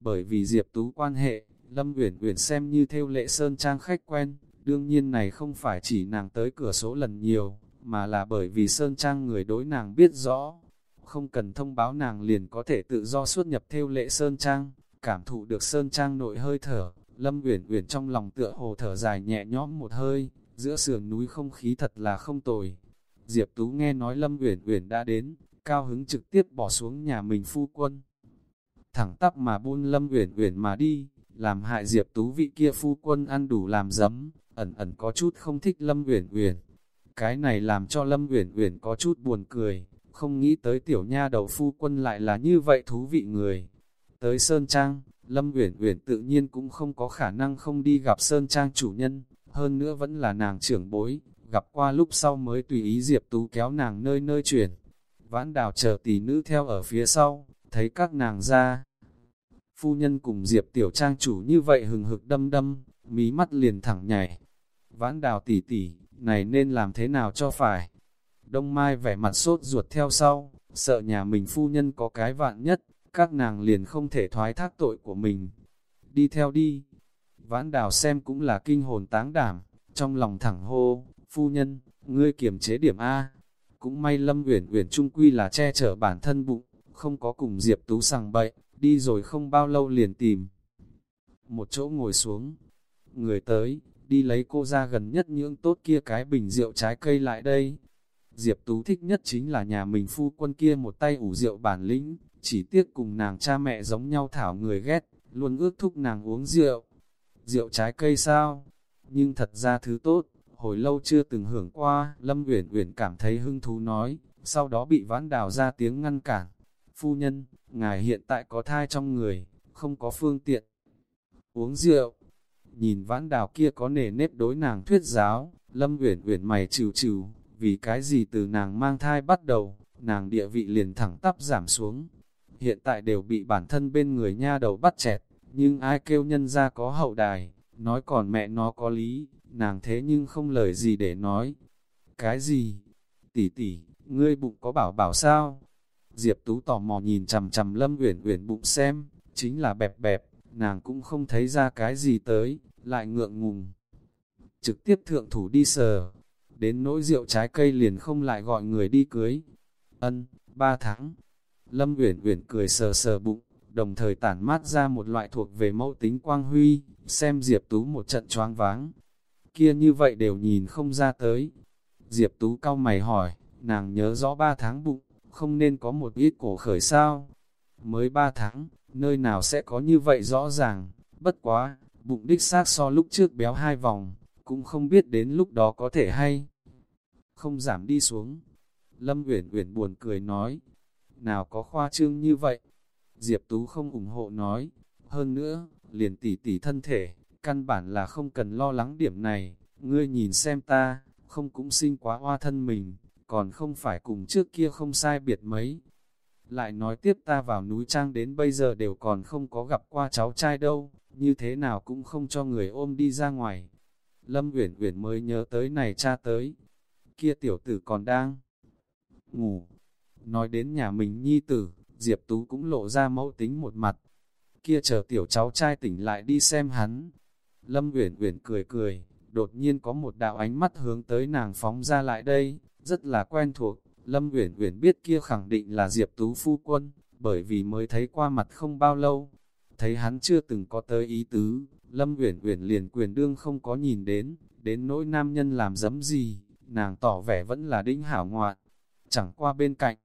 Bởi vì Diệp Tú quan hệ, Lâm Uyển Uyển xem như theo lệ sơn trang khách quen, đương nhiên này không phải chỉ nàng tới cửa số lần nhiều, mà là bởi vì sơn trang người đối nàng biết rõ, không cần thông báo nàng liền có thể tự do xuất nhập theo lệ sơn trang, cảm thụ được sơn trang nội hơi thở, Lâm Uyển Uyển trong lòng tựa hồ thở dài nhẹ nhõm một hơi, giữa sườn núi không khí thật là không tồi. Diệp Tú nghe nói Lâm Uyển Uyển đã đến, cao hứng trực tiếp bỏ xuống nhà mình phu quân. Thẳng tắp mà buôn Lâm Uyển Uyển mà đi, làm hại Diệp Tú vị kia phu quân ăn đủ làm dấm, ẩn ẩn có chút không thích Lâm Uyển Uyển. Cái này làm cho Lâm Uyển Uyển có chút buồn cười, không nghĩ tới tiểu nha đầu phu quân lại là như vậy thú vị người. Tới Sơn Trang, Lâm Uyển Uyển tự nhiên cũng không có khả năng không đi gặp Sơn Trang chủ nhân, hơn nữa vẫn là nàng trưởng bối, gặp qua lúc sau mới tùy ý Diệp Tú kéo nàng nơi nơi chuyển. Vãn đào chờ tỷ nữ theo ở phía sau, thấy các nàng ra. Phu nhân cùng Diệp Tiểu Trang chủ như vậy hừng hực đâm đâm, mí mắt liền thẳng nhảy. Vãn đào tỷ tỷ, này nên làm thế nào cho phải? Đông Mai vẻ mặt sốt ruột theo sau, sợ nhà mình phu nhân có cái vạn nhất, các nàng liền không thể thoái thác tội của mình. Đi theo đi. Vãn đào xem cũng là kinh hồn táng đảm, trong lòng thẳng hô, phu nhân, ngươi kiềm chế điểm A. Cũng may Lâm Uyển Uyển trung quy là che chở bản thân bụng, không có cùng Diệp Tú sằng bậy, đi rồi không bao lâu liền tìm. Một chỗ ngồi xuống, người tới, đi lấy cô ra gần nhất những tốt kia cái bình rượu trái cây lại đây. Diệp Tú thích nhất chính là nhà mình phu quân kia một tay ủ rượu bản lĩnh, chỉ tiếc cùng nàng cha mẹ giống nhau thảo người ghét, luôn ước thúc nàng uống rượu. Rượu trái cây sao? Nhưng thật ra thứ tốt, hồi lâu chưa từng hưởng qua, Lâm Uyển Uyển cảm thấy hứng thú nói, sau đó bị vãn đào ra tiếng ngăn cản. Phu nhân, ngài hiện tại có thai trong người, không có phương tiện. Uống rượu, nhìn vãn đào kia có nề nếp đối nàng thuyết giáo, Lâm Uyển Uyển mày trừ trừ, vì cái gì từ nàng mang thai bắt đầu, nàng địa vị liền thẳng tắp giảm xuống. Hiện tại đều bị bản thân bên người nha đầu bắt chẹt, nhưng ai kêu nhân ra có hậu đài, nói còn mẹ nó có lý, nàng thế nhưng không lời gì để nói. Cái gì? Tỷ tỷ, ngươi bụng có bảo bảo sao? Diệp Tú tò mò nhìn chằm chằm Lâm Uyển Uyển bụng xem, chính là bẹp bẹp, nàng cũng không thấy ra cái gì tới, lại ngượng ngùng. Trực tiếp thượng thủ đi sờ, đến nỗi rượu trái cây liền không lại gọi người đi cưới. Ân, ba tháng. Lâm Uyển Uyển cười sờ sờ bụng, đồng thời tản mát ra một loại thuộc về mẫu tính quang huy, xem Diệp Tú một trận choáng váng. Kia như vậy đều nhìn không ra tới. Diệp Tú cau mày hỏi, nàng nhớ rõ ba tháng bụng, không nên có một ít cổ khởi sao? Mới ba tháng, nơi nào sẽ có như vậy rõ ràng, bất quá, bụng đích xác so lúc trước béo hai vòng, cũng không biết đến lúc đó có thể hay. Không giảm đi xuống. Lâm Uyển Uyển buồn cười nói, nào có khoa trương như vậy. Diệp Tú không ủng hộ nói, hơn nữa, liền tỉ tỉ thân thể, căn bản là không cần lo lắng điểm này, ngươi nhìn xem ta, không cũng sinh quá hoa thân mình, còn không phải cùng trước kia không sai biệt mấy. Lại nói tiếp ta vào núi trang đến bây giờ đều còn không có gặp qua cháu trai đâu, như thế nào cũng không cho người ôm đi ra ngoài. Lâm Uyển Uyển mới nhớ tới này cha tới, kia tiểu tử còn đang ngủ. Nói đến nhà mình nhi tử, Diệp Tú cũng lộ ra mẫu tính một mặt. Kia chờ tiểu cháu trai tỉnh lại đi xem hắn. Lâm Uyển Uyển cười cười, đột nhiên có một đạo ánh mắt hướng tới nàng phóng ra lại đây, rất là quen thuộc. Lâm Uyển Uyển biết kia khẳng định là Diệp Tú phu quân, bởi vì mới thấy qua mặt không bao lâu. Thấy hắn chưa từng có tới ý tứ, Lâm Uyển Uyển liền quyền đương không có nhìn đến, đến nỗi nam nhân làm dấm gì, nàng tỏ vẻ vẫn là đĩnh hảo ngoạn. Chẳng qua bên cạnh.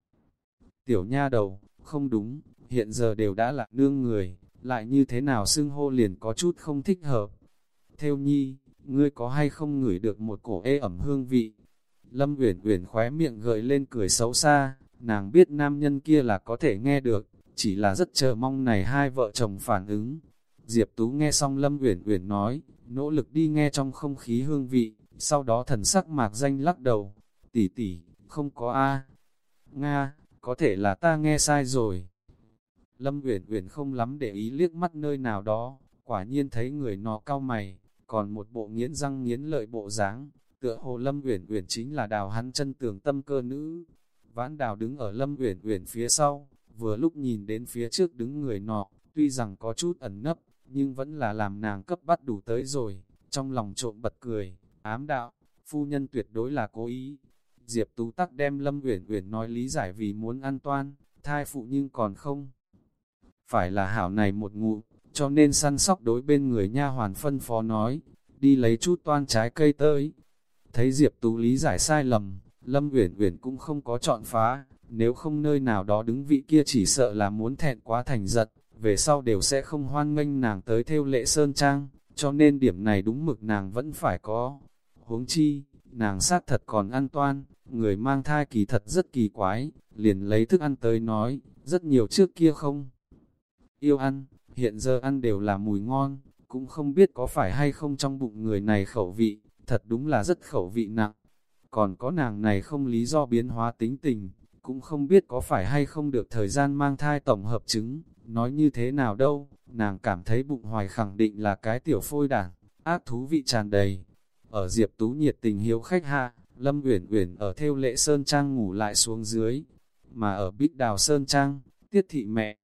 Tiểu nha đầu, không đúng, hiện giờ đều đã là nương người, lại như thế nào xưng hô liền có chút không thích hợp. Theo nhi, ngươi có hay không ngửi được một cổ ê ẩm hương vị? Lâm Uyển Uyển khóe miệng gợi lên cười xấu xa, nàng biết nam nhân kia là có thể nghe được, chỉ là rất chờ mong này hai vợ chồng phản ứng. Diệp Tú nghe xong Lâm Uyển Uyển nói, nỗ lực đi nghe trong không khí hương vị, sau đó thần sắc mạc danh lắc đầu, tỷ tỷ, không có a. Nga, có thể là ta nghe sai rồi. Lâm Uyển Uyển không lắm để ý liếc mắt nơi nào đó, quả nhiên thấy người nó cao mày, còn một bộ nghiến răng nghiến lợi bộ dáng, tựa hồ Lâm Uyển Uyển chính là đào hắn chân tường tâm cơ nữ. Vãn đào đứng ở Lâm Uyển Uyển phía sau, vừa lúc nhìn đến phía trước đứng người nọ, tuy rằng có chút ẩn nấp, nhưng vẫn là làm nàng cấp bắt đủ tới rồi, trong lòng trộm bật cười, ám đạo, phu nhân tuyệt đối là cố ý. Diệp Tú Tắc đem Lâm Uyển Uyển nói lý giải vì muốn an toan, thai phụ nhưng còn không. Phải là hảo này một ngụ, cho nên săn sóc đối bên người nha hoàn phân phó nói, đi lấy chút toan trái cây tới. Thấy Diệp Tú lý giải sai lầm, Lâm Uyển Uyển cũng không có chọn phá, nếu không nơi nào đó đứng vị kia chỉ sợ là muốn thẹn quá thành giật, về sau đều sẽ không hoan nghênh nàng tới theo lệ sơn trang, cho nên điểm này đúng mực nàng vẫn phải có. Huống chi, nàng sát thật còn an toan, người mang thai kỳ thật rất kỳ quái, liền lấy thức ăn tới nói, rất nhiều trước kia không. Yêu ăn, hiện giờ ăn đều là mùi ngon, cũng không biết có phải hay không trong bụng người này khẩu vị, thật đúng là rất khẩu vị nặng. Còn có nàng này không lý do biến hóa tính tình, cũng không biết có phải hay không được thời gian mang thai tổng hợp chứng, nói như thế nào đâu, nàng cảm thấy bụng hoài khẳng định là cái tiểu phôi đảng, ác thú vị tràn đầy. Ở Diệp Tú nhiệt tình hiếu khách hạ, Lâm Uyển Uyển ở theo lệ Sơn Trang ngủ lại xuống dưới, mà ở Bích Đào Sơn Trang, tiết thị mẹ.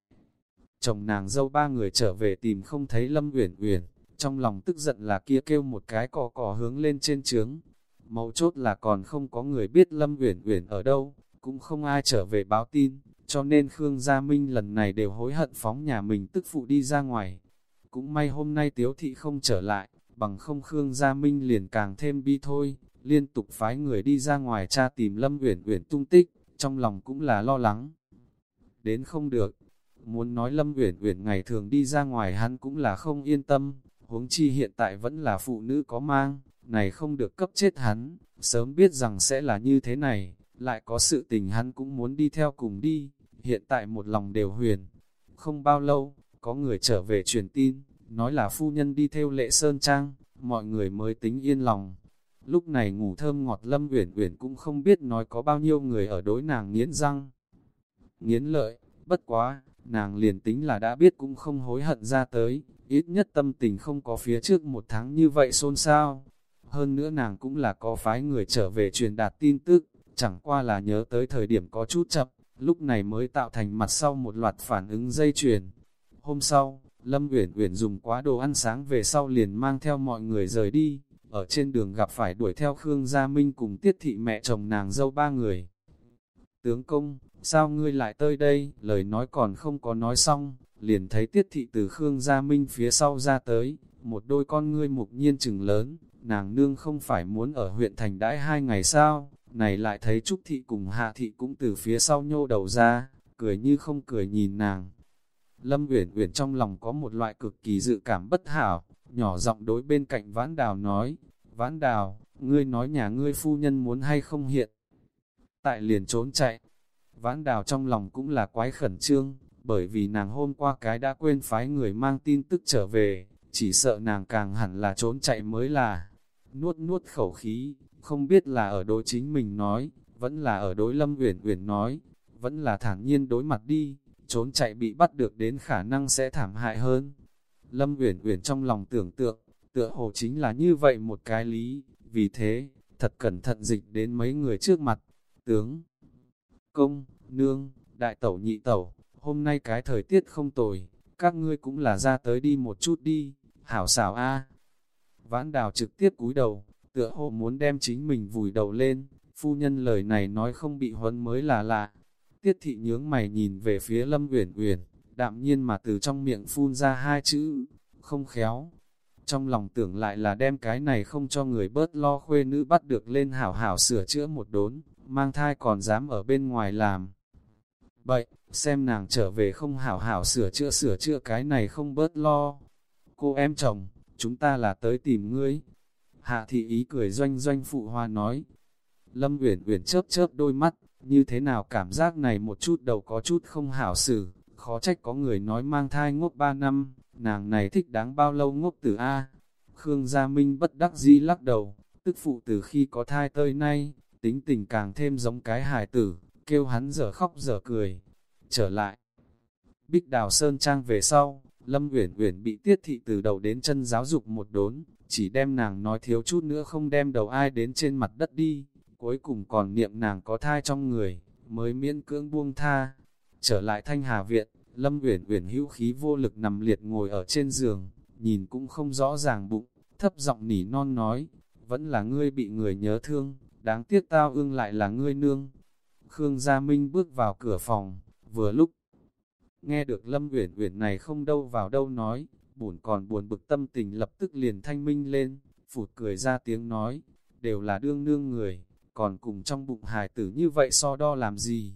Chồng nàng dâu ba người trở về tìm không thấy Lâm Uyển Uyển, trong lòng tức giận là kia kêu một cái cò cò hướng lên trên trướng. Mấu chốt là còn không có người biết Lâm Uyển Uyển ở đâu, cũng không ai trở về báo tin, cho nên Khương Gia Minh lần này đều hối hận phóng nhà mình tức phụ đi ra ngoài. Cũng may hôm nay Tiếu Thị không trở lại, bằng không Khương Gia Minh liền càng thêm bi thôi, liên tục phái người đi ra ngoài tra tìm Lâm Uyển Uyển tung tích, trong lòng cũng là lo lắng. Đến không được, muốn nói Lâm Uyển Uyển ngày thường đi ra ngoài hắn cũng là không yên tâm, huống chi hiện tại vẫn là phụ nữ có mang, này không được cấp chết hắn, sớm biết rằng sẽ là như thế này, lại có sự tình hắn cũng muốn đi theo cùng đi, hiện tại một lòng đều huyền. Không bao lâu, có người trở về truyền tin, nói là phu nhân đi theo lệ sơn trang, mọi người mới tính yên lòng. Lúc này ngủ thơm ngọt Lâm Uyển Uyển cũng không biết nói có bao nhiêu người ở đối nàng nghiến răng. Nghiến lợi, bất quá, nàng liền tính là đã biết cũng không hối hận ra tới, ít nhất tâm tình không có phía trước một tháng như vậy xôn xao. Hơn nữa nàng cũng là có phái người trở về truyền đạt tin tức, chẳng qua là nhớ tới thời điểm có chút chậm, lúc này mới tạo thành mặt sau một loạt phản ứng dây chuyền. Hôm sau, Lâm Uyển Uyển dùng quá đồ ăn sáng về sau liền mang theo mọi người rời đi, ở trên đường gặp phải đuổi theo Khương Gia Minh cùng tiết thị mẹ chồng nàng dâu ba người. Tướng công, sao ngươi lại tới đây? Lời nói còn không có nói xong, liền thấy tiết thị từ Khương Gia Minh phía sau ra tới, một đôi con ngươi mục nhiên chừng lớn, nàng nương không phải muốn ở huyện thành đãi hai ngày sao, này lại thấy Trúc Thị cùng Hạ Thị cũng từ phía sau nhô đầu ra, cười như không cười nhìn nàng. Lâm Uyển Uyển trong lòng có một loại cực kỳ dự cảm bất hảo, nhỏ giọng đối bên cạnh Vãn Đào nói, Vãn Đào, ngươi nói nhà ngươi phu nhân muốn hay không hiện. Tại liền trốn chạy, Vãn Đào trong lòng cũng là quái khẩn trương, bởi vì nàng hôm qua cái đã quên phái người mang tin tức trở về, chỉ sợ nàng càng hẳn là trốn chạy mới là. Nuốt nuốt khẩu khí, không biết là ở đối chính mình nói, vẫn là ở đối Lâm Uyển Uyển nói, vẫn là thản nhiên đối mặt đi, trốn chạy bị bắt được đến khả năng sẽ thảm hại hơn. Lâm Uyển Uyển trong lòng tưởng tượng, tựa hồ chính là như vậy một cái lý, vì thế, thật cẩn thận dịch đến mấy người trước mặt, tướng, công, nương, đại tẩu nhị tẩu, hôm nay cái thời tiết không tồi, các ngươi cũng là ra tới đi một chút đi, hảo xảo a. Vãn đào trực tiếp cúi đầu, tựa hồ muốn đem chính mình vùi đầu lên, phu nhân lời này nói không bị huấn mới là lạ. Tiết thị nhướng mày nhìn về phía Lâm Uyển Uyển, đạm nhiên mà từ trong miệng phun ra hai chữ, không khéo. Trong lòng tưởng lại là đem cái này không cho người bớt lo khuê nữ bắt được lên hảo hảo sửa chữa một đốn, mang thai còn dám ở bên ngoài làm. Vậy, xem nàng trở về không hảo hảo sửa chữa sửa chữa cái này không bớt lo. Cô em chồng, chúng ta là tới tìm ngươi, Hạ thị ý cười doanh doanh phụ hoa nói. Lâm Uyển Uyển chớp chớp đôi mắt, như thế nào cảm giác này một chút đầu có chút không hảo xử, khó trách có người nói mang thai ngốc ba năm, nàng này thích đáng bao lâu ngốc từ A. Khương Gia Minh bất đắc dĩ lắc đầu, tức phụ từ khi có thai tới nay, tính tình càng thêm giống cái hài tử, kêu hắn giờ khóc giờ cười. Trở lại, Bích Đào Sơn Trang về sau, Lâm Uyển Uyển bị tiết thị từ đầu đến chân giáo dục một đốn, chỉ đem nàng nói thiếu chút nữa không đem đầu ai đến trên mặt đất đi, cuối cùng còn niệm nàng có thai trong người, mới miễn cưỡng buông tha. Trở lại thanh hà viện, Lâm Uyển Uyển hữu khí vô lực nằm liệt ngồi ở trên giường, nhìn cũng không rõ ràng bụng, thấp giọng nỉ non nói, vẫn là ngươi bị người nhớ thương, đáng tiếc tao ương lại là ngươi nương. Khương Gia Minh bước vào cửa phòng, vừa lúc nghe được Lâm Uyển Uyển này không đâu vào đâu nói, buồn còn buồn bực tâm tình lập tức liền thanh minh lên, phụt cười ra tiếng nói, đều là đương nương người, còn cùng trong bụng hài tử như vậy so đo làm gì?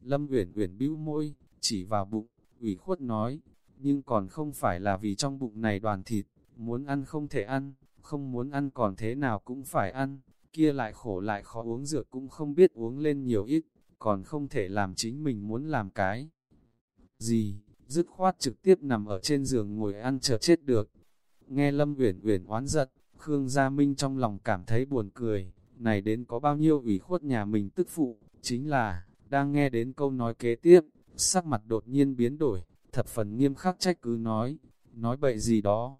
Lâm Uyển Uyển bĩu môi, chỉ vào bụng, ủy khuất nói, nhưng còn không phải là vì trong bụng này đoàn thịt, muốn ăn không thể ăn, không muốn ăn còn thế nào cũng phải ăn, kia lại khổ lại khó uống dược cũng không biết uống lên nhiều ít, còn không thể làm chính mình muốn làm cái. Gì, dứt khoát trực tiếp nằm ở trên giường ngồi ăn chờ chết được. Nghe Lâm Uyển Uyển oán giận, Khương Gia Minh trong lòng cảm thấy buồn cười, này đến có bao nhiêu ủy khuất nhà mình tức phụ, chính là, đang nghe đến câu nói kế tiếp, sắc mặt đột nhiên biến đổi, thập phần nghiêm khắc trách cứ nói, nói bậy gì đó.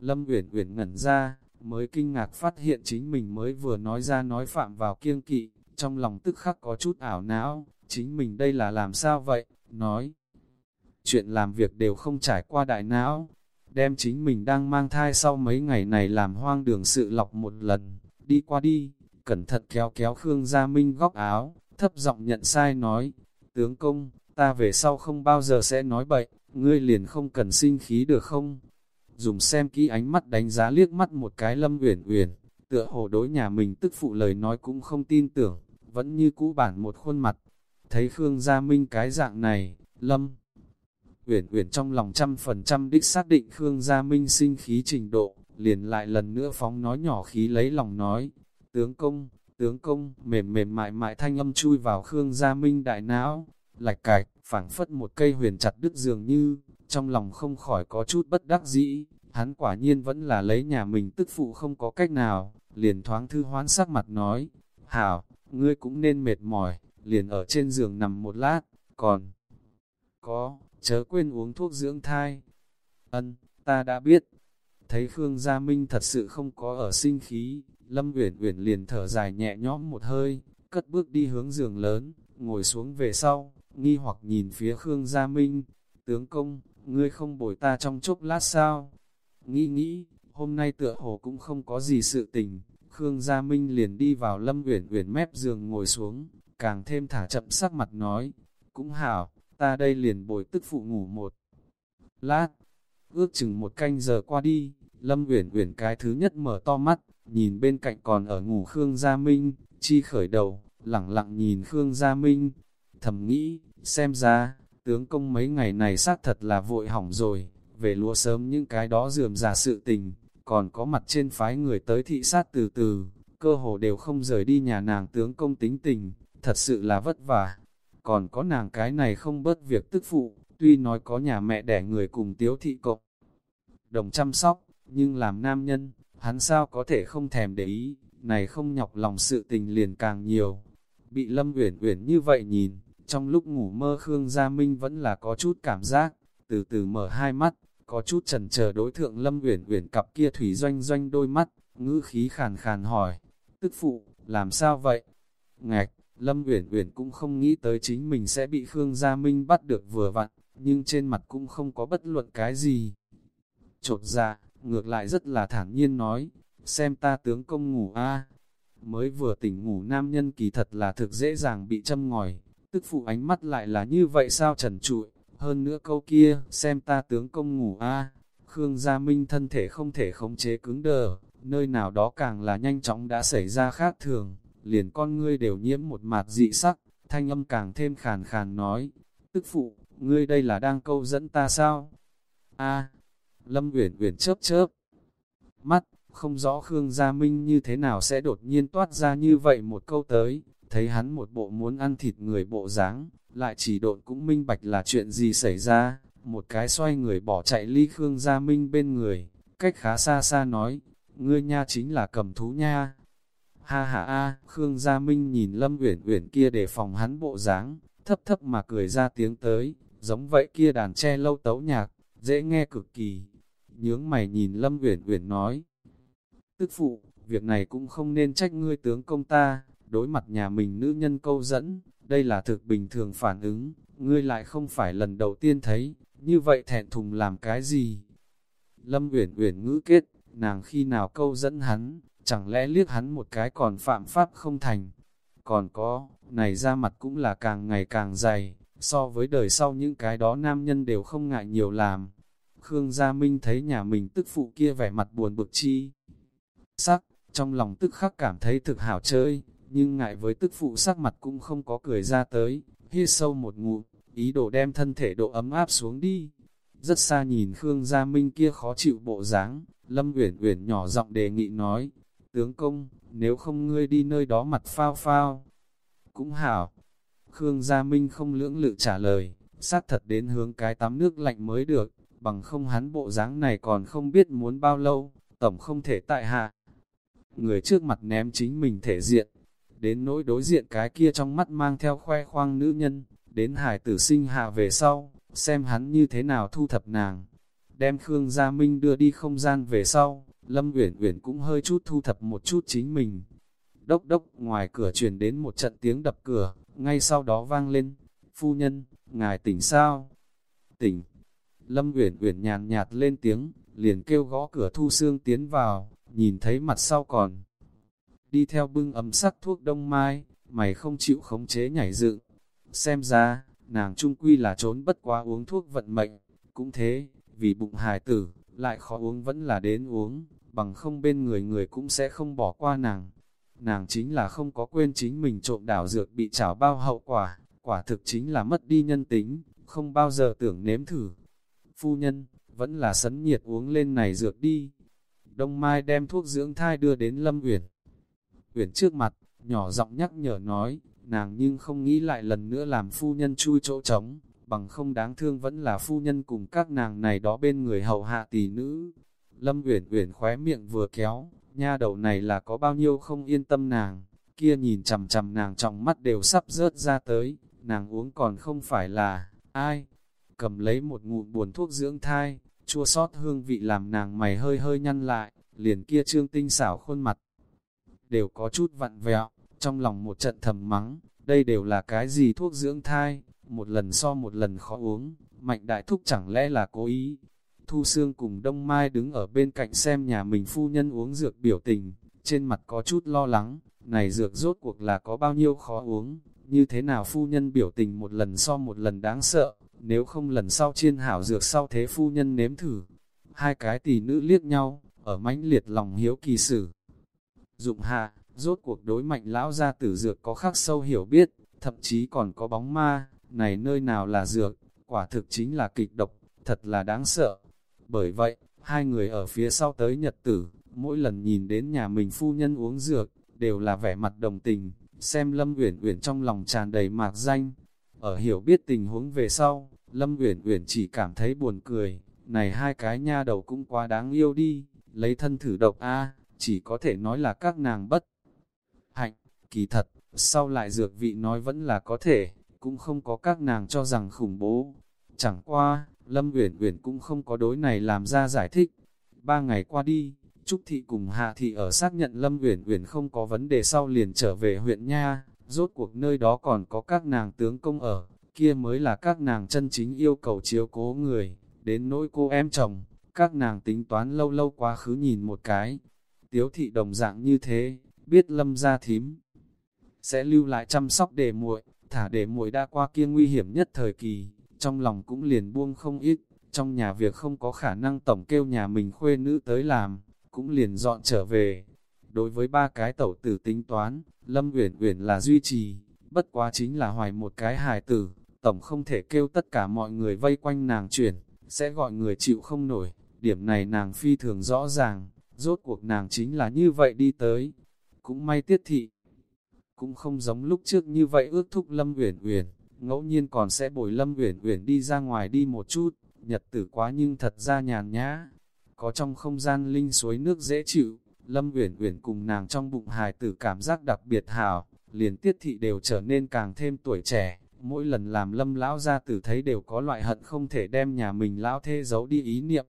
Lâm Uyển Uyển ngẩn ra, mới kinh ngạc phát hiện chính mình mới vừa nói ra nói phạm vào kiêng kỵ, trong lòng tức khắc có chút ảo não, chính mình đây là làm sao vậy, nói. Chuyện làm việc đều không trải qua đại não, đem chính mình đang mang thai sau mấy ngày này làm hoang đường sự lọc một lần, đi qua đi, cẩn thận kéo kéo Khương Gia Minh góc áo, thấp giọng nhận sai nói, tướng công, ta về sau không bao giờ sẽ nói bậy, ngươi liền không cần sinh khí được không? Dùng xem kỹ ánh mắt đánh giá liếc mắt một cái lâm uyển uyển, tựa hồ đối nhà mình tức phụ lời nói cũng không tin tưởng, vẫn như cũ bản một khuôn mặt. Thấy Khương Gia Minh cái dạng này, lâm uyển uyển trong lòng trăm phần trăm đích xác định Khương Gia Minh sinh khí trình độ, liền lại lần nữa phóng nói nhỏ khí lấy lòng nói, tướng công, tướng công, mềm mềm mại mại thanh âm chui vào Khương Gia Minh đại não, lạch cạch, phảng phất một cây huyền chặt đứt dường như, trong lòng không khỏi có chút bất đắc dĩ, hắn quả nhiên vẫn là lấy nhà mình tức phụ không có cách nào, liền thoáng thư hoán sắc mặt nói, hảo, ngươi cũng nên mệt mỏi, liền ở trên giường nằm một lát, còn có, chớ quên uống thuốc dưỡng thai. Ân, ta đã biết. Thấy Khương Gia Minh thật sự không có ở sinh khí, Lâm Uyển Uyển liền thở dài nhẹ nhõm một hơi, cất bước đi hướng giường lớn, ngồi xuống về sau, nghi hoặc nhìn phía Khương Gia Minh, tướng công, ngươi không bồi ta trong chốc lát sao? Nghĩ nghĩ, hôm nay tựa hồ cũng không có gì sự tình, Khương Gia Minh liền đi vào Lâm Uyển Uyển mép giường ngồi xuống, càng thêm thả chậm sắc mặt nói, cũng hảo, ta đây liền bồi tức phụ ngủ một lát. Ước chừng một canh giờ qua đi, Lâm Uyển Uyển cái thứ nhất mở to mắt, nhìn bên cạnh còn ở ngủ Khương Gia Minh, chi khởi đầu, lẳng lặng nhìn Khương Gia Minh, thầm nghĩ, xem ra, tướng công mấy ngày này xác thật là vội hỏng rồi, về lúa sớm những cái đó dườm giả sự tình, còn có mặt trên phái người tới thị sát từ từ, cơ hồ đều không rời đi nhà nàng tướng công tính tình, thật sự là vất vả. Còn có nàng cái này không bớt việc tức phụ, tuy nói có nhà mẹ đẻ người cùng tiếu thị cộng, đồng chăm sóc, nhưng làm nam nhân, hắn sao có thể không thèm để ý, này không nhọc lòng sự tình liền càng nhiều. Bị Lâm Uyển Uyển như vậy nhìn, trong lúc ngủ mơ Khương Gia Minh vẫn là có chút cảm giác, từ từ mở hai mắt, có chút chần chờ đối thượng Lâm Uyển Uyển cặp kia thủy doanh doanh đôi mắt, ngữ khí khàn khàn hỏi, tức phụ, làm sao vậy? Ngạch, Lâm Uyển Uyển cũng không nghĩ tới chính mình sẽ bị Khương Gia Minh bắt được vừa vặn, nhưng trên mặt cũng không có bất luận cái gì. Chột dạ, ngược lại rất là thản nhiên nói, xem ta tướng công ngủ a Mới vừa tỉnh ngủ nam nhân kỳ thật là thực dễ dàng bị châm ngòi, tức phụ ánh mắt lại là như vậy sao trần trụi, hơn nữa câu kia, xem ta tướng công ngủ a Khương Gia Minh thân thể không thể khống chế cứng đờ, nơi nào đó càng là nhanh chóng đã xảy ra khác thường, liền con ngươi đều nhiễm một mạt dị sắc, thanh âm càng thêm khàn khàn nói, tức phụ, ngươi đây là đang câu dẫn ta sao? a Lâm Uyển Uyển chớp chớp mắt, không rõ Khương Gia Minh như thế nào sẽ đột nhiên toát ra như vậy một câu tới, thấy hắn một bộ muốn ăn thịt người bộ dáng, lại chỉ độn cũng minh bạch là chuyện gì xảy ra, một cái xoay người bỏ chạy ly Khương Gia Minh bên người, cách khá xa xa nói, ngươi nha chính là cầm thú nha. Ha ha a, Khương Gia Minh nhìn Lâm Uyển Uyển kia để phòng hắn bộ dáng, thấp thấp mà cười ra tiếng tới, giống vậy kia đàn tre lâu tấu nhạc, dễ nghe cực kỳ. Nhướng mày nhìn Lâm Uyển Uyển nói, tức phụ, việc này cũng không nên trách ngươi tướng công ta, đối mặt nhà mình nữ nhân câu dẫn, đây là thực bình thường phản ứng, ngươi lại không phải lần đầu tiên thấy, như vậy thẹn thùng làm cái gì? Lâm Uyển Uyển ngữ kết, nàng khi nào câu dẫn hắn, chẳng lẽ liếc hắn một cái còn phạm pháp không thành? Còn có, này ra mặt cũng là càng ngày càng dày, so với đời sau những cái đó nam nhân đều không ngại nhiều làm. Khương Gia Minh thấy nhà mình tức phụ kia vẻ mặt buồn bực chi. Sắc, trong lòng tức khắc cảm thấy thực hảo chơi, nhưng ngại với tức phụ sắc mặt cũng không có cười ra tới, hít sâu một ngụm, ý đồ đem thân thể độ ấm áp xuống đi. Rất xa nhìn Khương Gia Minh kia khó chịu bộ dáng, Lâm Uyển Uyển nhỏ giọng đề nghị nói, tướng công, nếu không ngươi đi nơi đó mặt phao phao. Cũng hảo. Khương Gia Minh không lưỡng lự trả lời, sát thật đến hướng cái tắm nước lạnh mới được, bằng không hắn bộ dáng này còn không biết muốn bao lâu, tổng không thể tại hạ. Người trước mặt ném chính mình thể diện, đến nỗi đối diện cái kia trong mắt mang theo khoe khoang nữ nhân, đến hải tử sinh hạ về sau, xem hắn như thế nào thu thập nàng. Đem Khương Gia Minh đưa đi không gian về sau, Lâm Uyển Uyển cũng hơi chút thu thập một chút chính mình. Đốc đốc, ngoài cửa truyền đến một trận tiếng đập cửa, ngay sau đó vang lên, "Phu nhân, ngài tỉnh sao?" "Tỉnh." Lâm Uyển Uyển nhàn nhạt lên tiếng, liền kêu gõ cửa Thu Xương tiến vào, nhìn thấy mặt sau còn đi theo bưng ấm sắc thuốc đông mai, mày không chịu khống chế nhảy dựng. Xem ra, nàng trung quy là trốn bất quá uống thuốc vận mệnh, cũng thế, vì bụng hài tử, lại khó uống vẫn là đến uống, bằng không bên người người cũng sẽ không bỏ qua nàng. Nàng chính là không có quên chính mình trộm đảo dược bị trảo bao hậu quả, quả thực chính là mất đi nhân tính, không bao giờ tưởng nếm thử. Phu nhân, vẫn là sấn nhiệt uống lên này dược đi. Đông Mai đem thuốc dưỡng thai đưa đến Lâm Uyển. Uyển trước mặt, nhỏ giọng nhắc nhở nói, nàng nhưng không nghĩ lại lần nữa làm phu nhân chui chỗ trống, bằng không đáng thương vẫn là phu nhân cùng các nàng này đó bên người hầu hạ tỷ nữ. Lâm Uyển Uyển khóe miệng vừa kéo, nha đầu này là có bao nhiêu không yên tâm nàng, kia nhìn chằm chằm nàng trong mắt đều sắp rớt ra tới, nàng uống còn không phải là, ai? Cầm lấy một ngụm buồn thuốc dưỡng thai, chua sót hương vị làm nàng mày hơi hơi nhăn lại, liền kia trương tinh xảo khuôn mặt. Đều có chút vặn vẹo, trong lòng một trận thầm mắng, đây đều là cái gì thuốc dưỡng thai, một lần so một lần khó uống, mạnh đại thúc chẳng lẽ là cố ý. Thu Sương cùng Đông Mai đứng ở bên cạnh xem nhà mình phu nhân uống dược biểu tình, trên mặt có chút lo lắng, này dược rốt cuộc là có bao nhiêu khó uống, như thế nào phu nhân biểu tình một lần so một lần đáng sợ, nếu không lần sau chiên hảo dược sau thế phu nhân nếm thử. Hai cái tỷ nữ liếc nhau, ở mãnh liệt lòng hiếu kỳ sử. Dụng hạ, rốt cuộc đối mạnh lão gia tử dược có khắc sâu hiểu biết, thậm chí còn có bóng ma, này nơi nào là dược, quả thực chính là kịch độc, thật là đáng sợ. Bởi vậy, hai người ở phía sau tới nhật tử, mỗi lần nhìn đến nhà mình phu nhân uống dược, đều là vẻ mặt đồng tình, xem Lâm Uyển Uyển trong lòng tràn đầy mạc danh. Ở hiểu biết tình huống về sau, Lâm Uyển Uyển chỉ cảm thấy buồn cười, này hai cái nha đầu cũng quá đáng yêu đi, lấy thân thử độc a, chỉ có thể nói là các nàng bất hạnh, kỳ thật, sau lại dược vị nói vẫn là có thể, cũng không có các nàng cho rằng khủng bố. Chẳng qua, Lâm Uyển Uyển cũng không có đối này làm ra giải thích. Ba ngày qua đi, Trúc Thị cùng Hạ Thị ở xác nhận Lâm Uyển Uyển không có vấn đề sau liền trở về huyện Nha, rốt cuộc nơi đó còn có các nàng tướng công ở, kia mới là các nàng chân chính yêu cầu chiếu cố người, đến nỗi cô em chồng, các nàng tính toán lâu lâu quá khứ nhìn một cái. Tiếu thị đồng dạng như thế, biết lâm ra thím, sẽ lưu lại chăm sóc để muội, thả để muội đã qua kia nguy hiểm nhất thời kỳ, trong lòng cũng liền buông không ít, trong nhà việc không có khả năng tổng kêu nhà mình khuê nữ tới làm, cũng liền dọn trở về. Đối với ba cái tẩu tử tính toán, Lâm Uyển Uyển là duy trì, bất quá chính là hoài một cái hài tử, tổng không thể kêu tất cả mọi người vây quanh nàng chuyển, sẽ gọi người chịu không nổi, điểm này nàng phi thường rõ ràng, rốt cuộc nàng chính là như vậy đi tới. Cũng may tiết thị, cũng không giống lúc trước như vậy ước thúc Lâm Uyển Uyển, ngẫu nhiên còn sẽ bồi Lâm Uyển Uyển đi ra ngoài đi một chút, nhật tử quá nhưng thật ra nhàn nhã. Có trong không gian linh suối nước dễ chịu, Lâm Uyển Uyển cùng nàng trong bụng hài tử cảm giác đặc biệt hào, liền tiết thị đều trở nên càng thêm tuổi trẻ, mỗi lần làm Lâm lão gia tử thấy đều có loại hận không thể đem nhà mình lão thê giấu đi ý niệm.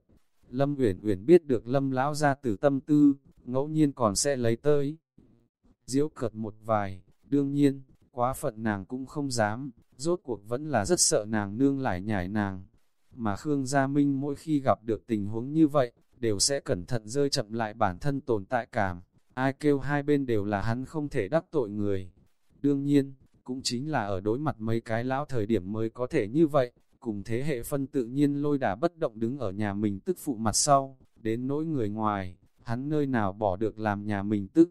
Lâm Uyển Uyển biết được Lâm lão gia tử tâm tư, ngẫu nhiên còn sẽ lấy tới. Diễu cợt một vài, đương nhiên, quá phận nàng cũng không dám, rốt cuộc vẫn là rất sợ nàng nương lại nhảy nàng. Mà Khương Gia Minh mỗi khi gặp được tình huống như vậy, đều sẽ cẩn thận rơi chậm lại bản thân tồn tại cảm. Ai kêu hai bên đều là hắn không thể đắc tội người. Đương nhiên, cũng chính là ở đối mặt mấy cái lão thời điểm mới có thể như vậy, cùng thế hệ phân tự nhiên lôi đả bất động đứng ở nhà mình tức phụ mặt sau, đến nỗi người ngoài, hắn nơi nào bỏ được làm nhà mình tức.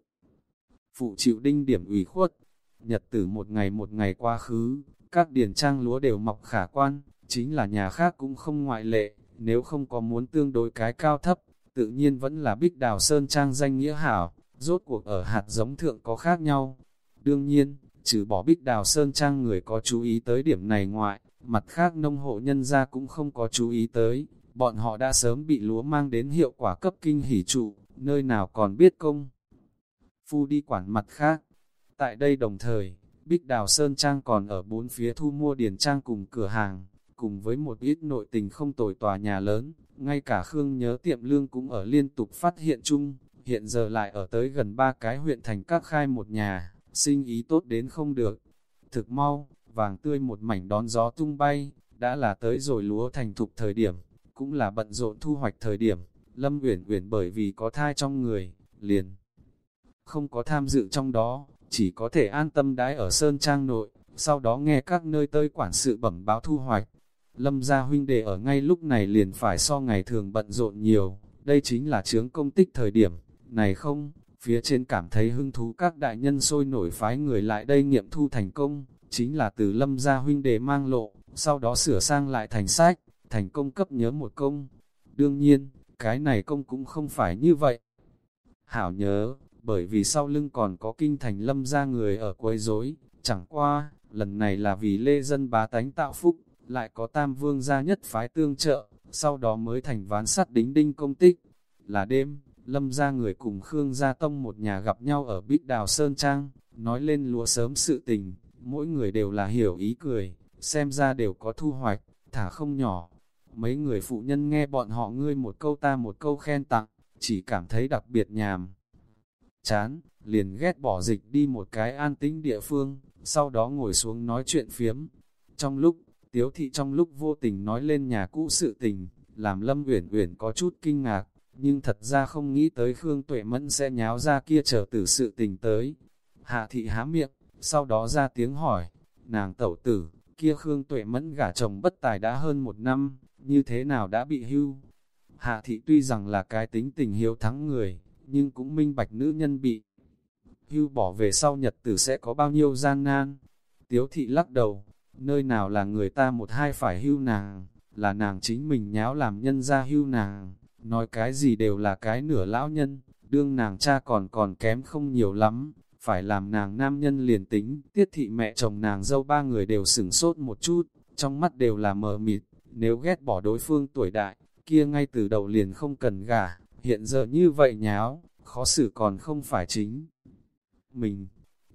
Phụ chịu đinh điểm ủy khuất, nhật tử một ngày một ngày qua khứ, các điển trang lúa đều mọc khả quan, chính là nhà khác cũng không ngoại lệ, nếu không có muốn tương đối cái cao thấp, tự nhiên vẫn là bích đào sơn trang danh nghĩa hảo, rốt cuộc ở hạt giống thượng có khác nhau. Đương nhiên, trừ bỏ bích đào sơn trang người có chú ý tới điểm này ngoại, mặt khác nông hộ nhân gia cũng không có chú ý tới, bọn họ đã sớm bị lúa mang đến hiệu quả cấp kinh hỉ trụ, nơi nào còn biết công. Phu đi quản mặt khác. Tại đây đồng thời, Bích Đào Sơn Trang còn ở bốn phía thu mua điền trang cùng cửa hàng, cùng với một ít nội tình không tồi tòa nhà lớn, ngay cả Khương nhớ tiệm lương cũng ở liên tục phát hiện chung, hiện giờ lại ở tới gần ba cái huyện thành các khai một nhà, sinh ý tốt đến không được. Thực mau, vàng tươi một mảnh đón gió tung bay, đã là tới rồi lúa thành thục thời điểm, cũng là bận rộn thu hoạch thời điểm, Lâm Uyển Uyển bởi vì có thai trong người, liền không có tham dự trong đó, chỉ có thể an tâm đái ở Sơn Trang nội, sau đó nghe các nơi tơi quản sự bẩm báo thu hoạch. Lâm gia huynh đệ ở ngay lúc này liền phải so ngày thường bận rộn nhiều, đây chính là chướng công tích thời điểm, này không, phía trên cảm thấy hưng thú các đại nhân sôi nổi phái người lại đây nghiệm thu thành công, chính là từ lâm gia huynh đệ mang lộ, sau đó sửa sang lại thành sách, thành công cấp nhớ một công. Đương nhiên, cái này công cũng không phải như vậy. Hảo nhớ, bởi vì sau lưng còn có kinh thành lâm gia người ở quấy rối chẳng qua, lần này là vì lê dân bá tánh tạo phúc, lại có tam vương gia nhất phái tương trợ, sau đó mới thành ván sắt đính đinh công tích. Là đêm, lâm gia người cùng Khương Gia Tông một nhà gặp nhau ở Bích Đào Sơn Trang, nói lên lúa sớm sự tình, mỗi người đều là hiểu ý cười, xem ra đều có thu hoạch, thả không nhỏ. Mấy người phụ nhân nghe bọn họ ngươi một câu ta một câu khen tặng, chỉ cảm thấy đặc biệt nhàm. Chán, liền ghét bỏ dịch đi một cái an tĩnh địa phương, sau đó ngồi xuống nói chuyện phiếm. Trong lúc, tiếu thị trong lúc vô tình nói lên nhà cũ sự tình, làm Lâm Uyển Uyển có chút kinh ngạc, nhưng thật ra không nghĩ tới Khương Tuệ Mẫn sẽ nháo ra kia trở từ sự tình tới. Hạ thị há miệng, sau đó ra tiếng hỏi, nàng tẩu tử, kia Khương Tuệ Mẫn gả chồng bất tài đã hơn một năm, như thế nào đã bị hưu? Hạ thị tuy rằng là cái tính tình hiếu thắng người, nhưng cũng minh bạch nữ nhân bị hưu bỏ về sau nhật tử sẽ có bao nhiêu gian nan. Tiếu thị lắc đầu, nơi nào là người ta một hai phải hưu nàng, là nàng chính mình nháo làm nhân ra hưu nàng, nói cái gì đều là cái nửa lão nhân, đương nàng cha còn còn kém không nhiều lắm, phải làm nàng nam nhân liền tính, tiết thị mẹ chồng nàng dâu ba người đều sửng sốt một chút, trong mắt đều là mờ mịt, nếu ghét bỏ đối phương tuổi đại, kia ngay từ đầu liền không cần gả, hiện giờ như vậy nháo, khó xử còn không phải chính. Mình,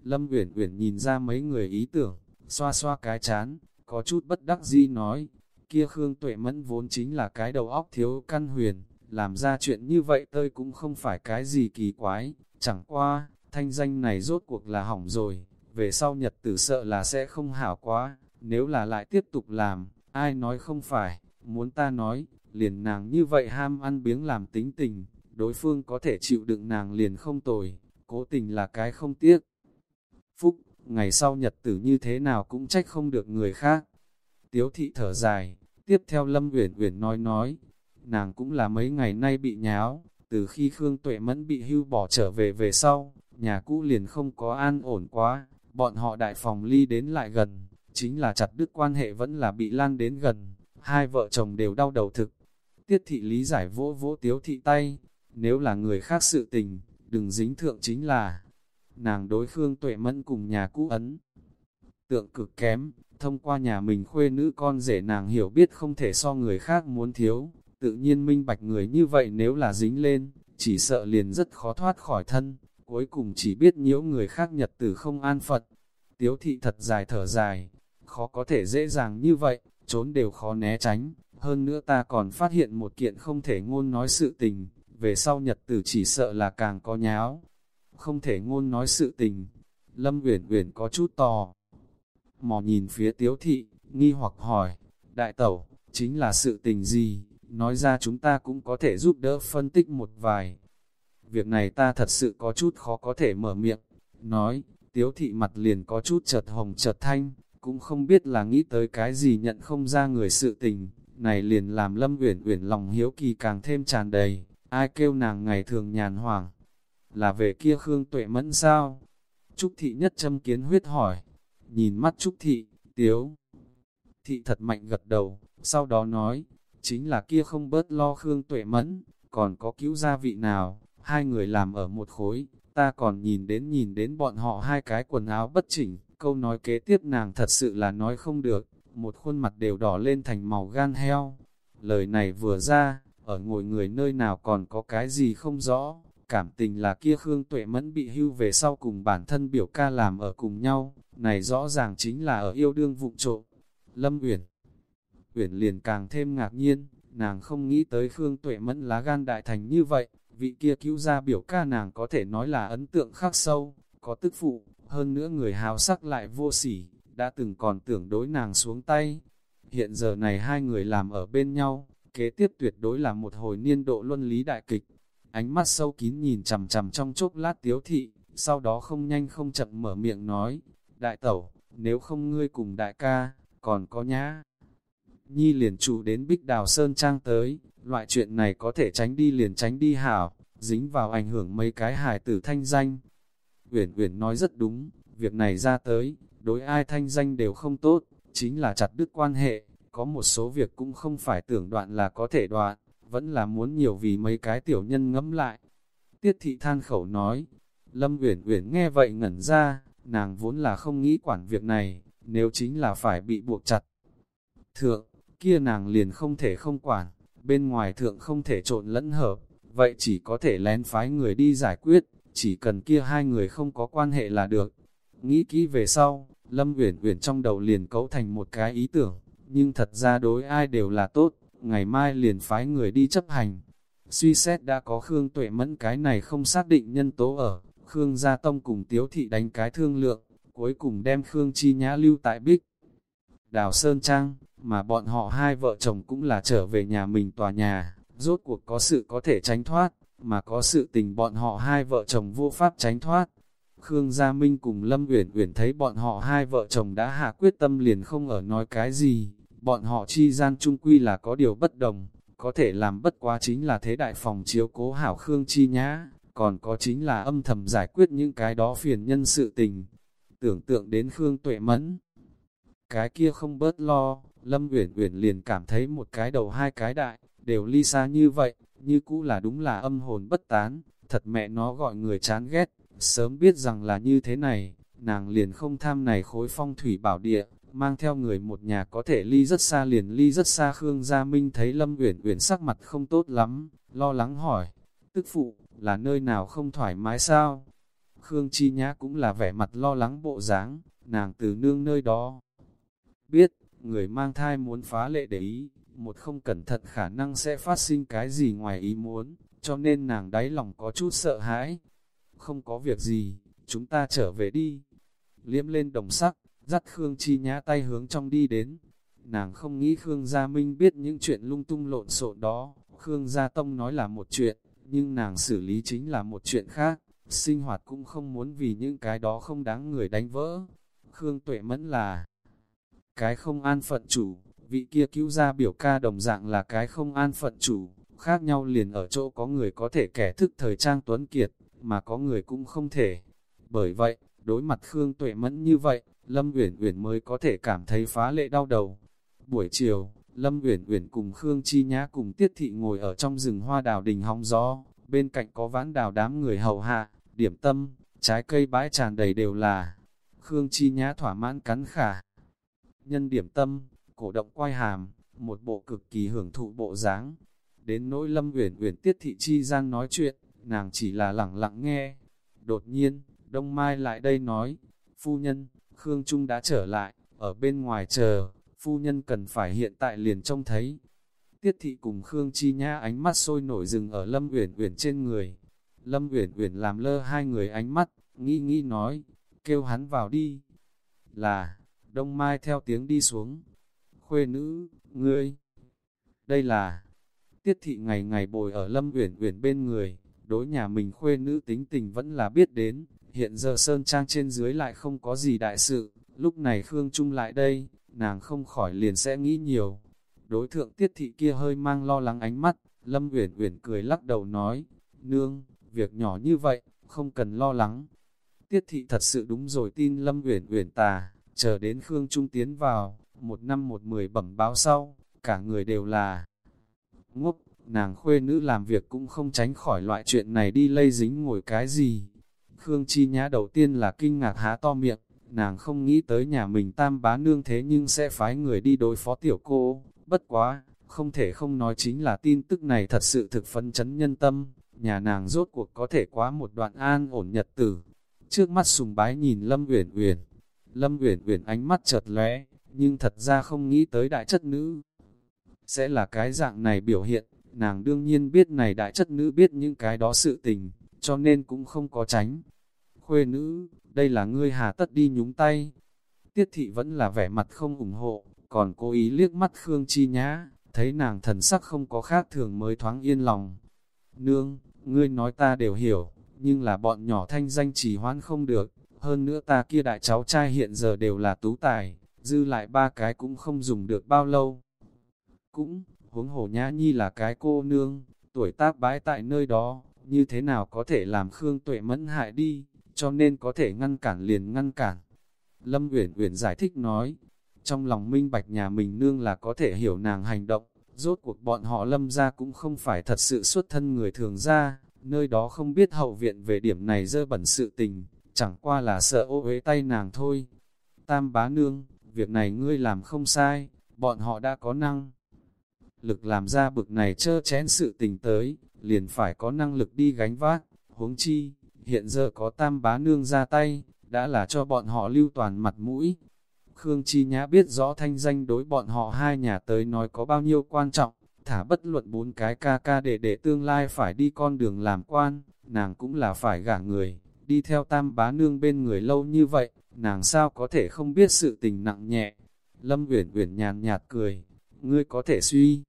Lâm Uyển Uyển nhìn ra mấy người ý tưởng, xoa xoa cái chán, có chút bất đắc dĩ nói, kia Khương Tuệ Mẫn vốn chính là cái đầu óc thiếu căn huyền, làm ra chuyện như vậy tơi cũng không phải cái gì kỳ quái, chẳng qua, thanh danh này rốt cuộc là hỏng rồi, về sau nhật tử sợ là sẽ không hảo quá, nếu là lại tiếp tục làm, ai nói không phải, muốn ta nói, liền nàng như vậy ham ăn biếng làm tính tình, đối phương có thể chịu đựng nàng liền không tồi, cố tình là cái không tiếc. Phúc, ngày sau nhật tử như thế nào cũng trách không được người khác. Tiếu thị thở dài, tiếp theo Lâm Uyển Uyển nói nói, nàng cũng là mấy ngày nay bị nháo, từ khi Khương Tuệ Mẫn bị hưu bỏ trở về về sau, nhà cũ liền không có an ổn quá, bọn họ đại phòng ly đến lại gần, chính là chặt đứt quan hệ vẫn là bị lan đến gần, hai vợ chồng đều đau đầu thực. Tiết thị lý giải vỗ vỗ tiếu thị tay, nếu là người khác sự tình, đừng dính thượng chính là, nàng đối Khương Tuệ Mẫn cùng nhà cũ ấn. Tượng cực kém, thông qua nhà mình khuê nữ con rể nàng hiểu biết không thể so người khác muốn thiếu, tự nhiên minh bạch người như vậy nếu là dính lên, chỉ sợ liền rất khó thoát khỏi thân, cuối cùng chỉ biết nhiễu người khác nhật tử không an phận. Tiếu thị thật dài thở dài, khó có thể dễ dàng như vậy, trốn đều khó né tránh, hơn nữa ta còn phát hiện một kiện không thể ngôn nói sự tình, về sau nhật tử chỉ sợ là càng có nháo. Không thể ngôn nói sự tình. Lâm Uyển Uyển có chút tò mò nhìn phía tiếu thị, nghi hoặc hỏi, đại tẩu, chính là sự tình gì, nói ra chúng ta cũng có thể giúp đỡ phân tích một vài. Việc này ta thật sự có chút khó có thể mở miệng, nói, tiếu thị mặt liền có chút chợt hồng chợt thanh, cũng không biết là nghĩ tới cái gì nhận không ra người sự tình, này liền làm Lâm Uyển Uyển lòng hiếu kỳ càng thêm tràn đầy, ai kêu nàng ngày thường nhàn hoảng, là về kia Khương Tuệ Mẫn sao? Trúc Thị nhất châm kiến huyết hỏi, nhìn mắt Trúc Thị, tiếu. Thị thật mạnh gật đầu, sau đó nói, chính là kia không bớt lo Khương Tuệ Mẫn, còn có cứu gia vị nào, hai người làm ở một khối, ta còn nhìn đến nhìn đến bọn họ hai cái quần áo bất chỉnh, câu nói kế tiếp nàng thật sự là nói không được, một khuôn mặt đều đỏ lên thành màu gan heo. Lời này vừa ra, ở ngồi người nơi nào còn có cái gì không rõ, cảm tình là kia Khương Tuệ Mẫn bị hưu về sau cùng bản thân biểu ca làm ở cùng nhau, này rõ ràng chính là ở yêu đương vụng trộm. Lâm Uyển Uyển liền càng thêm ngạc nhiên, nàng không nghĩ tới Khương Tuệ Mẫn lá gan đại thành như vậy, vị kia cứu ra biểu ca nàng có thể nói là ấn tượng khắc sâu, có tức phụ, hơn nữa người hào sắc lại vô sỉ, đã từng còn tưởng đối nàng xuống tay. Hiện giờ này hai người làm ở bên nhau, kế tiếp tuyệt đối là một hồi niên độ luân lý đại kịch. Ánh mắt sâu kín nhìn chằm chằm trong chốc lát tiếu thị, sau đó không nhanh không chậm mở miệng nói, Đại tẩu, nếu không ngươi cùng đại ca, còn có nhá. Nhi liền trụ đến Bích Đào Sơn Trang tới, loại chuyện này có thể tránh đi liền tránh đi hảo, dính vào ảnh hưởng mấy cái hài tử thanh danh. Uyển Uyển nói rất đúng, việc này ra tới, đối ai thanh danh đều không tốt, chính là chặt đứt quan hệ, có một số việc cũng không phải tưởng đoạn là có thể đoạn, vẫn là muốn nhiều vì mấy cái tiểu nhân ngẫm lại. Tiết thị than khẩu nói, Lâm Uyển Uyển nghe vậy ngẩn ra, nàng vốn là không nghĩ quản việc này, nếu chính là phải bị buộc chặt. Thượng, kia nàng liền không thể không quản, bên ngoài thượng không thể trộn lẫn hợp, vậy chỉ có thể lén phái người đi giải quyết, chỉ cần kia hai người không có quan hệ là được. Nghĩ kỹ về sau, Lâm Uyển Uyển trong đầu liền cấu thành một cái ý tưởng, nhưng thật ra đối ai đều là tốt, ngày mai liền phái người đi chấp hành. Suy xét đã có Khương Tuệ Mẫn cái này không xác định nhân tố ở, Khương Gia Tông cùng Tiếu Thị đánh cái thương lượng, cuối cùng đem Khương Chi Nhã lưu tại Bích. Đào Sơn Trang, mà bọn họ hai vợ chồng cũng là trở về nhà mình tòa nhà, rốt cuộc có sự có thể tránh thoát, mà có sự tình bọn họ hai vợ chồng vô pháp tránh thoát. Khương Gia Minh cùng Lâm Uyển Uyển thấy bọn họ hai vợ chồng đã hạ quyết tâm liền không ở nói cái gì, bọn họ chi gian trung quy là có điều bất đồng, có thể làm bất quá chính là thế đại phòng chiếu cố hảo Khương Chi Nhã, còn có chính là âm thầm giải quyết những cái đó phiền nhân sự tình. Tưởng tượng đến Khương Tuệ Mẫn, cái kia không bớt lo, Lâm Uyển Uyển liền cảm thấy một cái đầu hai cái đại, đều ly xa như vậy, như cũ là đúng là âm hồn bất tán, thật mẹ nó gọi người chán ghét, sớm biết rằng là như thế này, nàng liền không tham này khối phong thủy bảo địa, mang theo người một nhà có thể ly rất xa liền ly rất xa Khương Gia Minh thấy Lâm Uyển Uyển sắc mặt không tốt lắm, lo lắng hỏi, tức phụ, là nơi nào không thoải mái sao? Khương Chi Nhã cũng là vẻ mặt lo lắng bộ dáng, nàng từ nương nơi đó. Biết, người mang thai muốn phá lệ để ý, một không cẩn thận khả năng sẽ phát sinh cái gì ngoài ý muốn, cho nên nàng đáy lòng có chút sợ hãi. Không có việc gì, chúng ta trở về đi. Liếm lên đồng sắc, dắt Khương Chi Nhã tay hướng trong đi đến. Nàng không nghĩ Khương Gia Minh biết những chuyện lung tung lộn xộn đó, Khương Gia Tông nói là một chuyện, nhưng nàng xử lý chính là một chuyện khác, sinh hoạt cũng không muốn vì những cái đó không đáng người đánh vỡ. Khương Tuệ Mẫn là cái không an phận chủ, vị kia cứu ra biểu ca đồng dạng là cái không an phận chủ, khác nhau liền ở chỗ có người có thể kẻ thức thời trang tuấn kiệt, mà có người cũng không thể. Bởi vậy, đối mặt Khương Tuệ Mẫn như vậy, Lâm Uyển Uyển mới có thể cảm thấy phá lệ đau đầu. Buổi chiều, Lâm Uyển Uyển cùng Khương Chi Nhã cùng Tiết Thị ngồi ở trong rừng hoa đào đình hóng gió, bên cạnh có vãn đào đám người hầu hạ, điểm tâm, trái cây bãi tràn đầy đều là. Khương Chi Nhã thỏa mãn cắn khả. Nhân điểm tâm, cổ động quay hàm, một bộ cực kỳ hưởng thụ bộ dáng. Đến nỗi Lâm Uyển Uyển Tiết Thị Chi gian nói chuyện, nàng chỉ là lặng lặng nghe. Đột nhiên, Đông Mai lại đây nói, phu nhân, Khương Trung đã trở lại, ở bên ngoài chờ, phu nhân cần phải hiện tại liền trông thấy. Tiết thị cùng Khương Chi nha ánh mắt sôi nổi dừng ở Lâm Uyển Uyển trên người. Lâm Uyển Uyển làm lơ hai người ánh mắt, nghĩ nghĩ nói, kêu hắn vào đi. Là, Đông Mai theo tiếng đi xuống. Khuê nữ, ngươi, đây là... Tiết thị ngày ngày bồi ở Lâm Uyển Uyển bên người, đối nhà mình khuê nữ tính tình vẫn là biết đến, hiện giờ Sơn Trang trên dưới lại không có gì đại sự, lúc này Khương Trung lại đây, nàng không khỏi liền sẽ nghĩ nhiều. Đối thượng Tiết thị kia hơi mang lo lắng ánh mắt, Lâm Uyển Uyển cười lắc đầu nói, nương, việc nhỏ như vậy, không cần lo lắng. Tiết thị thật sự đúng rồi tin Lâm Uyển Uyển tà, chờ đến Khương Trung tiến vào, một năm một mười bẩm báo sau, cả người đều là ngốc, nàng khuê nữ làm việc cũng không tránh khỏi loại chuyện này đi lây dính ngồi cái gì. Khương Chi Nhã đầu tiên là kinh ngạc há to miệng, nàng không nghĩ tới nhà mình tam bá nương thế nhưng sẽ phái người đi đối phó tiểu cô, bất quá, không thể không nói chính là tin tức này thật sự thực phấn chấn nhân tâm, nhà nàng rốt cuộc có thể quá một đoạn an ổn nhật tử. Trước mắt sùng bái nhìn Lâm Uyển Uyển, Lâm Uyển Uyển ánh mắt chợt lóe, nhưng thật ra không nghĩ tới đại chất nữ. Sẽ là cái dạng này biểu hiện, nàng đương nhiên biết này đại chất nữ biết những cái đó sự tình, cho nên cũng không có tránh. Khuê nữ, đây là ngươi hà tất đi nhúng tay. Tiết thị vẫn là vẻ mặt không ủng hộ, còn cố ý liếc mắt Khương Chi Nhã, thấy nàng thần sắc không có khác thường mới thoáng yên lòng. Nương, ngươi nói ta đều hiểu, nhưng là bọn nhỏ thanh danh chỉ hoãn không được, hơn nữa ta kia đại cháu trai hiện giờ đều là tú tài, dư lại ba cái cũng không dùng được bao lâu. Cũng, huống hồ nhã nhi là cái cô nương, tuổi tác bái tại nơi đó, như thế nào có thể làm Khương Tuệ mẫn hại đi, cho nên có thể ngăn cản liền ngăn cản. Lâm Uyển Uyển giải thích nói, trong lòng minh bạch nhà mình nương là có thể hiểu nàng hành động, rốt cuộc bọn họ lâm ra cũng không phải thật sự xuất thân người thường ra, nơi đó không biết hậu viện về điểm này dơ bẩn sự tình, chẳng qua là sợ ô uế tay nàng thôi. Tam bá nương, việc này ngươi làm không sai, bọn họ đã có năng lực làm ra bực này chơ chén sự tình tới, liền phải có năng lực đi gánh vác, huống chi, hiện giờ có tam bá nương ra tay, đã là cho bọn họ lưu toàn mặt mũi. Khương Chi Nhã biết rõ thanh danh đối bọn họ hai nhà tới nói có bao nhiêu quan trọng, thả bất luận bốn cái ca ca để để tương lai phải đi con đường làm quan, nàng cũng là phải gả người, đi theo tam bá nương bên người lâu như vậy, nàng sao có thể không biết sự tình nặng nhẹ. Lâm Uyển Uyển nhàn nhạt cười, ngươi có thể suy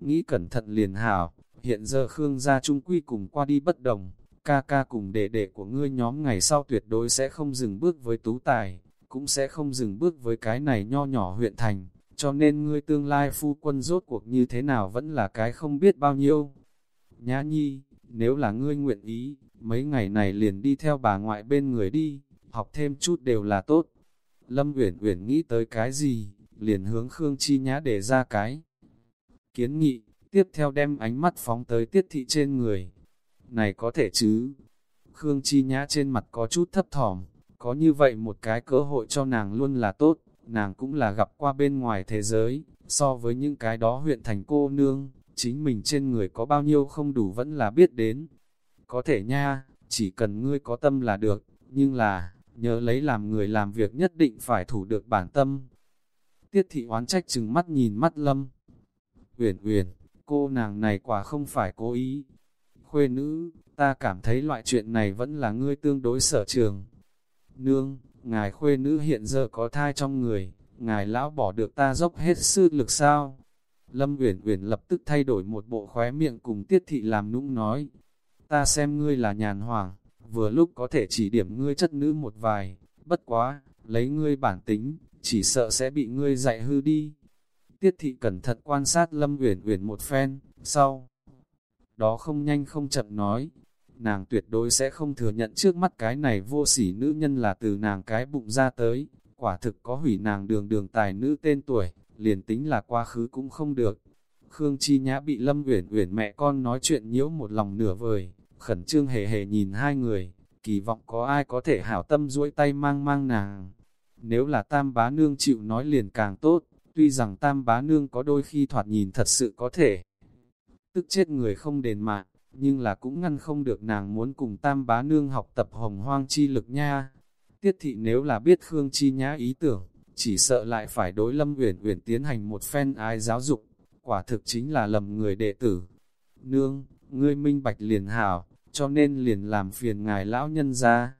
nghĩ cẩn thận liền hảo, hiện giờ Khương gia trung quy cùng qua đi bất đồng, ca ca cùng đệ đệ của ngươi nhóm ngày sau tuyệt đối sẽ không dừng bước với tú tài, cũng sẽ không dừng bước với cái này nho nhỏ huyện thành, cho nên ngươi tương lai phu quân rốt cuộc như thế nào vẫn là cái không biết bao nhiêu. Nhã nhi, nếu là ngươi nguyện ý, mấy ngày này liền đi theo bà ngoại bên người đi, học thêm chút đều là tốt. Lâm Uyển Uyển nghĩ tới cái gì, liền hướng Khương Chi Nhã để ra cái kiến nghị, tiếp theo đem ánh mắt phóng tới tiết thị trên người. Này có thể chứ? Khương Chi Nhã trên mặt có chút thấp thỏm, có như vậy một cái cơ hội cho nàng luôn là tốt, nàng cũng là gặp qua bên ngoài thế giới, so với những cái đó huyện thành cô nương, chính mình trên người có bao nhiêu không đủ vẫn là biết đến. Có thể nha, chỉ cần ngươi có tâm là được, nhưng là, nhớ lấy làm người làm việc nhất định phải thủ được bản tâm. Tiết thị oán trách chừng mắt nhìn mắt lâm. Uyển Uyển, cô nàng này quả không phải cố ý. Khuê nữ, ta cảm thấy loại chuyện này vẫn là ngươi tương đối sở trường. Nương, ngài khuê nữ hiện giờ có thai trong người, ngài lão bỏ được ta dốc hết sư lực sao? Lâm Uyển Uyển lập tức thay đổi một bộ khóe miệng cùng Tiết thị làm nũng nói, ta xem ngươi là nhàn hoàng, vừa lúc có thể chỉ điểm ngươi chất nữ một vài, bất quá, lấy ngươi bản tính, chỉ sợ sẽ bị ngươi dạy hư đi. Tiết thị cẩn thận quan sát Lâm Uyển Uyển một phen, sau đó không nhanh không chậm nói, nàng tuyệt đối sẽ không thừa nhận trước mắt cái này vô sỉ nữ nhân là từ nàng cái bụng ra tới, quả thực có hủy nàng đường đường tài nữ tên tuổi, liền tính là quá khứ cũng không được. Khương Chi Nhã bị Lâm Uyển Uyển mẹ con nói chuyện nhiễu một lòng nửa vời, khẩn trương hề hề nhìn hai người, kỳ vọng có ai có thể hảo tâm duỗi tay mang mang nàng. Nếu là tam bá nương chịu nói liền càng tốt, Tuy rằng tam bá nương có đôi khi thoạt nhìn thật sự có thể tức chết người không đền mạng, nhưng là cũng ngăn không được nàng muốn cùng tam bá nương học tập hồng hoang chi lực nha. Tiết thị nếu là biết Khương Chi Nhã ý tưởng, chỉ sợ lại phải đối Lâm Uyển Uyển tiến hành một phen ai giáo dục, quả thực chính là lầm người đệ tử. Nương, ngươi minh bạch liền hảo, cho nên liền làm phiền ngài lão nhân ra.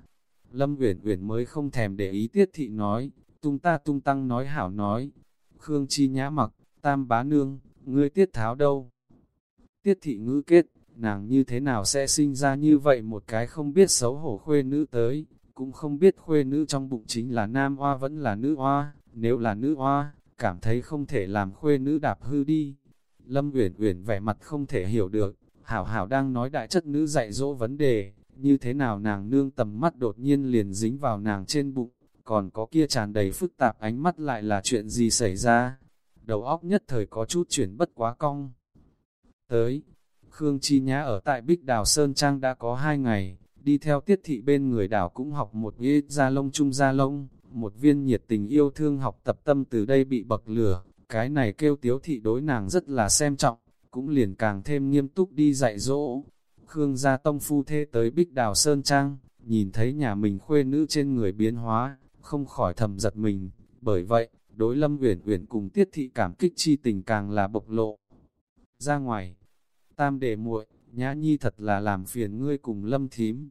Lâm Uyển Uyển mới không thèm để ý Tiết thị nói, tung ta tung tăng nói hảo nói. Khương Chi Nhã mặc, tam bá nương, ngươi tiết tháo đâu? Tiết thị ngữ kết, nàng như thế nào sẽ sinh ra như vậy một cái không biết xấu hổ khuê nữ tới, cũng không biết khuê nữ trong bụng chính là nam hoa vẫn là nữ hoa, nếu là nữ hoa, cảm thấy không thể làm khuê nữ đạp hư đi. Lâm Uyển Uyển vẻ mặt không thể hiểu được, Hảo Hảo đang nói đại chất nữ dạy dỗ vấn đề, như thế nào nàng nương tầm mắt đột nhiên liền dính vào nàng trên bụng, còn có kia tràn đầy phức tạp ánh mắt lại là chuyện gì xảy ra. Đầu óc nhất thời có chút chuyển bất quá cong. Tới, Khương Chi Nhã ở tại Bích Đào Sơn Trang đã có hai ngày, đi theo tiết thị bên người đảo cũng học một ít gia lông chung gia lông, một viên nhiệt tình yêu thương học tập tâm từ đây bị bậc lửa, cái này kêu tiếu thị đối nàng rất là xem trọng, cũng liền càng thêm nghiêm túc đi dạy dỗ. Khương gia tông phu thê tới Bích Đào Sơn Trang, nhìn thấy nhà mình khuê nữ trên người biến hóa, không khỏi thầm giật mình, bởi vậy, đối lâm uyển uyển cùng tiết thị cảm kích chi tình càng là bộc lộ. Ra ngoài, tam đệ muội, nhã nhi thật là làm phiền ngươi cùng lâm thím.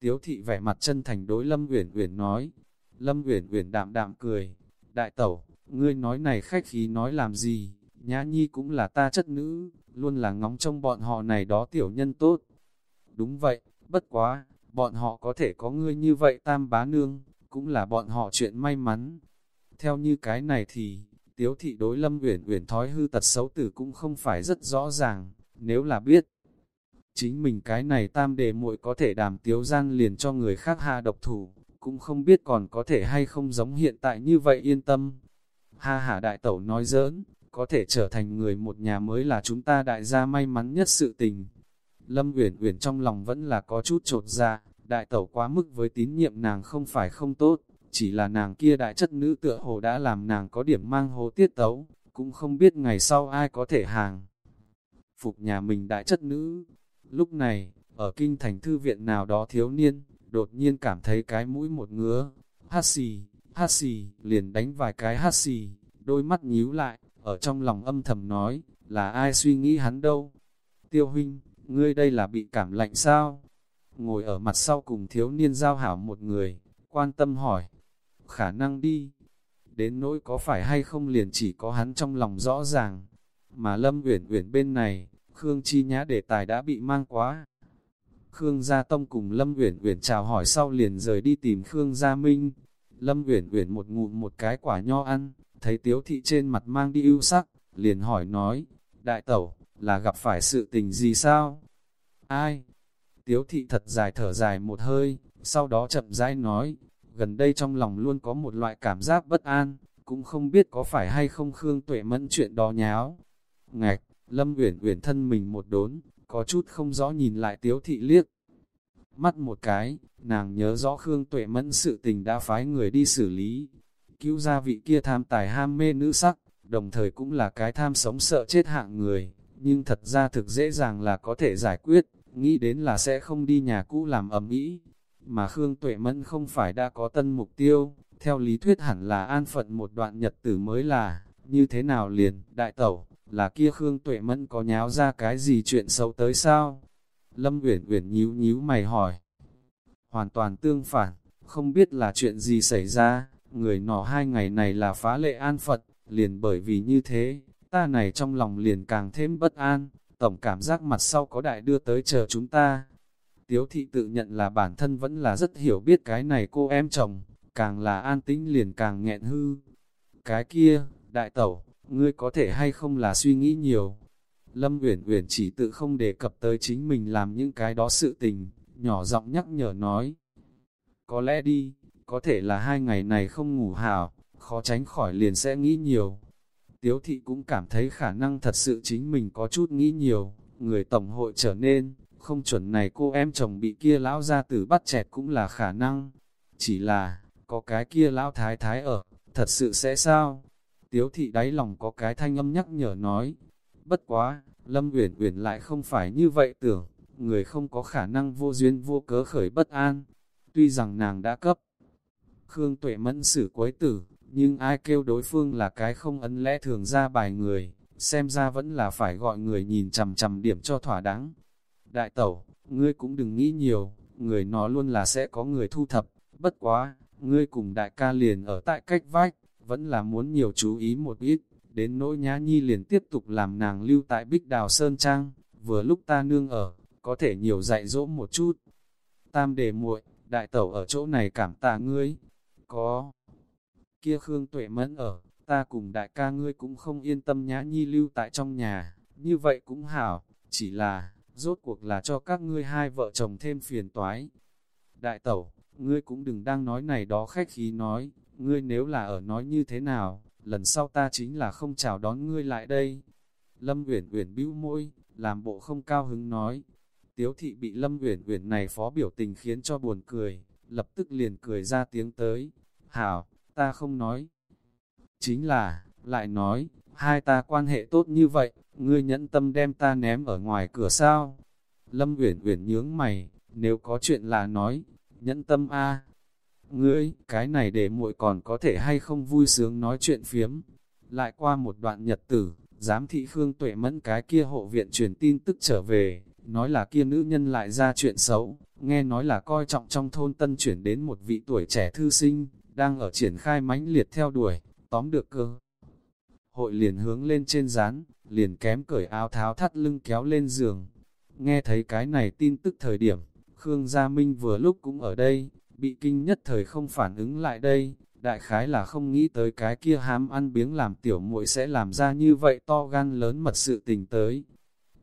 Tiếu thị vẻ mặt chân thành đối lâm uyển uyển nói, lâm uyển uyển đạm đạm cười, đại tẩu, ngươi nói này khách khí nói làm gì, nhã nhi cũng là ta chất nữ, luôn là ngóng trông bọn họ này đó tiểu nhân tốt. Đúng vậy, bất quá, bọn họ có thể có ngươi như vậy tam bá nương, cũng là bọn họ chuyện may mắn. Theo như cái này thì, tiếu thị đối lâm uyển uyển thói hư tật xấu tử cũng không phải rất rõ ràng, nếu là biết. Chính mình cái này tam đề muội có thể đàm tiếu gian liền cho người khác hạ độc thủ, cũng không biết còn có thể hay không giống hiện tại như vậy yên tâm. Ha hả đại tẩu nói giỡn, có thể trở thành người một nhà mới là chúng ta đại gia may mắn nhất sự tình. Lâm Uyển Uyển trong lòng vẫn là có chút trột ra, đại tẩu quá mức với tín nhiệm nàng không phải không tốt, chỉ là nàng kia đại chất nữ tựa hồ đã làm nàng có điểm mang hố tiết tấu, cũng không biết ngày sau ai có thể hàng. Phục nhà mình đại chất nữ. Lúc này, ở kinh thành thư viện nào đó thiếu niên, đột nhiên cảm thấy cái mũi một ngứa, hát xì, hát xì, liền đánh vài cái hát xì, đôi mắt nhíu lại, ở trong lòng âm thầm nói, là ai suy nghĩ hắn đâu. Tiêu huynh, ngươi đây là bị cảm lạnh sao? Ngồi ở mặt sau cùng thiếu niên giao hảo một người, quan tâm hỏi, khả năng đi. Đến nỗi có phải hay không liền chỉ có hắn trong lòng rõ ràng. Mà Lâm Uyển Uyển bên này, Khương Chi Nhã đề tài đã bị mang quá. Khương Gia Tông cùng Lâm Uyển Uyển chào hỏi sau liền rời đi tìm Khương Gia Minh. Lâm Uyển Uyển một ngụm một cái quả nho ăn, thấy Tiếu thị trên mặt mang đi ưu sắc, liền hỏi nói: "Đại tẩu, là gặp phải sự tình gì sao?" "Ai?" Tiếu thị thật dài thở dài một hơi, sau đó chậm rãi nói: "Gần đây trong lòng luôn có một loại cảm giác bất an, cũng không biết có phải hay không Khương Tuệ Mẫn chuyện đó nháo." Ngạch, Lâm Uyển Uyển thân mình một đốn, có chút không rõ nhìn lại Tiếu thị liếc. Mắt một cái, nàng nhớ rõ Khương Tuệ Mẫn sự tình đã phái người đi xử lý. Cứu ra vị kia tham tài ham mê nữ sắc, đồng thời cũng là cái tham sống sợ chết hạng người, nhưng thật ra thực dễ dàng là có thể giải quyết, nghĩ đến là sẽ không đi nhà cũ làm ầm ĩ. Mà Khương Tuệ Mẫn không phải đã có tân mục tiêu, theo lý thuyết hẳn là an phận một đoạn nhật tử mới là, như thế nào liền, đại tẩu, là kia Khương Tuệ Mẫn có nháo ra cái gì chuyện xấu tới sao? Lâm Uyển Uyển nhíu nhíu mày hỏi. Hoàn toàn tương phản, không biết là chuyện gì xảy ra, người nọ hai ngày này là phá lệ an Phật, liền bởi vì như thế, ta này trong lòng liền càng thêm bất an, tổng cảm giác mặt sau có đại đưa tới chờ chúng ta. Tiếu thị tự nhận là bản thân vẫn là rất hiểu biết cái này cô em chồng, càng là an tính liền càng nghẹn hư. Cái kia, đại tẩu, ngươi có thể hay không là suy nghĩ nhiều. Lâm Uyển Uyển chỉ tự không đề cập tới chính mình làm những cái đó sự tình, nhỏ giọng nhắc nhở nói. Có lẽ đi, có thể là hai ngày này không ngủ hào, khó tránh khỏi liền sẽ nghĩ nhiều. Tiếu thị cũng cảm thấy khả năng thật sự chính mình có chút nghĩ nhiều, người tổng hội trở nên, không chuẩn này cô em chồng bị kia lão ra tử bắt chẹt cũng là khả năng. Chỉ là, có cái kia lão thái thái ở, thật sự sẽ sao? Tiếu thị đáy lòng có cái thanh âm nhắc nhở nói, bất quá, Lâm Uyển Uyển lại không phải như vậy tưởng, người không có khả năng vô duyên vô cớ khởi bất an. Tuy rằng nàng đã cấp Khương Tuệ Mẫn xử quấy tử, nhưng ai kêu đối phương là cái không ấn lẽ thường ra bài người, xem ra vẫn là phải gọi người nhìn chằm chằm điểm cho thỏa đáng. Đại tẩu, ngươi cũng đừng nghĩ nhiều, người nó luôn là sẽ có người thu thập, bất quá, ngươi cùng đại ca liền ở tại cách vách, vẫn là muốn nhiều chú ý một ít, đến nỗi nhã nhi liền tiếp tục làm nàng lưu tại Bích Đào Sơn Trang, vừa lúc ta nương ở, có thể nhiều dạy dỗ một chút. Tam đề muội, đại tẩu ở chỗ này cảm tạ ngươi, có kia Khương Tuệ Mẫn ở, ta cùng đại ca ngươi cũng không yên tâm nhã nhi lưu tại trong nhà, như vậy cũng hảo, chỉ là, rốt cuộc là cho các ngươi hai vợ chồng thêm phiền toái. Đại tẩu, ngươi cũng đừng đang nói này đó khách khí nói, ngươi nếu là ở nói như thế nào, lần sau ta chính là không chào đón ngươi lại đây. Lâm Uyển Uyển bĩu môi, làm bộ không cao hứng nói. Tiếu thị bị Lâm Uyển Uyển này phó biểu tình khiến cho buồn cười, lập tức liền cười ra tiếng tới. Hảo, ta không nói. Chính là, lại nói, hai ta quan hệ tốt như vậy, ngươi nhẫn tâm đem ta ném ở ngoài cửa sao? Lâm Uyển Uyển nhướng mày, nếu có chuyện là nói, nhẫn tâm a. Ngươi, cái này để muội còn có thể hay không vui sướng nói chuyện phiếm. Lại qua một đoạn nhật tử, giám thị Khương Tuệ Mẫn cái kia hộ viện truyền tin tức trở về, nói là kia nữ nhân lại ra chuyện xấu, nghe nói là coi trọng trong thôn tân chuyển đến một vị tuổi trẻ thư sinh, đang ở triển khai mãnh liệt theo đuổi, tóm được cơ. Hội liền hướng lên trên rán, liền kém cởi áo tháo thắt lưng kéo lên giường. Nghe thấy cái này tin tức thời điểm, Khương Gia Minh vừa lúc cũng ở đây, bị kinh nhất thời không phản ứng lại đây, đại khái là không nghĩ tới cái kia hám ăn biếng làm tiểu muội sẽ làm ra như vậy to gan lớn mật sự tình tới.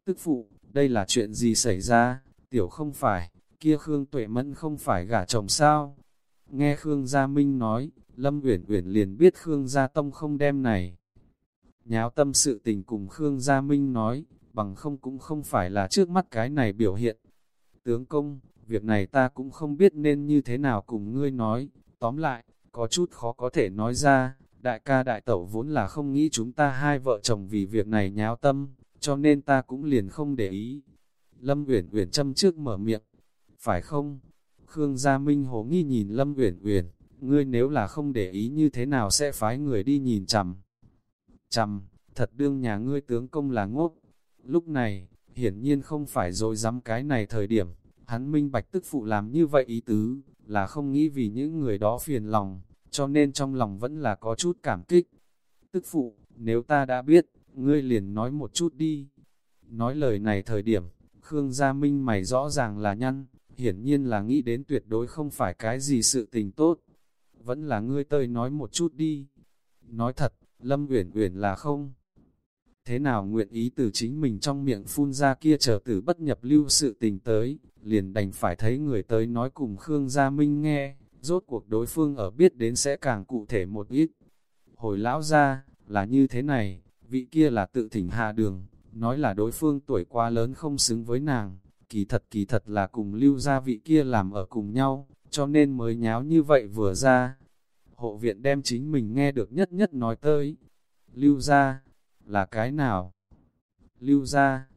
Tức phụ, đây là chuyện gì xảy ra, tiểu không phải, kia Khương Tuệ Mẫn không phải gả chồng sao? Nghe Khương Gia Minh nói, Lâm Uyển Uyển liền biết Khương Gia Tông không đem này. Nháo tâm sự tình cùng Khương Gia Minh nói, bằng không cũng không phải là trước mắt cái này biểu hiện. Tướng công, việc này ta cũng không biết nên như thế nào cùng ngươi nói, tóm lại, có chút khó có thể nói ra, đại ca đại tẩu vốn là không nghĩ chúng ta hai vợ chồng vì việc này nháo tâm, cho nên ta cũng liền không để ý. Lâm Uyển Uyển châm trước mở miệng, phải không? Khương Gia Minh hồ nghi nhìn Lâm Uyển Uyển, ngươi nếu là không để ý như thế nào sẽ phái người đi nhìn chằm. Chằm, thật đương nhà ngươi tướng công là ngốc. Lúc này, hiển nhiên không phải rồi dám cái này thời điểm, hắn minh bạch tức phụ làm như vậy ý tứ, là không nghĩ vì những người đó phiền lòng, cho nên trong lòng vẫn là có chút cảm kích. Tức phụ, nếu ta đã biết, ngươi liền nói một chút đi. Nói lời này thời điểm, Khương Gia Minh mày rõ ràng là nhăn, hiển nhiên là nghĩ đến tuyệt đối không phải cái gì sự tình tốt. Vẫn là ngươi tơi nói một chút đi. Nói thật, Lâm Uyển Uyển là không. Thế nào nguyện ý từ chính mình trong miệng phun ra kia trở tử bất nhập lưu sự tình tới, liền đành phải thấy người tới nói cùng Khương Gia Minh nghe, rốt cuộc đối phương ở biết đến sẽ càng cụ thể một ít. Hồi lão ra, là như thế này, vị kia là tự thỉnh hạ đường, nói là đối phương tuổi quá lớn không xứng với nàng, kỳ thật kỳ thật là cùng lưu gia vị kia làm ở cùng nhau, cho nên mới nháo như vậy vừa ra. Hộ viện đem chính mình nghe được nhất nhất nói tới. Lưu gia, là cái nào? Lưu gia,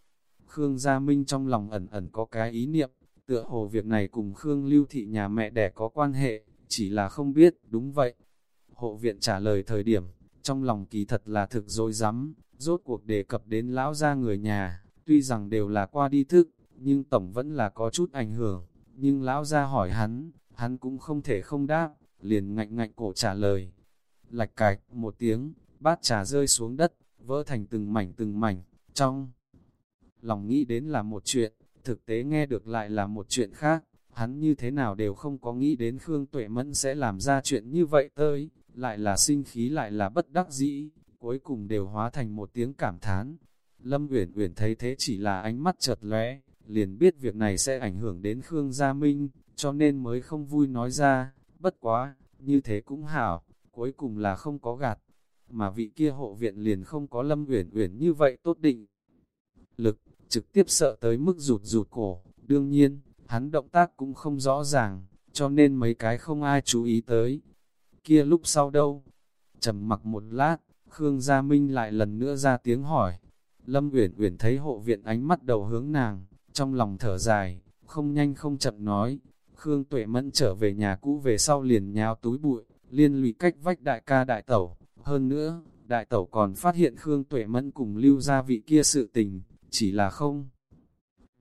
Khương Gia Minh trong lòng ẩn ẩn có cái ý niệm, tựa hồ việc này cùng Khương Lưu Thị nhà mẹ đẻ có quan hệ, chỉ là không biết, đúng vậy. Hộ viện trả lời thời điểm, trong lòng kỳ thật là thực dối rắm rốt cuộc đề cập đến lão gia người nhà, tuy rằng đều là qua đi thức, nhưng tổng vẫn là có chút ảnh hưởng, nhưng lão gia hỏi hắn, hắn cũng không thể không đáp, liền ngạnh ngạnh cổ trả lời. Lạch cạch, một tiếng, bát trà rơi xuống đất, vỡ thành từng mảnh từng mảnh, trong lòng nghĩ đến là một chuyện, thực tế nghe được lại là một chuyện khác, hắn như thế nào đều không có nghĩ đến Khương Tuệ Mẫn sẽ làm ra chuyện như vậy tới, lại là sinh khí lại là bất đắc dĩ, cuối cùng đều hóa thành một tiếng cảm thán. Lâm Uyển Uyển thấy thế chỉ là ánh mắt chợt lóe, liền biết việc này sẽ ảnh hưởng đến Khương Gia Minh, cho nên mới không vui nói ra, bất quá, như thế cũng hảo, cuối cùng là không có gạt, mà vị kia hộ viện liền không có Lâm Uyển Uyển như vậy tốt định. Lực, trực tiếp sợ tới mức rụt rụt cổ, đương nhiên, hắn động tác cũng không rõ ràng, cho nên mấy cái không ai chú ý tới. Kia lúc sau đâu? trầm mặc một lát, Khương Gia Minh lại lần nữa ra tiếng hỏi. Lâm Uyển Uyển thấy hộ viện ánh mắt đầu hướng nàng, trong lòng thở dài, không nhanh không chậm nói. Khương Tuệ Mẫn trở về nhà cũ về sau liền nhào túi bụi, liên lụy cách vách đại ca đại tẩu. Hơn nữa, đại tẩu còn phát hiện Khương Tuệ Mẫn cùng lưu gia vị kia sự tình, chỉ là không.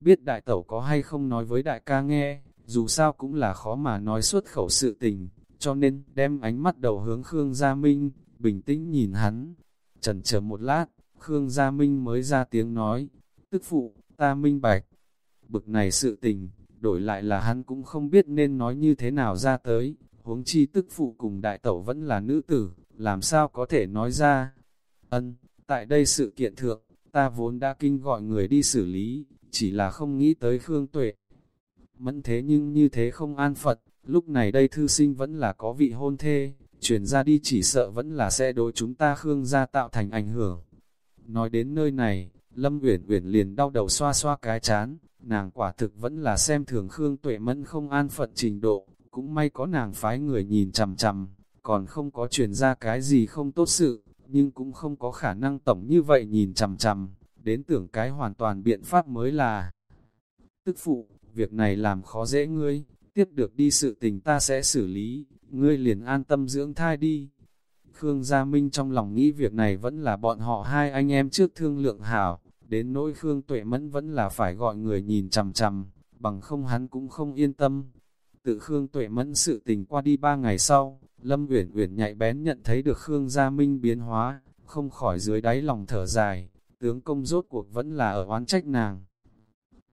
Biết đại tẩu có hay không nói với đại ca nghe, dù sao cũng là khó mà nói suốt khẩu sự tình, cho nên đem ánh mắt đầu hướng Khương Gia Minh, bình tĩnh nhìn hắn. Trần chờ một lát, Khương Gia Minh mới ra tiếng nói, tức phụ, ta minh bạch. Bực này sự tình, đổi lại là hắn cũng không biết nên nói như thế nào ra tới, huống chi tức phụ cùng đại tẩu vẫn là nữ tử, làm sao có thể nói ra. Ân, tại đây sự kiện thượng, ta vốn đã kinh gọi người đi xử lý, chỉ là không nghĩ tới Khương Tuệ. Mẫn thế nhưng như thế không an phận, lúc này đây thư sinh vẫn là có vị hôn thê, chuyển ra đi chỉ sợ vẫn là sẽ đối chúng ta Khương gia tạo thành ảnh hưởng. Nói đến nơi này, Lâm Uyển Uyển liền đau đầu xoa xoa cái chán, nàng quả thực vẫn là xem thường Khương Tuệ Mẫn không an phận trình độ, cũng may có nàng phái người nhìn chằm chằm, còn không có truyền ra cái gì không tốt sự, nhưng cũng không có khả năng tổng như vậy nhìn chằm chằm, đến tưởng cái hoàn toàn biện pháp mới là. Tức phụ, việc này làm khó dễ ngươi, tiếp được đi sự tình ta sẽ xử lý, ngươi liền an tâm dưỡng thai đi. Khương Gia Minh trong lòng nghĩ việc này vẫn là bọn họ hai anh em trước thương lượng hảo, đến nỗi Khương Tuệ Mẫn vẫn là phải gọi người nhìn chằm chằm, bằng không hắn cũng không yên tâm. Tự Khương Tuệ Mẫn sự tình qua đi ba ngày sau, Lâm Uyển Uyển nhạy bén nhận thấy được Khương Gia Minh biến hóa, không khỏi dưới đáy lòng thở dài, tướng công rốt cuộc vẫn là ở oán trách nàng.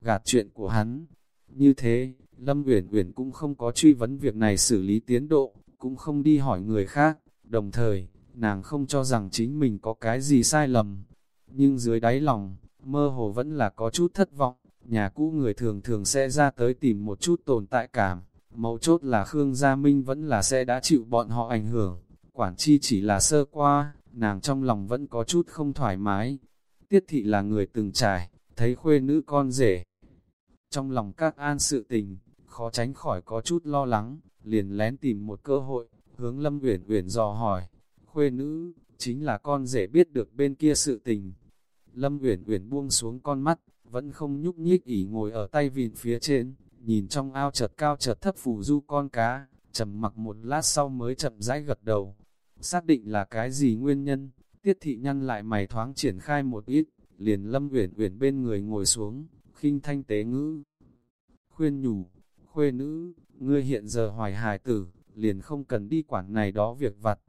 Gạt chuyện của hắn. Như thế, Lâm Uyển Uyển cũng không có truy vấn việc này xử lý tiến độ, cũng không đi hỏi người khác, đồng thời, nàng không cho rằng chính mình có cái gì sai lầm. Nhưng dưới đáy lòng, mơ hồ vẫn là có chút thất vọng, nhà cũ người thường thường sẽ ra tới tìm một chút tồn tại cảm. Mấu chốt là Khương Gia Minh vẫn là sẽ đã chịu bọn họ ảnh hưởng, quản chi chỉ là sơ qua, nàng trong lòng vẫn có chút không thoải mái. Tiết thị là người từng trải, thấy khuê nữ con rể. Trong lòng các an sự tình, khó tránh khỏi có chút lo lắng, liền lén tìm một cơ hội, hướng Lâm Uyển Uyển dò hỏi, khuê nữ, chính là con rể biết được bên kia sự tình. Lâm Uyển Uyển buông xuống con mắt, vẫn không nhúc nhích ỉ ngồi ở tay vịn phía trên, nhìn trong ao chợt cao chợt thấp phù du con cá, trầm mặc một lát sau mới chậm rãi gật đầu. Xác định là cái gì nguyên nhân, tiết thị nhăn lại mày thoáng triển khai một ít, liền Lâm Uyển Uyển bên người ngồi xuống, khinh thanh tế ngữ. Khuyên nhủ, khuê nữ, ngươi hiện giờ hoài hài tử, liền không cần đi quản này đó việc vặt.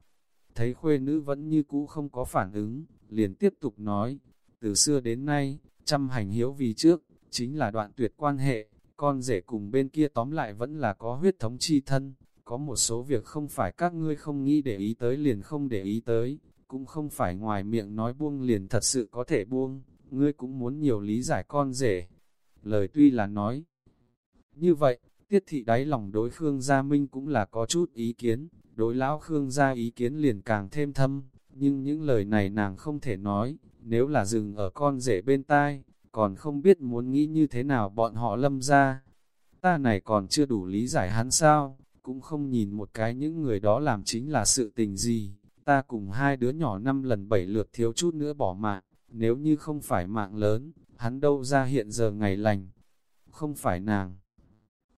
Thấy khuê nữ vẫn như cũ không có phản ứng, liền tiếp tục nói, từ xưa đến nay, trăm hành hiếu vì trước, chính là đoạn tuyệt quan hệ, con rể cùng bên kia tóm lại vẫn là có huyết thống chi thân, có một số việc không phải các ngươi không nghĩ để ý tới liền không để ý tới, cũng không phải ngoài miệng nói buông liền thật sự có thể buông, ngươi cũng muốn nhiều lý giải con rể. Lời tuy là nói như vậy, tiết thị đáy lòng đối Khương Gia Minh cũng là có chút ý kiến, đối lão Khương Gia ý kiến liền càng thêm thâm, nhưng những lời này nàng không thể nói, nếu là dừng ở con rể bên tai, còn không biết muốn nghĩ như thế nào bọn họ lâm ra. Ta này còn chưa đủ lý giải hắn sao, cũng không nhìn một cái những người đó làm chính là sự tình gì. Ta cùng hai đứa nhỏ năm lần bảy lượt thiếu chút nữa bỏ mạng, nếu như không phải mạng lớn, hắn đâu ra hiện giờ ngày lành. Không phải nàng.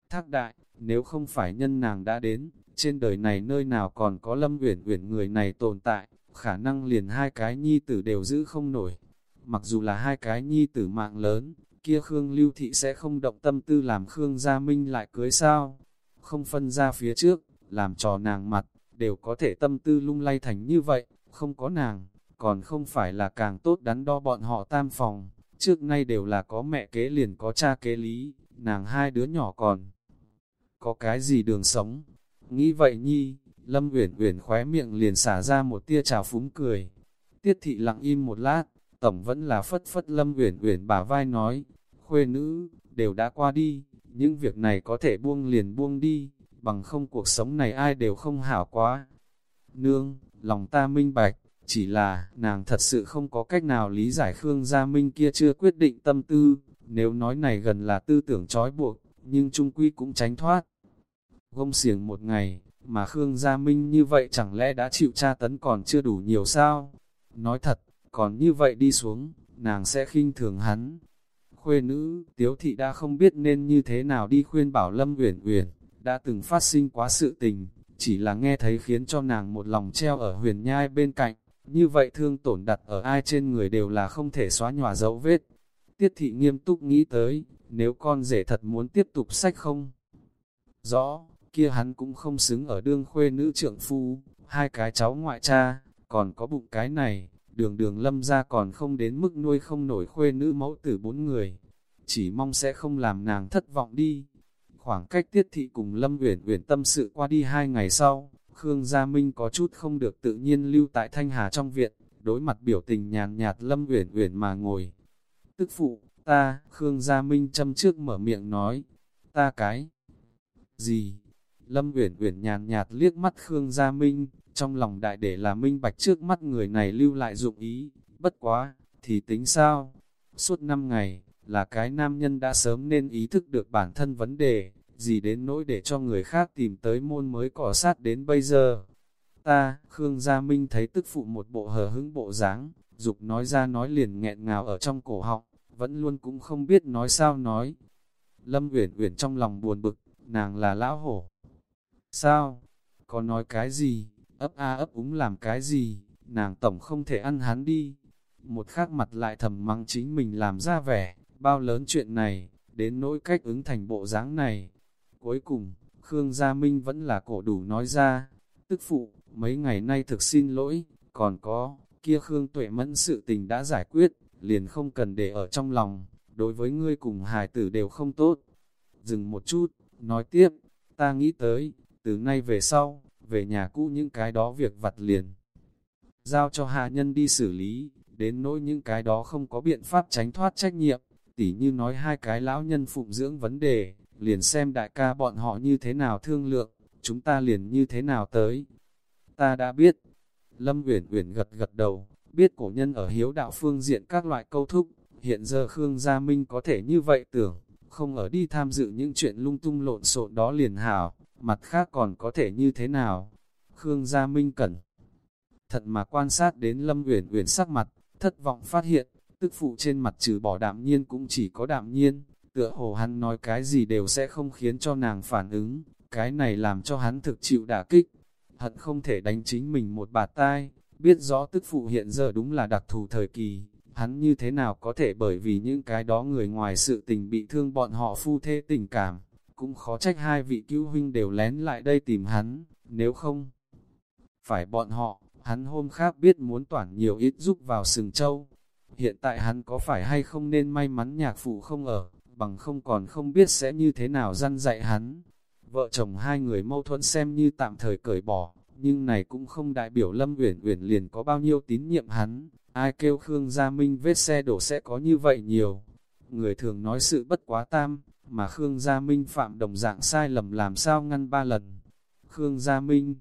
Thác đại, nếu không phải nhân nàng đã đến, trên đời này nơi nào còn có lâm uyển uyển người này tồn tại, khả năng liền hai cái nhi tử đều giữ không nổi. Mặc dù là hai cái nhi tử mạng lớn, kia Khương Lưu Thị sẽ không động tâm tư làm Khương Gia Minh lại cưới sao. Không phân ra phía trước, làm trò nàng mặt, đều có thể tâm tư lung lay thành như vậy, không có nàng, còn không phải là càng tốt đắn đo bọn họ tam phòng. Trước nay đều là có mẹ kế liền có cha kế lý, nàng hai đứa nhỏ còn. Có cái gì đường sống? Nghĩ vậy nhi, Lâm Uyển Uyển khóe miệng liền xả ra một tia trào phúng cười. Tiết thị lặng im một lát, tổng vẫn là phất phất Lâm Uyển Uyển bả vai nói, khuê nữ, đều đã qua đi, những việc này có thể buông liền buông đi, bằng không cuộc sống này ai đều không hảo quá. Nương, lòng ta minh bạch, chỉ là nàng thật sự không có cách nào lý giải Khương Gia Minh kia chưa quyết định tâm tư, nếu nói này gần là tư tưởng trói buộc, nhưng trung quy cũng tránh thoát. Gông xiềng một ngày, mà Khương Gia Minh như vậy chẳng lẽ đã chịu tra tấn còn chưa đủ nhiều sao? Nói thật, còn như vậy đi xuống, nàng sẽ khinh thường hắn. Khuê nữ, tiếu thị đã không biết nên như thế nào đi khuyên bảo Lâm Uyển Uyển, đã từng phát sinh quá sự tình, chỉ là nghe thấy khiến cho nàng một lòng treo ở huyền nhai bên cạnh, như vậy thương tổn đặt ở ai trên người đều là không thể xóa nhòa dấu vết. Tiết thị nghiêm túc nghĩ tới, nếu con rể thật muốn tiếp tục sách không? Rõ, kia hắn cũng không xứng ở đương khuê nữ trượng phu, hai cái cháu ngoại cha, còn có bụng cái này, đường đường lâm ra còn không đến mức nuôi không nổi khuê nữ mẫu tử bốn người. Chỉ mong sẽ không làm nàng thất vọng đi. Khoảng cách tiết thị cùng Lâm uyển uyển tâm sự qua đi hai ngày sau, Khương Gia Minh có chút không được tự nhiên lưu tại Thanh Hà trong viện, đối mặt biểu tình nhàn nhạt Lâm uyển uyển mà ngồi. Tức phụ, ta, Khương Gia Minh châm trước mở miệng nói, ta cái gì? Lâm uyển uyển nhàn nhạt liếc mắt Khương Gia Minh, trong lòng đại để là minh bạch trước mắt người này lưu lại dụng ý, bất quá, thì tính sao? Suốt năm ngày, là cái nam nhân đã sớm nên ý thức được bản thân vấn đề, gì đến nỗi để cho người khác tìm tới môn mới cỏ sát đến bây giờ. Ta, Khương Gia Minh thấy tức phụ một bộ hờ hững bộ dáng, dục nói ra nói liền nghẹn ngào ở trong cổ họng, vẫn luôn cũng không biết nói sao nói. Lâm Uyển Uyển trong lòng buồn bực, nàng là lão hổ. Sao? Có nói cái gì? ấp a ấp úng làm cái gì, nàng tổng không thể ăn hắn đi. Một khác mặt lại thầm mắng chính mình làm ra vẻ, bao lớn chuyện này, đến nỗi cách ứng thành bộ dáng này. Cuối cùng, Khương Gia Minh vẫn là cổ đủ nói ra, tức phụ, mấy ngày nay thực xin lỗi, còn có, kia Khương Tuệ Mẫn sự tình đã giải quyết, liền không cần để ở trong lòng, đối với ngươi cùng hài tử đều không tốt. Dừng một chút, nói tiếp, ta nghĩ tới, từ nay về sau, về nhà cũ những cái đó việc vặt liền. Giao cho hạ nhân đi xử lý, đến nỗi những cái đó không có biện pháp tránh thoát trách nhiệm, tỉ như nói hai cái lão nhân phụng dưỡng vấn đề, liền xem đại ca bọn họ như thế nào thương lượng, chúng ta liền như thế nào tới. Ta đã biết, Lâm Uyển Uyển gật gật đầu, biết cổ nhân ở hiếu đạo phương diện các loại câu thúc, hiện giờ Khương Gia Minh có thể như vậy tưởng, không ở đi tham dự những chuyện lung tung lộn xộn đó liền hảo, mặt khác còn có thể như thế nào? Khương Gia Minh cẩn thận mà quan sát đến Lâm Uyển Uyển sắc mặt, thất vọng phát hiện, tức phụ trên mặt trừ bỏ đạm nhiên cũng chỉ có đạm nhiên, tựa hồ hắn nói cái gì đều sẽ không khiến cho nàng phản ứng, cái này làm cho hắn thực chịu đả kích, hận không thể đánh chính mình một bạt tai, biết rõ tức phụ hiện giờ đúng là đặc thù thời kỳ, hắn như thế nào có thể bởi vì những cái đó người ngoài sự tình bị thương bọn họ phu thê tình cảm, cũng khó trách hai vị cứu huynh đều lén lại đây tìm hắn, nếu không phải bọn họ, hắn hôm khác biết muốn toàn nhiều ít giúp vào sừng châu. Hiện tại hắn có phải hay không nên may mắn nhạc phụ không ở, bằng không còn không biết sẽ như thế nào răn dạy hắn. Vợ chồng hai người mâu thuẫn xem như tạm thời cởi bỏ, nhưng này cũng không đại biểu Lâm Uyển Uyển liền có bao nhiêu tín nhiệm hắn, ai kêu Khương Gia Minh vết xe đổ sẽ có như vậy nhiều. Người thường nói sự bất quá tam, mà Khương Gia Minh phạm đồng dạng sai lầm làm sao ngăn ba lần. Khương Gia Minh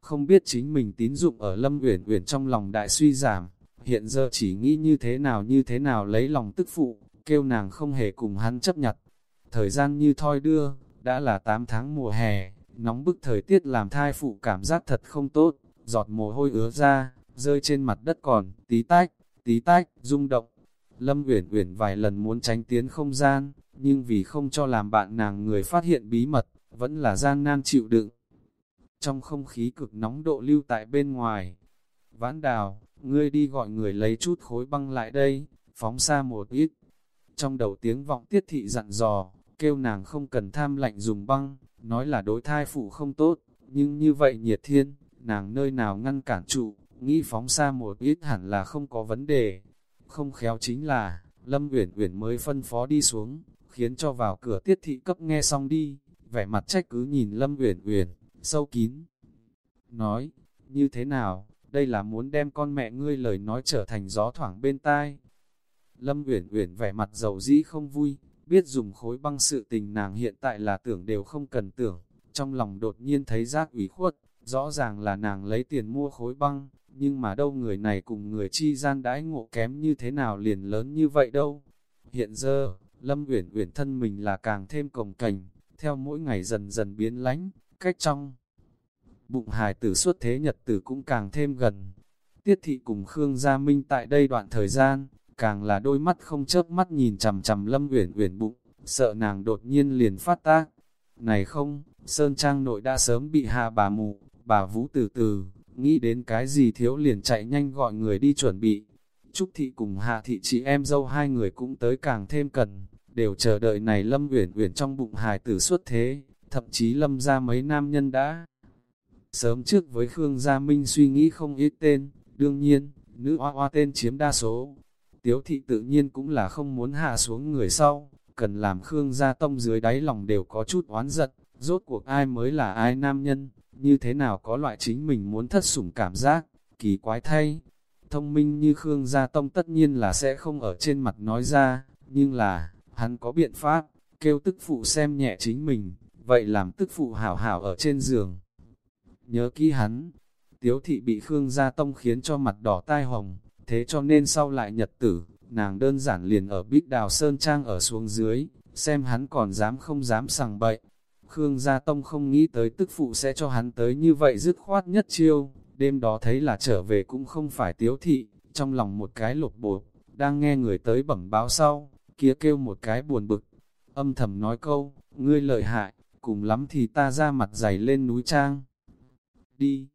không biết chính mình tín dụng ở Lâm Uyển Uyển trong lòng đại suy giảm, hiện giờ chỉ nghĩ như thế nào như thế nào lấy lòng tức phụ, kêu nàng không hề cùng hắn chấp nhặt. Thời gian như thoi đưa, đã là 8 tháng mùa hè, nóng bức thời tiết làm thai phụ cảm giác thật không tốt, giọt mồ hôi ứa ra, rơi trên mặt đất còn, tí tách, tí tách, rung động. Lâm Uyển Uyển vài lần muốn tránh tiến không gian, nhưng vì không cho làm bạn nàng người phát hiện bí mật, vẫn là gian nan chịu đựng. Trong không khí cực nóng độ lưu tại bên ngoài, vãn đào, ngươi đi gọi người lấy chút khối băng lại đây, phóng xa một ít. Trong đầu tiếng vọng tiết thị dặn dò, kêu nàng không cần tham lạnh dùng băng, nói là đối thai phụ không tốt, nhưng như vậy nhiệt thiên, nàng nơi nào ngăn cản trụ, nghĩ phóng xa một ít hẳn là không có vấn đề. Không khéo chính là, Lâm Uyển Uyển mới phân phó đi xuống, khiến cho vào cửa tiết thị cấp nghe xong đi, vẻ mặt trách cứ nhìn Lâm Uyển Uyển, sâu kín. Nói, như thế nào, đây là muốn đem con mẹ ngươi lời nói trở thành gió thoảng bên tai. Lâm Uyển Uyển vẻ mặt dầu dĩ không vui, biết dùng khối băng sự tình nàng hiện tại là tưởng đều không cần tưởng, trong lòng đột nhiên thấy giác ủy khuất, rõ ràng là nàng lấy tiền mua khối băng, nhưng mà đâu người này cùng người chi gian đãi ngộ kém như thế nào liền lớn như vậy đâu. Hiện giờ, Lâm Uyển Uyển thân mình là càng thêm cồng cành, theo mỗi ngày dần dần biến lánh, cách trong. Bụng hài tử suốt thế nhật tử cũng càng thêm gần. Tiết thị cùng Khương Gia Minh tại đây đoạn thời gian, càng là đôi mắt không chớp mắt nhìn chằm chằm Lâm Uyển Uyển bụng, sợ nàng đột nhiên liền phát tác. Này không, Sơn Trang nội đã sớm bị hạ bà mụ, bà Vũ từ từ, nghĩ đến cái gì thiếu liền chạy nhanh gọi người đi chuẩn bị. Trúc Thị cùng Hạ Thị chị em dâu hai người cũng tới càng thêm cần, đều chờ đợi này Lâm Uyển Uyển trong bụng hài tử xuất thế, thậm chí lâm ra mấy nam nhân đã. Sớm trước với Khương Gia Minh suy nghĩ không ít tên, đương nhiên, nữ hoa hoa tên chiếm đa số. Tiếu thị tự nhiên cũng là không muốn hạ xuống người sau, cần làm Khương Gia Tông dưới đáy lòng đều có chút oán giận, rốt cuộc ai mới là ai nam nhân, như thế nào có loại chính mình muốn thất sủng cảm giác, kỳ quái thay. Thông minh như Khương Gia Tông tất nhiên là sẽ không ở trên mặt nói ra, nhưng là, hắn có biện pháp, kêu tức phụ xem nhẹ chính mình, vậy làm tức phụ hảo hảo ở trên giường. Nhớ kỹ hắn, tiếu thị bị Khương Gia Tông khiến cho mặt đỏ tai hồng, thế cho nên sau lại nhật tử, nàng đơn giản liền ở bích đào Sơn Trang ở xuống dưới, xem hắn còn dám không dám sằng bậy. Khương Gia Tông không nghĩ tới tức phụ sẽ cho hắn tới như vậy dứt khoát nhất chiêu, đêm đó thấy là trở về cũng không phải tiếu thị, trong lòng một cái lột bột, đang nghe người tới bẩm báo sau, kia kêu một cái buồn bực, âm thầm nói câu, ngươi lợi hại, cùng lắm thì ta ra mặt dày lên núi trang. Đi,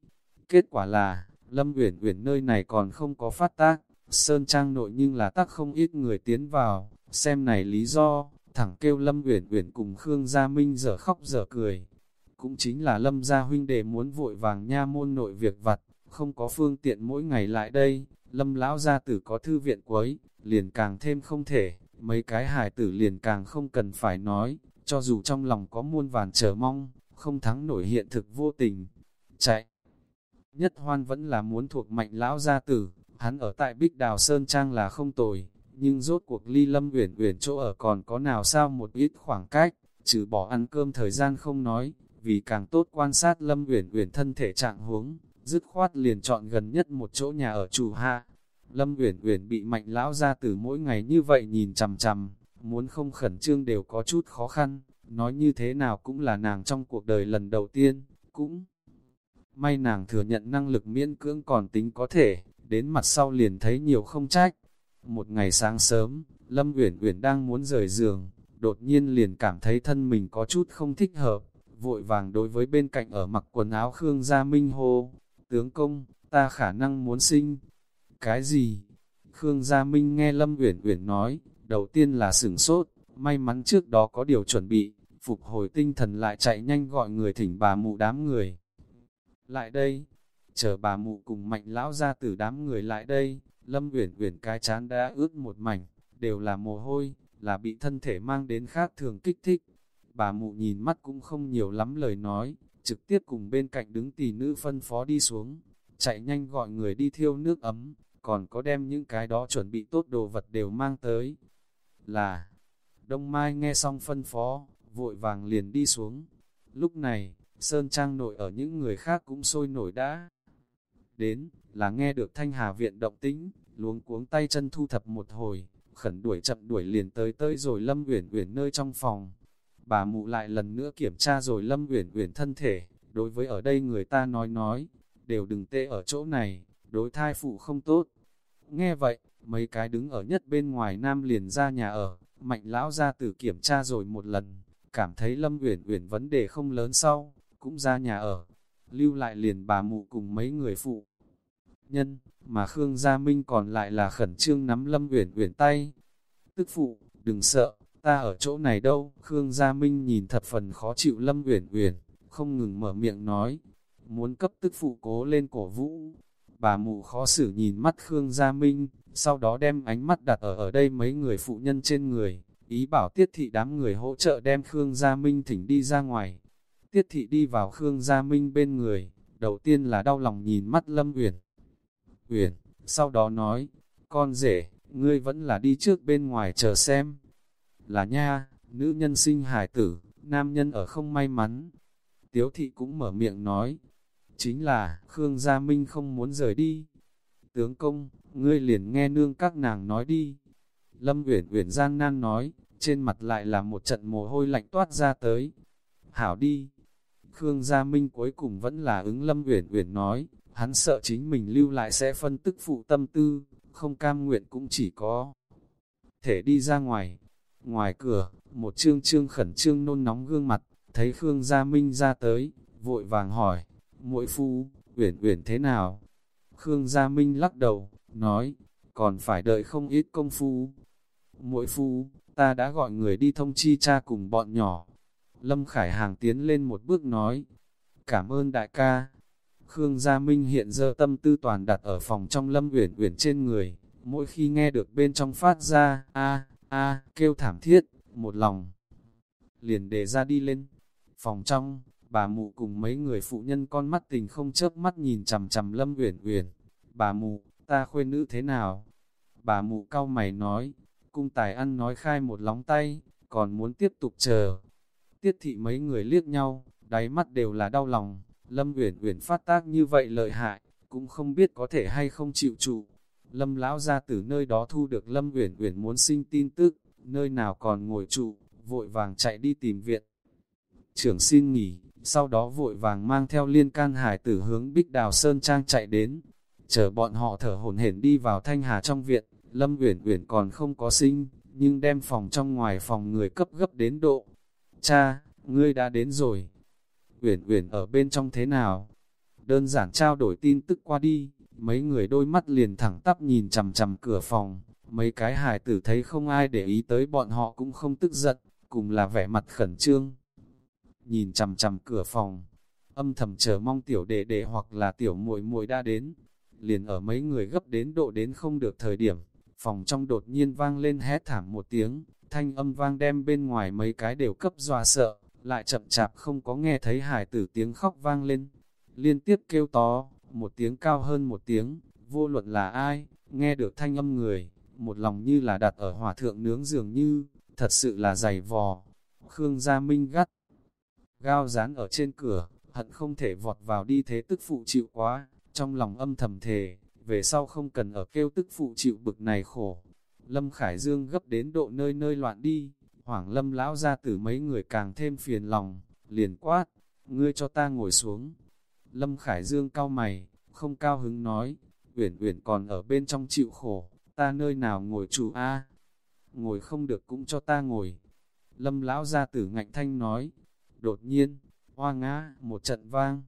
kết quả là, Lâm Uyển Uyển nơi này còn không có phát tác, Sơn Trang nội nhưng là tác không ít người tiến vào, xem này lý do, thẳng kêu Lâm Uyển Uyển cùng Khương Gia Minh dở khóc dở cười. Cũng chính là Lâm Gia huynh đệ muốn vội vàng nha môn nội việc vặt, không có phương tiện mỗi ngày lại đây, Lâm lão gia tử có thư viện quấy, liền càng thêm không thể, mấy cái hài tử liền càng không cần phải nói, cho dù trong lòng có muôn vàn chờ mong, không thắng nổi hiện thực vô tình. Chạy! Nhất hoan vẫn là muốn thuộc mạnh lão gia tử, hắn ở tại Bích Đào Sơn Trang là không tồi, nhưng rốt cuộc ly lâm uyển uyển chỗ ở còn có nào sao một ít khoảng cách, trừ bỏ ăn cơm thời gian không nói, vì càng tốt quan sát lâm uyển uyển thân thể trạng huống, dứt khoát liền chọn gần nhất một chỗ nhà ở chủ hạ. Lâm uyển uyển bị mạnh lão ra tử mỗi ngày như vậy nhìn chằm chằm, muốn không khẩn trương đều có chút khó khăn, nói như thế nào cũng là nàng trong cuộc đời lần đầu tiên, cũng may nàng thừa nhận năng lực miễn cưỡng còn tính có thể, đến mặt sau liền thấy nhiều không trách. Một ngày sáng sớm, Lâm Uyển Uyển đang muốn rời giường, đột nhiên liền cảm thấy thân mình có chút không thích hợp, vội vàng đối với bên cạnh ở mặc quần áo Khương Gia Minh hô, tướng công, ta khả năng muốn sinh. Cái gì? Khương Gia Minh nghe Lâm Uyển Uyển nói, đầu tiên là sửng sốt, may mắn trước đó có điều chuẩn bị, phục hồi tinh thần lại chạy nhanh gọi người thỉnh bà mụ đám người. Lại đây, chờ bà mụ cùng mạnh lão ra từ đám người lại đây, Lâm Uyển Uyển cái chán đã ướt một mảnh, đều là mồ hôi, là bị thân thể mang đến khác thường kích thích. Bà mụ nhìn mắt cũng không nhiều lắm lời nói, trực tiếp cùng bên cạnh đứng tỷ nữ phân phó đi xuống, chạy nhanh gọi người đi thiêu nước ấm, còn có đem những cái đó chuẩn bị tốt đồ vật đều mang tới. Là, Đông Mai nghe xong phân phó, vội vàng liền đi xuống. Lúc này, Sơn Trang nội ở những người khác cũng sôi nổi đã. Đến, là nghe được thanh hà viện động tĩnh, luống cuống tay chân thu thập một hồi, khẩn đuổi chậm đuổi liền tới tới rồi Lâm Uyển Uyển nơi trong phòng. Bà mụ lại lần nữa kiểm tra rồi Lâm Uyển Uyển thân thể, đối với ở đây người ta nói nói, đều đừng tê ở chỗ này, đối thai phụ không tốt. Nghe vậy, mấy cái đứng ở nhất bên ngoài nam liền ra nhà ở, mạnh lão ra tử kiểm tra rồi một lần, cảm thấy Lâm Uyển Uyển vấn đề không lớn sau, cũng ra nhà ở, lưu lại liền bà mụ cùng mấy người phụ. Nhân, mà Khương Gia Minh còn lại là khẩn trương nắm Lâm Uyển Uyển tay. Tức phụ, đừng sợ, ta ở chỗ này đâu. Khương Gia Minh nhìn thập phần khó chịu Lâm Uyển Uyển, không ngừng mở miệng nói, muốn cấp tức phụ cố lên cổ vũ. Bà mụ khó xử nhìn mắt Khương Gia Minh, sau đó đem ánh mắt đặt ở ở đây mấy người phụ nhân trên người, ý bảo tiết thị đám người hỗ trợ đem Khương Gia Minh thỉnh đi ra ngoài. Tiết thị đi vào Khương Gia Minh bên người, đầu tiên là đau lòng nhìn mắt Lâm Uyển. Uyển, sau đó nói, con rể, ngươi vẫn là đi trước bên ngoài chờ xem. Là nha, nữ nhân sinh hải tử, nam nhân ở không may mắn. Tiếu thị cũng mở miệng nói, chính là Khương Gia Minh không muốn rời đi. Tướng công, ngươi liền nghe nương các nàng nói đi. Lâm Uyển Uyển gian nan nói, trên mặt lại là một trận mồ hôi lạnh toát ra tới. Hảo đi. Khương Gia Minh cuối cùng vẫn là ứng Lâm Uyển Uyển nói, hắn sợ chính mình lưu lại sẽ phân tức phụ tâm tư, không cam nguyện cũng chỉ có thể đi ra ngoài. Ngoài cửa, một trương trương khẩn trương nôn nóng gương mặt, thấy Khương Gia Minh ra tới, vội vàng hỏi, muội phu, uyển uyển thế nào? Khương Gia Minh lắc đầu, nói, còn phải đợi không ít công phu. Muội phu, ta đã gọi người đi thông chi cha cùng bọn nhỏ. Lâm Khải Hàng tiến lên một bước nói, cảm ơn đại ca. Khương Gia Minh hiện giờ tâm tư toàn đặt ở phòng trong Lâm Uyển Uyển trên người, mỗi khi nghe được bên trong phát ra, a a kêu thảm thiết, một lòng. Liền đề ra đi lên, phòng trong, bà mụ cùng mấy người phụ nhân con mắt tình không chớp mắt nhìn chằm chằm Lâm Uyển Uyển. Bà mụ, ta khuê nữ thế nào? Bà mụ cau mày nói, cung tài ăn nói khai một lóng tay, còn muốn tiếp tục chờ. Tiết thị mấy người liếc nhau, đáy mắt đều là đau lòng, Lâm Uyển Uyển phát tác như vậy lợi hại, cũng không biết có thể hay không chịu trụ. Lâm lão ra từ nơi đó thu được Lâm Uyển Uyển muốn sinh tin tức, nơi nào còn ngồi trụ, vội vàng chạy đi tìm viện. Trưởng xin nghỉ, sau đó vội vàng mang theo liên can hải tử hướng Bích Đào Sơn Trang chạy đến. Chờ bọn họ thở hổn hển đi vào Thanh Hà trong viện, Lâm Uyển Uyển còn không có sinh, nhưng đem phòng trong ngoài phòng người cấp gấp đến độ. Cha, ngươi đã đến rồi. Uyển Uyển ở bên trong thế nào? Đơn giản trao đổi tin tức qua đi, mấy người đôi mắt liền thẳng tắp nhìn chằm chằm cửa phòng. Mấy cái hài tử thấy không ai để ý tới bọn họ cũng không tức giận, cùng là vẻ mặt khẩn trương. Nhìn chằm chằm cửa phòng, âm thầm chờ mong tiểu đệ đệ hoặc là tiểu muội muội đã đến. Liền ở mấy người gấp đến độ đến không được thời điểm, phòng trong đột nhiên vang lên hét thảm một tiếng, thanh âm vang đem bên ngoài mấy cái đều cấp dọa sợ, lại chậm chạp không có nghe thấy hải tử tiếng khóc vang lên. Liên tiếp kêu to, một tiếng cao hơn một tiếng, vô luận là ai, nghe được thanh âm người, một lòng như là đặt ở hỏa thượng nướng dường như, thật sự là dày vò. Khương Gia Minh gắt, gao dán ở trên cửa, hận không thể vọt vào đi thế tức phụ chịu quá, trong lòng âm thầm thề, về sau không cần ở kêu tức phụ chịu bực này khổ. Lâm Khải Dương gấp đến độ nơi nơi loạn đi, hoảng lâm lão ra từ mấy người càng thêm phiền lòng, liền quát, ngươi cho ta ngồi xuống. Lâm Khải Dương cao mày, không cao hứng nói, Uyển Uyển còn ở bên trong chịu khổ, ta nơi nào ngồi chủ a? Ngồi không được cũng cho ta ngồi. Lâm lão ra tử ngạnh thanh nói, đột nhiên, hoa ngã, một trận vang.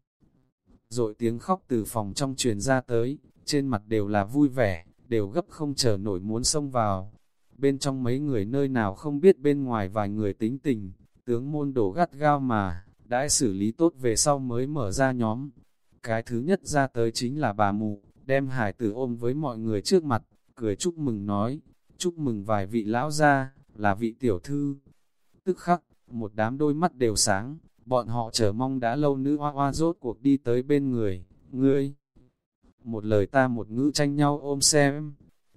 Rồi tiếng khóc từ phòng trong truyền ra tới, trên mặt đều là vui vẻ, đều gấp không chờ nổi muốn xông vào. Bên trong mấy người nơi nào không biết bên ngoài vài người tính tình, tướng môn đổ gắt gao mà, đã xử lý tốt về sau mới mở ra nhóm. Cái thứ nhất ra tới chính là bà mụ, đem hải tử ôm với mọi người trước mặt, cười chúc mừng nói, chúc mừng vài vị lão gia, là vị tiểu thư. Tức khắc, một đám đôi mắt đều sáng, bọn họ chờ mong đã lâu nữ hoa hoa rốt cuộc đi tới bên người, ngươi. Một lời ta một ngữ tranh nhau ôm xem.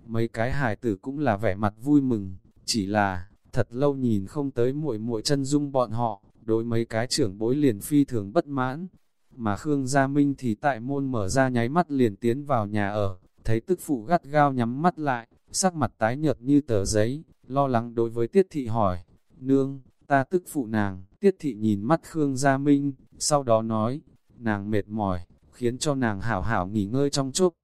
Mấy cái hài tử cũng là vẻ mặt vui mừng, chỉ là, thật lâu nhìn không tới muội muội chân dung bọn họ, đối mấy cái trưởng bối liền phi thường bất mãn. Mà Khương Gia Minh thì tại môn mở ra nháy mắt liền tiến vào nhà ở, thấy tức phụ gắt gao nhắm mắt lại, sắc mặt tái nhợt như tờ giấy, lo lắng đối với Tiết Thị hỏi, Nương, ta tức phụ nàng, Tiết Thị nhìn mắt Khương Gia Minh, sau đó nói, nàng mệt mỏi, khiến cho nàng hảo hảo nghỉ ngơi trong chốc.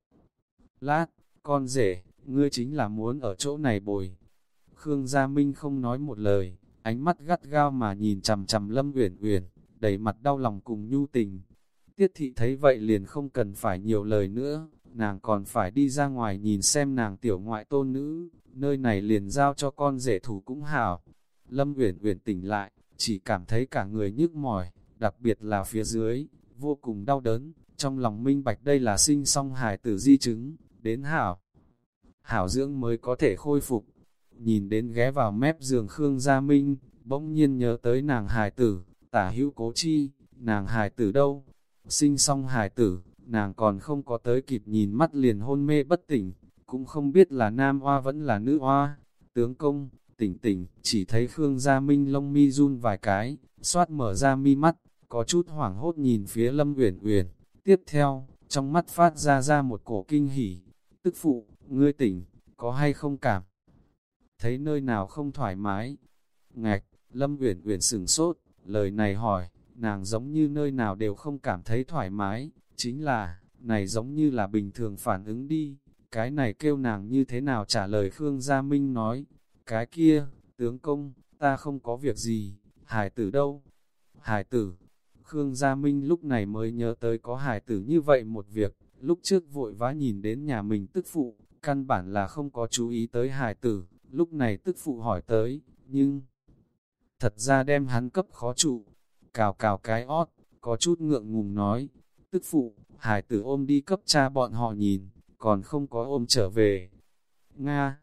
Lát, con rể, ngươi chính là muốn ở chỗ này bồi. Khương Gia Minh không nói một lời, ánh mắt gắt gao mà nhìn chằm chằm Lâm Uyển Uyển, đầy mặt đau lòng cùng nhu tình. Tiết thị thấy vậy liền không cần phải nhiều lời nữa, nàng còn phải đi ra ngoài nhìn xem nàng tiểu ngoại tôn nữ, nơi này liền giao cho con rể thủ cũng hảo. Lâm Uyển Uyển tỉnh lại, chỉ cảm thấy cả người nhức mỏi, đặc biệt là phía dưới, vô cùng đau đớn, trong lòng minh bạch đây là sinh song hài tử di chứng, đến hảo. Hảo dưỡng mới có thể khôi phục. Nhìn đến ghé vào mép giường Khương Gia Minh, bỗng nhiên nhớ tới nàng hài tử, tả hữu cố chi, nàng hài tử đâu? Sinh song hài tử, nàng còn không có tới kịp nhìn mắt liền hôn mê bất tỉnh, cũng không biết là nam hoa vẫn là nữ hoa. Tướng công, tỉnh tỉnh, chỉ thấy Khương Gia Minh lông mi run vài cái, xoát mở ra mi mắt, có chút hoảng hốt nhìn phía Lâm Uyển Uyển, Tiếp theo, trong mắt phát ra ra một cổ kinh hỉ, tức phụ, ngươi tỉnh, có hay không cảm? Thấy nơi nào không thoải mái? Ngạch, Lâm Uyển Uyển sừng sốt, lời này hỏi, nàng giống như nơi nào đều không cảm thấy thoải mái, chính là, này giống như là bình thường phản ứng đi, cái này kêu nàng như thế nào trả lời Khương Gia Minh nói, cái kia, tướng công, ta không có việc gì, hải tử đâu? Hải tử, Khương Gia Minh lúc này mới nhớ tới có hải tử như vậy một việc, lúc trước vội vã nhìn đến nhà mình tức phụ, căn bản là không có chú ý tới hải tử, lúc này tức phụ hỏi tới, nhưng thật ra đem hắn cấp khó trụ. Cào cào cái ót, có chút ngượng ngùng nói, tức phụ, hải tử ôm đi cấp cha bọn họ nhìn, còn không có ôm trở về. Nga,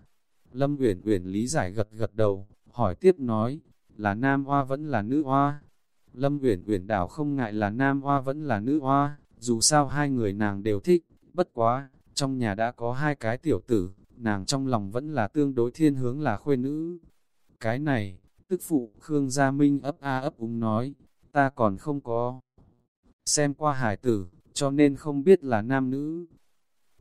Lâm Uyển Uyển lý giải gật gật đầu, hỏi tiếp nói, là nam hoa vẫn là nữ hoa. Lâm Uyển Uyển đảo không ngại là nam hoa vẫn là nữ hoa, dù sao hai người nàng đều thích, bất quá, trong nhà đã có hai cái tiểu tử, nàng trong lòng vẫn là tương đối thiên hướng là khuê nữ. Cái này, tức phụ Khương Gia Minh ấp a ấp úng nói, ta còn không có xem qua hải tử, cho nên không biết là nam nữ.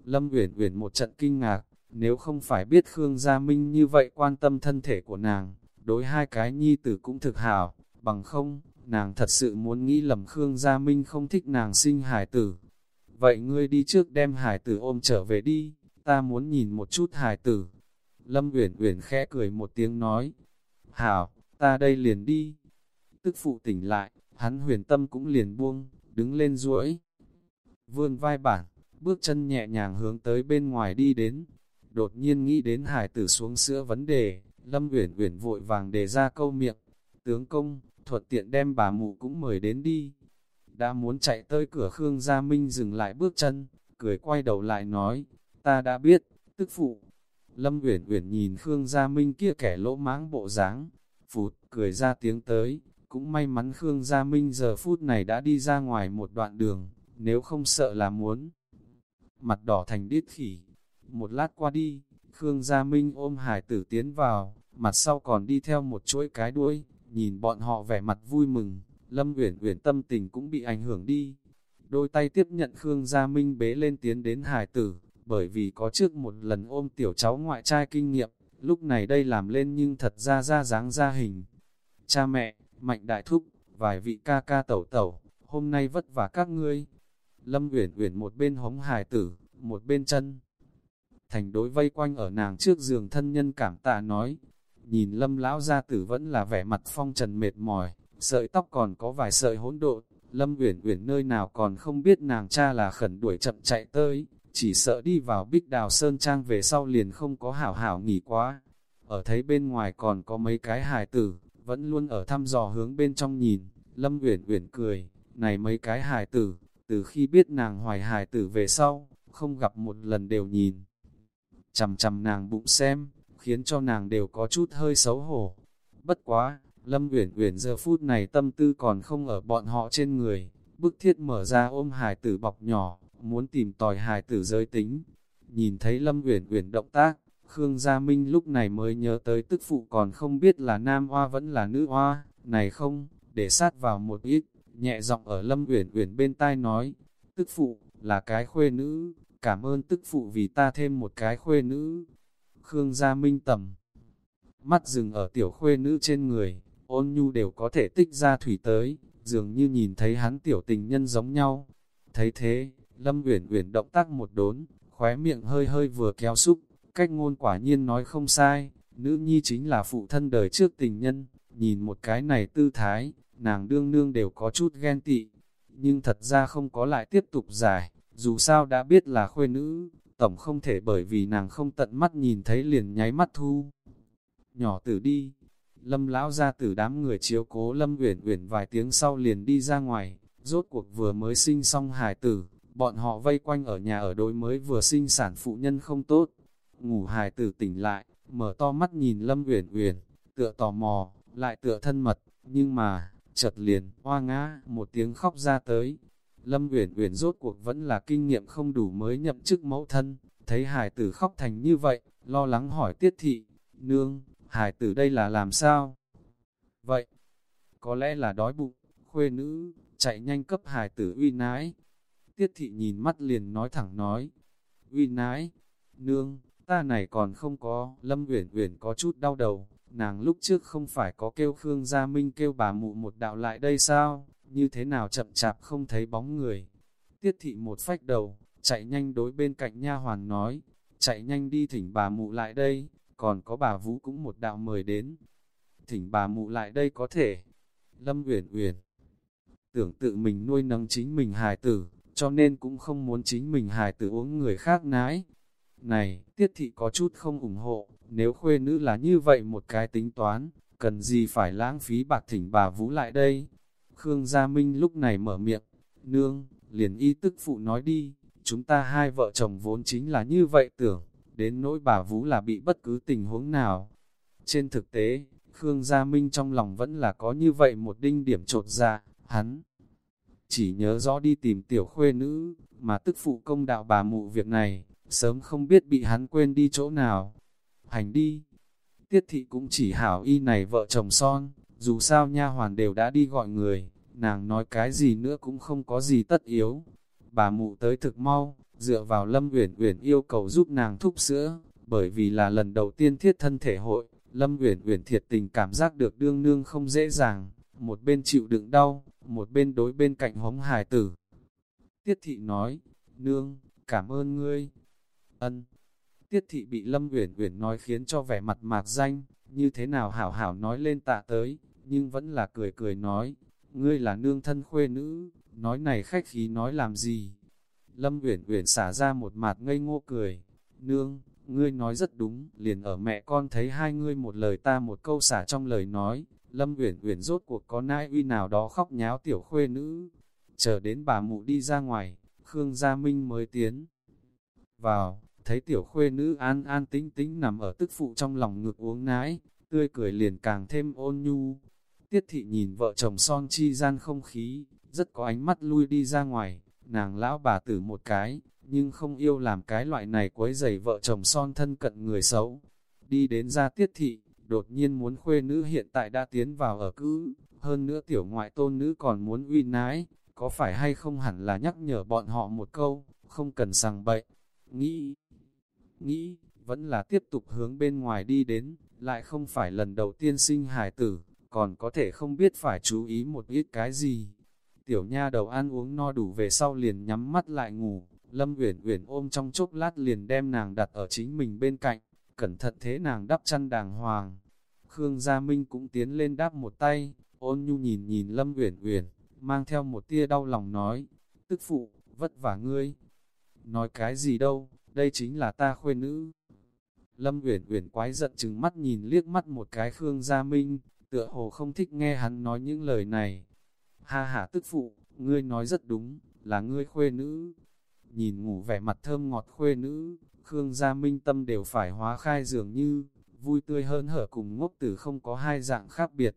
Lâm Uyển Uyển một trận kinh ngạc, nếu không phải biết Khương Gia Minh như vậy quan tâm thân thể của nàng, đối hai cái nhi tử cũng thực hảo, bằng không, nàng thật sự muốn nghĩ lầm Khương Gia Minh không thích nàng sinh hải tử. Vậy ngươi đi trước đem hải tử ôm trở về đi, ta muốn nhìn một chút hải tử. Lâm Uyển Uyển khẽ cười một tiếng nói, hảo, ta đây liền đi. Tức phụ tỉnh lại, hắn huyền tâm cũng liền buông, đứng lên duỗi vươn vai bản, bước chân nhẹ nhàng hướng tới bên ngoài đi đến. Đột nhiên nghĩ đến hải tử xuống sữa vấn đề, Lâm Uyển Uyển vội vàng đề ra câu miệng, tướng công, thuật tiện đem bà mụ cũng mời đến đi. Đã muốn chạy tới cửa Khương Gia Minh dừng lại bước chân, cười quay đầu lại nói, ta đã biết, tức phụ. Lâm Uyển Uyển nhìn Khương Gia Minh kia kẻ lỗ mãng bộ dáng, phụt, cười ra tiếng tới, cũng may mắn Khương Gia Minh giờ phút này đã đi ra ngoài một đoạn đường, nếu không sợ là muốn. Mặt đỏ thành đít khỉ, một lát qua đi, Khương Gia Minh ôm hải tử tiến vào, mặt sau còn đi theo một chuỗi cái đuôi, nhìn bọn họ vẻ mặt vui mừng, Lâm Uyển Uyển tâm tình cũng bị ảnh hưởng đi. Đôi tay tiếp nhận Khương Gia Minh bế lên tiến đến hải tử, bởi vì có trước một lần ôm tiểu cháu ngoại trai kinh nghiệm, lúc này đây làm lên nhưng thật ra ra dáng ra hình. Cha mẹ, mạnh đại thúc, vài vị ca ca tẩu tẩu, hôm nay vất vả các ngươi. Lâm Uyển Uyển một bên hống hải tử, một bên chân. Thành đối vây quanh ở nàng trước giường thân nhân cảm tạ nói, nhìn Lâm lão gia tử vẫn là vẻ mặt phong trần mệt mỏi, sợi tóc còn có vài sợi hỗn độn, Lâm Uyển Uyển nơi nào còn không biết nàng cha là khẩn đuổi chậm chạy tới, chỉ sợ đi vào Bích Đào Sơn Trang về sau liền không có hảo hảo nghỉ quá. Ở thấy bên ngoài còn có mấy cái hài tử, vẫn luôn ở thăm dò hướng bên trong nhìn, Lâm Uyển Uyển cười, này mấy cái hài tử, từ khi biết nàng hoài hài tử về sau, không gặp một lần đều nhìn. Chầm chầm nàng bụng xem, khiến cho nàng đều có chút hơi xấu hổ. Bất quá, Lâm Uyển Uyển giờ phút này tâm tư còn không ở bọn họ trên người, bức thiết mở ra ôm hài tử bọc nhỏ, muốn tìm tòi hài tử giới tính. Nhìn thấy Lâm Uyển Uyển động tác, Khương Gia Minh lúc này mới nhớ tới tức phụ còn không biết là nam hoa vẫn là nữ hoa, này không, để sát vào một ít, nhẹ giọng ở Lâm Uyển Uyển bên tai nói, tức phụ, là cái khuê nữ, cảm ơn tức phụ vì ta thêm một cái khuê nữ. Khương Gia Minh tầm, mắt dừng ở tiểu khuê nữ trên người, ôn nhu đều có thể tích ra thủy tới, dường như nhìn thấy hắn tiểu tình nhân giống nhau. Thấy thế, Lâm Uyển Uyển động tác một đốn, khóe miệng hơi hơi vừa kéo xúc, cách ngôn quả nhiên nói không sai, nữ nhi chính là phụ thân đời trước tình nhân, nhìn một cái này tư thái, nàng đương nương đều có chút ghen tị, nhưng thật ra không có lại tiếp tục giải, dù sao đã biết là khuê nữ, tổng không thể bởi vì nàng không tận mắt nhìn thấy liền nháy mắt thu. Nhỏ tử đi, lâm lão ra tử đám người chiếu cố lâm uyển uyển vài tiếng sau liền đi ra ngoài, rốt cuộc vừa mới sinh xong hài tử, bọn họ vây quanh ở nhà ở đối mới vừa sinh sản phụ nhân không tốt. Ngủ hài tử tỉnh lại, mở to mắt nhìn lâm uyển uyển, tựa tò mò, lại tựa thân mật, nhưng mà, chợt liền, hoa ngã, một tiếng khóc ra tới. Lâm Uyển Uyển rốt cuộc vẫn là kinh nghiệm không đủ mới nhậm chức mẫu thân, thấy hài tử khóc thành như vậy, lo lắng hỏi tiết thị, nương, hài tử đây là làm sao? Vậy, có lẽ là đói bụng, khuê nữ, chạy nhanh cấp hài tử uy nái. Tiết thị nhìn mắt liền nói thẳng nói, uy nái, nương, ta này còn không có, Lâm Uyển Uyển có chút đau đầu, nàng lúc trước không phải có kêu Khương Gia Minh kêu bà mụ một đạo lại đây sao, như thế nào chậm chạp không thấy bóng người. Tiết thị một phách đầu, chạy nhanh đối bên cạnh nha hoàn nói, chạy nhanh đi thỉnh bà mụ lại đây, còn có bà Vũ cũng một đạo mời đến. Thỉnh bà mụ lại đây có thể. Lâm Uyển Uyển tưởng tự mình nuôi nấng chính mình hài tử, cho nên cũng không muốn chính mình hài tử uống người khác nái. Này, tiết thị có chút không ủng hộ, nếu khuê nữ là như vậy một cái tính toán, cần gì phải lãng phí bạc thỉnh bà Vũ lại đây. Khương Gia Minh lúc này mở miệng, nương, liền y tức phụ nói đi, chúng ta hai vợ chồng vốn chính là như vậy tưởng, đến nỗi bà Vũ là bị bất cứ tình huống nào. Trên thực tế, Khương Gia Minh trong lòng vẫn là có như vậy một đinh điểm trột ra, hắn chỉ nhớ rõ đi tìm tiểu khuê nữ, mà tức phụ công đạo bà mụ việc này, sớm không biết bị hắn quên đi chỗ nào. Hành đi, tiết thị cũng chỉ hảo y này vợ chồng son, dù sao nha hoàn đều đã đi gọi người, nàng nói cái gì nữa cũng không có gì tất yếu. Bà mụ tới thực mau, dựa vào Lâm Uyển Uyển yêu cầu giúp nàng thúc sữa, bởi vì là lần đầu tiên thiết thân thể hội, Lâm Uyển Uyển thiệt tình cảm giác được đương nương không dễ dàng, một bên chịu đựng đau, một bên đối bên cạnh hống hài tử. Tiết thị nói, nương, cảm ơn ngươi. Ân. Tiết thị bị Lâm Uyển Uyển nói khiến cho vẻ mặt mạc danh, như thế nào hảo hảo nói lên tạ tới, nhưng vẫn là cười cười nói, ngươi là nương thân khuê nữ, nói này khách khí nói làm gì. Lâm Uyển Uyển xả ra một mặt ngây ngô cười, nương, ngươi nói rất đúng, liền ở mẹ con thấy hai ngươi một lời ta một câu xả trong lời nói, Lâm Uyển Uyển rốt cuộc có nai uy nào đó khóc nháo tiểu khuê nữ. Chờ đến bà mụ đi ra ngoài, Khương Gia Minh mới tiến vào, thấy tiểu khuê nữ an an tính tính nằm ở tức phụ trong lòng ngực uống nái, tươi cười liền càng thêm ôn nhu. Tiết thị nhìn vợ chồng son chi gian không khí, rất có ánh mắt lui đi ra ngoài, nàng lão bà tử một cái, nhưng không yêu làm cái loại này quấy rầy vợ chồng son thân cận người xấu. Đi đến ra tiết thị, đột nhiên muốn khuê nữ hiện tại đã tiến vào ở cữ, hơn nữa tiểu ngoại tôn nữ còn muốn uy nái, có phải hay không hẳn là nhắc nhở bọn họ một câu, không cần sằng bậy, nghĩ, nghĩ, vẫn là tiếp tục hướng bên ngoài đi đến, lại không phải lần đầu tiên sinh hài tử, còn có thể không biết phải chú ý một ít cái gì. Tiểu nha đầu ăn uống no đủ về sau liền nhắm mắt lại ngủ, Lâm Uyển Uyển ôm trong chốc lát liền đem nàng đặt ở chính mình bên cạnh, cẩn thận thế nàng đắp chăn đàng hoàng. Khương Gia Minh cũng tiến lên đáp một tay, ôn nhu nhìn nhìn Lâm Uyển Uyển, mang theo một tia đau lòng nói, tức phụ, vất vả ngươi. Nói cái gì đâu, đây chính là ta khuê nữ. Lâm Uyển Uyển quái giận chừng mắt nhìn liếc mắt một cái Khương Gia Minh, tựa hồ không thích nghe hắn nói những lời này. Ha ha tức phụ, ngươi nói rất đúng, là ngươi khuê nữ. Nhìn ngủ vẻ mặt thơm ngọt khuê nữ, Khương Gia Minh tâm đều phải hóa khai dường như, vui tươi hơn hở cùng ngốc tử không có hai dạng khác biệt.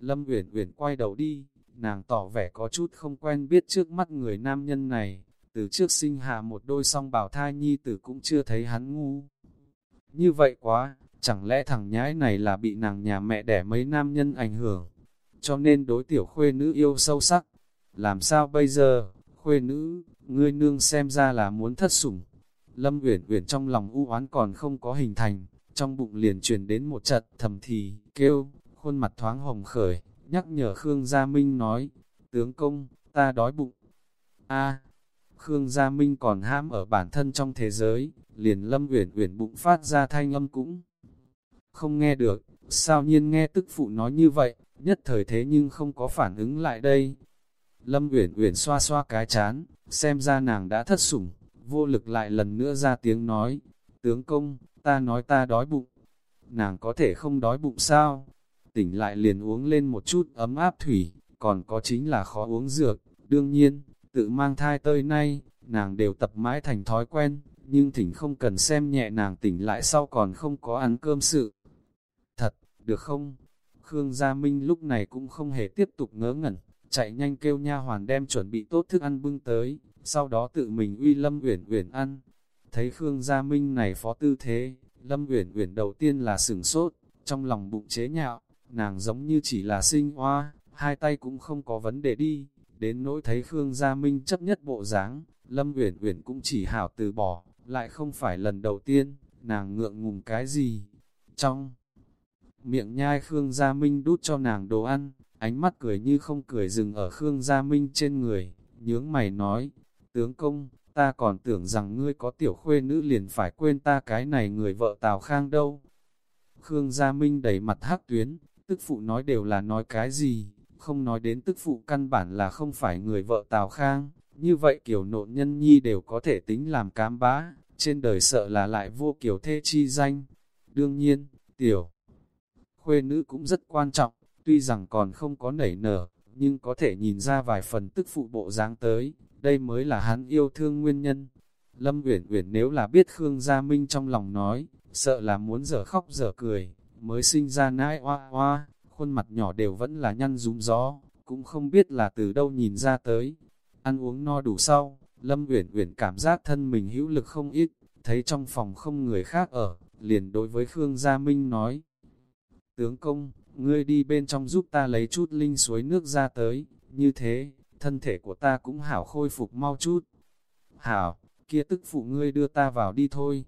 Lâm Uyển Uyển quay đầu đi, nàng tỏ vẻ có chút không quen biết trước mắt người nam nhân này, từ trước sinh hạ một đôi song bảo thai nhi tử cũng chưa thấy hắn ngu. Như vậy quá, chẳng lẽ thằng nhãi này là bị nàng nhà mẹ đẻ mấy nam nhân ảnh hưởng, cho nên đối tiểu khuê nữ yêu sâu sắc. Làm sao bây giờ, khuê nữ, ngươi nương xem ra là muốn thất sủng. Lâm Uyển Uyển trong lòng u oán còn không có hình thành, trong bụng liền truyền đến một trận thầm thì, kêu, khuôn mặt thoáng hồng khởi, nhắc nhở Khương Gia Minh nói, tướng công, ta đói bụng. a Khương Gia Minh còn ham ở bản thân trong thế giới, liền lâm uyển uyển bụng phát ra thanh âm cũng không nghe được, sao nhiên nghe tức phụ nói như vậy, nhất thời thế nhưng không có phản ứng lại đây. Lâm uyển uyển xoa xoa cái chán, xem ra nàng đã thất sủng, vô lực lại lần nữa ra tiếng nói, tướng công, ta nói ta đói bụng. Nàng có thể không đói bụng sao? Tỉnh lại liền uống lên một chút ấm áp thủy, còn có chính là khó uống dược. Đương nhiên, tự mang thai tơi nay, nàng đều tập mãi thành thói quen, nhưng thỉnh không cần xem nhẹ nàng tỉnh lại sau còn không có ăn cơm sự. Được không? Khương Gia Minh lúc này cũng không hề tiếp tục ngớ ngẩn, chạy nhanh kêu nha hoàn đem chuẩn bị tốt thức ăn bưng tới, sau đó tự mình uy Lâm Uyển Uyển ăn, Thấy Khương Gia Minh này phó tư thế, Lâm Uyển Uyển đầu tiên là sửng sốt, trong lòng bụng chế nhạo, nàng giống như chỉ là sinh hoa, hai tay cũng không có vấn đề đi, đến nỗi thấy Khương Gia Minh chấp nhất bộ dáng, Lâm Uyển Uyển cũng chỉ hảo từ bỏ, lại không phải lần đầu tiên, nàng ngượng ngùng cái gì. Trong miệng nhai Khương Gia Minh đút cho nàng đồ ăn, ánh mắt cười như không cười dừng ở Khương Gia Minh trên người, nhướng mày nói, tướng công, ta còn tưởng rằng ngươi có tiểu khuê nữ liền phải quên ta cái này người vợ Tào Khang đâu. Khương Gia Minh đẩy mặt hắc tuyến, tức phụ nói đều là nói cái gì, không nói đến tức phụ căn bản là không phải người vợ Tào Khang, như vậy kiểu nộn nhân nhi đều có thể tính làm cám bá, trên đời sợ là lại vô kiểu thê chi danh. Đương nhiên, tiểu khuê nữ cũng rất quan trọng, tuy rằng còn không có nảy nở, nhưng có thể nhìn ra vài phần tức phụ bộ dáng tới, đây mới là hắn yêu thương nguyên nhân. Lâm Uyển Uyển nếu là biết Khương Gia Minh trong lòng nói, sợ là muốn dở khóc dở cười, mới sinh ra nãi oa oa, khuôn mặt nhỏ đều vẫn là nhăn rúm gió, cũng không biết là từ đâu nhìn ra tới. Ăn uống no đủ sau, Lâm Uyển Uyển cảm giác thân mình hữu lực không ít, thấy trong phòng không người khác ở, liền đối với Khương Gia Minh nói. Tướng công, ngươi đi bên trong giúp ta lấy chút linh suối nước ra tới, như thế, thân thể của ta cũng hảo khôi phục mau chút. Hảo, kia tức phụ ngươi đưa ta vào đi thôi.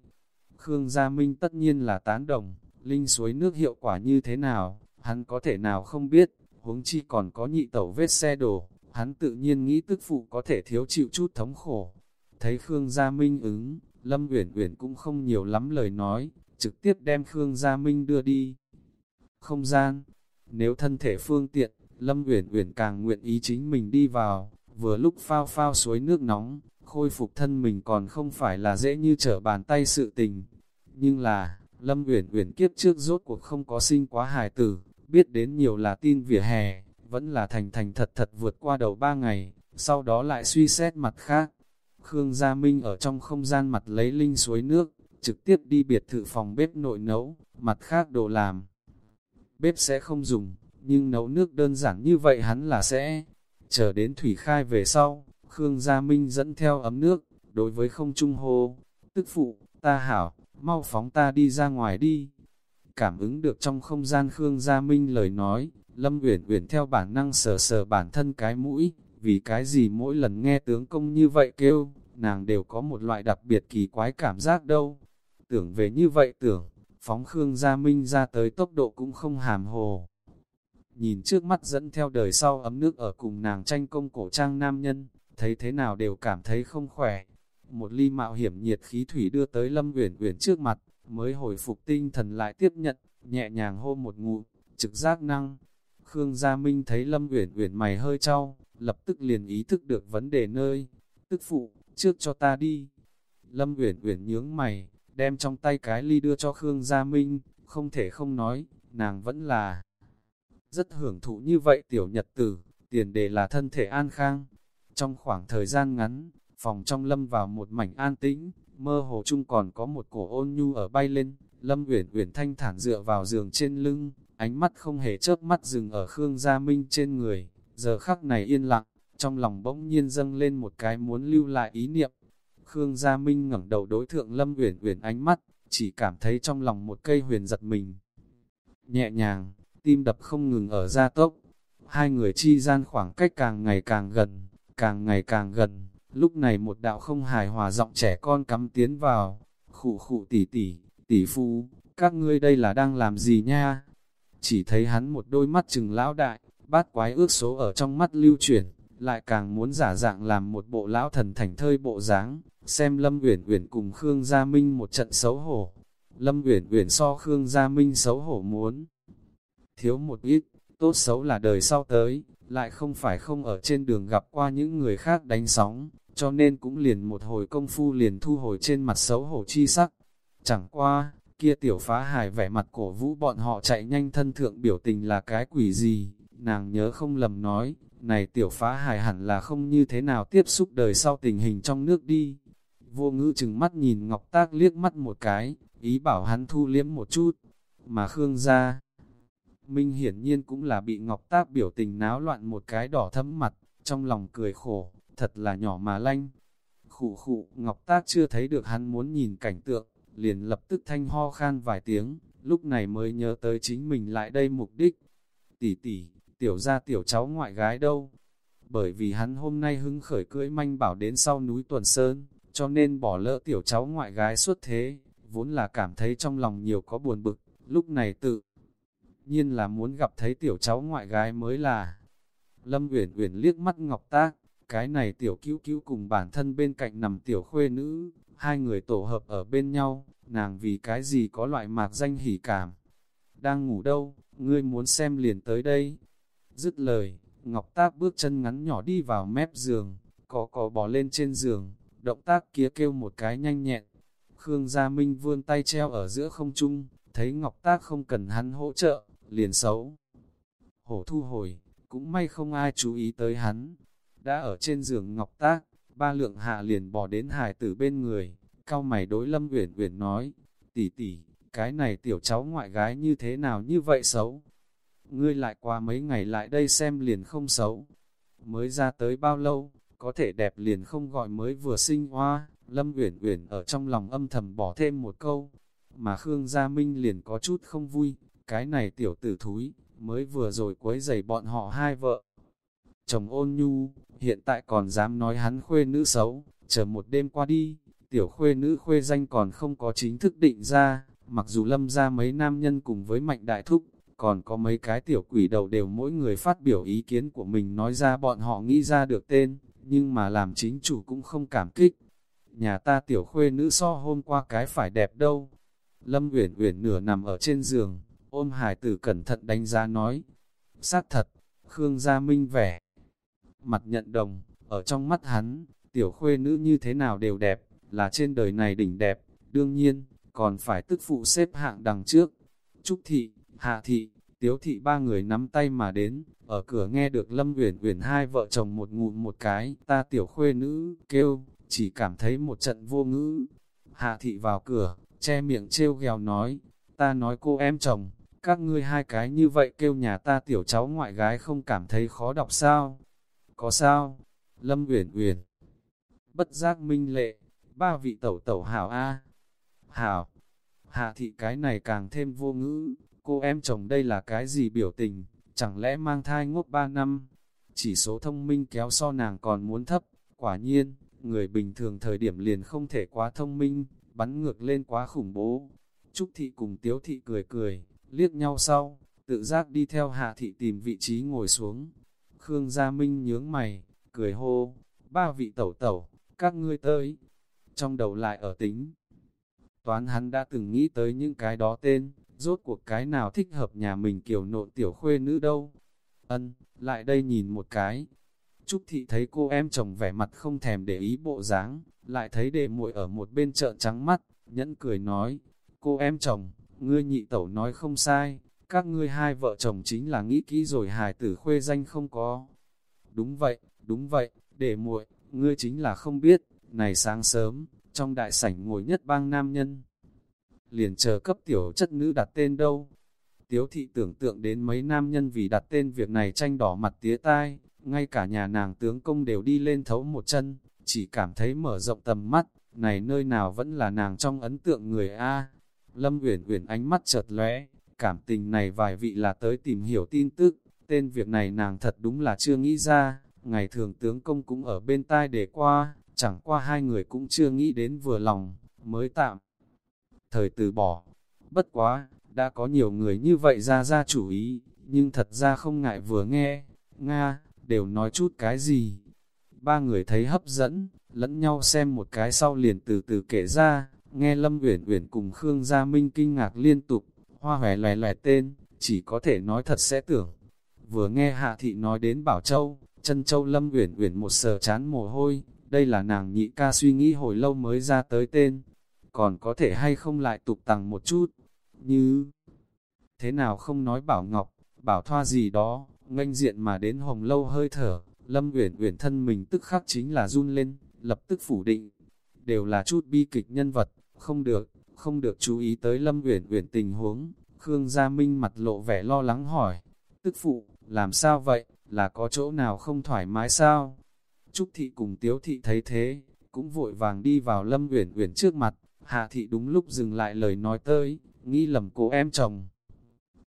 Khương Gia Minh tất nhiên là tán đồng, linh suối nước hiệu quả như thế nào, hắn có thể nào không biết, huống chi còn có nhị tẩu vết xe đổ, hắn tự nhiên nghĩ tức phụ có thể thiếu chịu chút thống khổ. Thấy Khương Gia Minh ứng, Lâm Uyển Uyển cũng không nhiều lắm lời nói, trực tiếp đem Khương Gia Minh đưa đi. Không gian, nếu thân thể phương tiện, Lâm Uyển Uyển càng nguyện ý chính mình đi vào, vừa lúc phao phao suối nước nóng, khôi phục thân mình còn không phải là dễ như trở bàn tay sự tình. Nhưng là, Lâm Uyển Uyển kiếp trước rốt cuộc không có sinh quá hài tử, biết đến nhiều là tin vỉa hè, vẫn là thành thành thật thật vượt qua đầu ba ngày, sau đó lại suy xét mặt khác. Khương Gia Minh ở trong không gian mặt lấy linh suối nước, trực tiếp đi biệt thự phòng bếp nội nấu, mặt khác đồ làm. Bếp sẽ không dùng, nhưng nấu nước đơn giản như vậy hắn là sẽ. Chờ đến thủy khai về sau, Khương Gia Minh dẫn theo ấm nước, đối với không trung hô, tức phụ, ta hảo, mau phóng ta đi ra ngoài đi. Cảm ứng được trong không gian Khương Gia Minh lời nói, Lâm Uyển Uyển theo bản năng sờ sờ bản thân cái mũi, vì cái gì mỗi lần nghe tướng công như vậy kêu, nàng đều có một loại đặc biệt kỳ quái cảm giác đâu. Tưởng về như vậy tưởng, phóng Khương Gia Minh ra tới tốc độ cũng không hàm hồ. Nhìn trước mắt dẫn theo đời sau ấm nước ở cùng nàng tranh công cổ trang nam nhân, thấy thế nào đều cảm thấy không khỏe. Một ly mạo hiểm nhiệt khí thủy đưa tới Lâm Uyển Uyển trước mặt, mới hồi phục tinh thần lại tiếp nhận, nhẹ nhàng hô một ngụ, trực giác năng. Khương Gia Minh thấy Lâm Uyển Uyển mày hơi trao, lập tức liền ý thức được vấn đề nơi. Tức phụ, trước cho ta đi. Lâm Uyển Uyển nhướng mày, đem trong tay cái ly đưa cho Khương Gia Minh, không thể không nói, nàng vẫn là rất hưởng thụ như vậy tiểu nhật tử, tiền đề là thân thể an khang. Trong khoảng thời gian ngắn, phòng trong lâm vào một mảnh an tĩnh, mơ hồ chung còn có một cổ ôn nhu ở bay lên, lâm uyển uyển thanh thản dựa vào giường trên lưng, ánh mắt không hề chớp mắt dừng ở Khương Gia Minh trên người, giờ khắc này yên lặng, trong lòng bỗng nhiên dâng lên một cái muốn lưu lại ý niệm. Khương Gia Minh ngẩng đầu đối thượng Lâm Uyển Uyển ánh mắt, chỉ cảm thấy trong lòng một cây huyền giật mình. Nhẹ nhàng, tim đập không ngừng ở gia tốc, hai người chi gian khoảng cách càng ngày càng gần, càng ngày càng gần, lúc này một đạo không hài hòa giọng trẻ con cắm tiến vào, khụ khụ tỷ tỷ, tỷ phu, các ngươi đây là đang làm gì nha? Chỉ thấy hắn một đôi mắt trừng lão đại, bát quái ước số ở trong mắt lưu chuyển, lại càng muốn giả dạng làm một bộ lão thần thành thơi bộ dáng, xem Lâm Uyển Uyển cùng Khương Gia Minh một trận xấu hổ. Lâm Uyển Uyển so Khương Gia Minh xấu hổ muốn thiếu một ít, tốt xấu là đời sau tới, lại không phải không ở trên đường gặp qua những người khác đánh sóng, cho nên cũng liền một hồi công phu liền thu hồi trên mặt xấu hổ chi sắc. Chẳng qua, kia tiểu phá hài vẻ mặt cổ vũ bọn họ chạy nhanh thân thượng biểu tình là cái quỷ gì, nàng nhớ không lầm nói, này tiểu phá hài hẳn là không như thế nào tiếp xúc đời sau tình hình trong nước đi. Vô ngữ chừng mắt nhìn Ngọc Tác liếc mắt một cái, ý bảo hắn thu liếm một chút, mà Khương ra. Minh hiển nhiên cũng là bị Ngọc Tác biểu tình náo loạn một cái đỏ thấm mặt, trong lòng cười khổ, thật là nhỏ mà lanh. Khụ khụ, Ngọc Tác chưa thấy được hắn muốn nhìn cảnh tượng, liền lập tức thanh ho khan vài tiếng, lúc này mới nhớ tới chính mình lại đây mục đích. Tỷ tỷ, tiểu ra tiểu cháu ngoại gái đâu? Bởi vì hắn hôm nay hưng khởi cưỡi manh bảo đến sau núi Tuần Sơn, cho nên bỏ lỡ tiểu cháu ngoại gái suốt thế, vốn là cảm thấy trong lòng nhiều có buồn bực, lúc này tự nhiên là muốn gặp thấy tiểu cháu ngoại gái mới là. Lâm Uyển Uyển liếc mắt Ngọc Tác, cái này tiểu cứu cứu cùng bản thân bên cạnh nằm tiểu khuê nữ, hai người tổ hợp ở bên nhau, nàng vì cái gì có loại mạc danh hỉ cảm. Đang ngủ đâu, ngươi muốn xem liền tới đây. Dứt lời, Ngọc Tác bước chân ngắn nhỏ đi vào mép giường, có có bò lên trên giường, động tác kia kêu một cái nhanh nhẹn. Khương Gia Minh vươn tay treo ở giữa không trung, thấy Ngọc Tác không cần hắn hỗ trợ, liền xấu. Hổ thu hồi, cũng may không ai chú ý tới hắn. Đã ở trên giường ngọc tác, ba lượng hạ liền bỏ đến hải tử bên người, cao mày đối Lâm Uyển Uyển nói, tỷ tỷ, cái này tiểu cháu ngoại gái như thế nào như vậy xấu? Ngươi lại qua mấy ngày lại đây xem liền không xấu. Mới ra tới bao lâu, có thể đẹp liền không gọi mới vừa sinh hoa, Lâm Uyển Uyển ở trong lòng âm thầm bỏ thêm một câu, mà Khương Gia Minh liền có chút không vui, cái này tiểu tử thúi, mới vừa rồi quấy giày bọn họ hai vợ. Chồng ôn nhu, hiện tại còn dám nói hắn khuê nữ xấu, chờ một đêm qua đi, tiểu khuê nữ khuê danh còn không có chính thức định ra, mặc dù lâm ra mấy nam nhân cùng với mạnh đại thúc, còn có mấy cái tiểu quỷ đầu đều mỗi người phát biểu ý kiến của mình nói ra bọn họ nghĩ ra được tên, nhưng mà làm chính chủ cũng không cảm kích. Nhà ta tiểu khuê nữ so hôm qua cái phải đẹp đâu. Lâm Uyển Uyển nửa nằm ở trên giường, ôm hải tử cẩn thận đánh giá nói. Xác thật, Khương Gia Minh vẻ. Mặt nhận đồng, ở trong mắt hắn, tiểu khuê nữ như thế nào đều đẹp, là trên đời này đỉnh đẹp, đương nhiên, còn phải tức phụ xếp hạng đằng trước. Trúc Thị, Hạ Thị, Tiếu Thị ba người nắm tay mà đến, ở cửa nghe được Lâm Uyển Uyển hai vợ chồng một ngụm một cái, ta tiểu khuê nữ, kêu, chỉ cảm thấy một trận vô ngữ. Hạ Thị vào cửa, che miệng trêu ghèo nói, ta nói cô em chồng, các ngươi hai cái như vậy kêu nhà ta tiểu cháu ngoại gái không cảm thấy khó đọc sao? Có sao? Lâm Uyển Uyển bất giác minh lệ, ba vị tẩu tẩu hảo A. Hảo, hạ thị cái này càng thêm vô ngữ, cô em chồng đây là cái gì biểu tình, chẳng lẽ mang thai ngốc ba năm, chỉ số thông minh kéo so nàng còn muốn thấp, quả nhiên, người bình thường thời điểm liền không thể quá thông minh, bắn ngược lên quá khủng bố. Trúc thị cùng tiếu thị cười cười, liếc nhau sau, tự giác đi theo hạ thị tìm vị trí ngồi xuống. Khương Gia Minh nhướng mày, cười hô, ba vị tẩu tẩu, các ngươi tới trong đầu lại ở tính. Toán hắn đã từng nghĩ tới những cái đó tên, rốt cuộc cái nào thích hợp nhà mình kiểu nộn tiểu khuê nữ đâu. Ân, lại đây nhìn một cái. Trúc thị thấy cô em chồng vẻ mặt không thèm để ý bộ dáng, lại thấy đệ muội ở một bên trợn trắng mắt, nhẫn cười nói, cô em chồng, ngươi nhị tẩu nói không sai, các ngươi hai vợ chồng chính là nghĩ kỹ rồi hài tử khuê danh không có. Đúng vậy, đúng vậy, đệ muội, ngươi chính là không biết, này sáng sớm, trong đại sảnh ngồi nhất bang nam nhân. Liền chờ cấp tiểu chất nữ đặt tên đâu. Tiếu thị tưởng tượng đến mấy nam nhân vì đặt tên việc này tranh đỏ mặt tía tai, ngay cả nhà nàng tướng công đều đi lên thấu một chân, chỉ cảm thấy mở rộng tầm mắt, này nơi nào vẫn là nàng trong ấn tượng người A. Lâm Uyển Uyển ánh mắt chợt lóe, cảm tình này vài vị là tới tìm hiểu tin tức, tên việc này nàng thật đúng là chưa nghĩ ra, ngày thường tướng công cũng ở bên tai để qua, chẳng qua hai người cũng chưa nghĩ đến vừa lòng, mới tạm. Thời từ bỏ, bất quá, đã có nhiều người như vậy ra ra chủ ý, nhưng thật ra không ngại vừa nghe, Nga, đều nói chút cái gì. Ba người thấy hấp dẫn, lẫn nhau xem một cái sau liền từ từ kể ra, nghe Lâm Uyển Uyển cùng Khương Gia Minh kinh ngạc liên tục, hoa hòe lòe lòe tên, chỉ có thể nói thật sẽ tưởng. Vừa nghe Hạ Thị nói đến Bảo Châu, chân Châu Lâm Uyển Uyển một sờ chán mồ hôi, đây là nàng nhị ca suy nghĩ hồi lâu mới ra tới tên, còn có thể hay không lại tục tằng một chút, như thế nào không nói bảo ngọc, bảo thoa gì đó, nganh diện mà đến hồng lâu hơi thở, lâm uyển uyển thân mình tức khắc chính là run lên, lập tức phủ định, đều là chút bi kịch nhân vật, không được, không được chú ý tới lâm uyển uyển tình huống, Khương Gia Minh mặt lộ vẻ lo lắng hỏi, tức phụ, làm sao vậy, là có chỗ nào không thoải mái sao? Trúc thị cùng tiếu thị thấy thế, cũng vội vàng đi vào lâm uyển uyển trước mặt, hạ thị đúng lúc dừng lại lời nói tới, nghĩ lầm cô em chồng.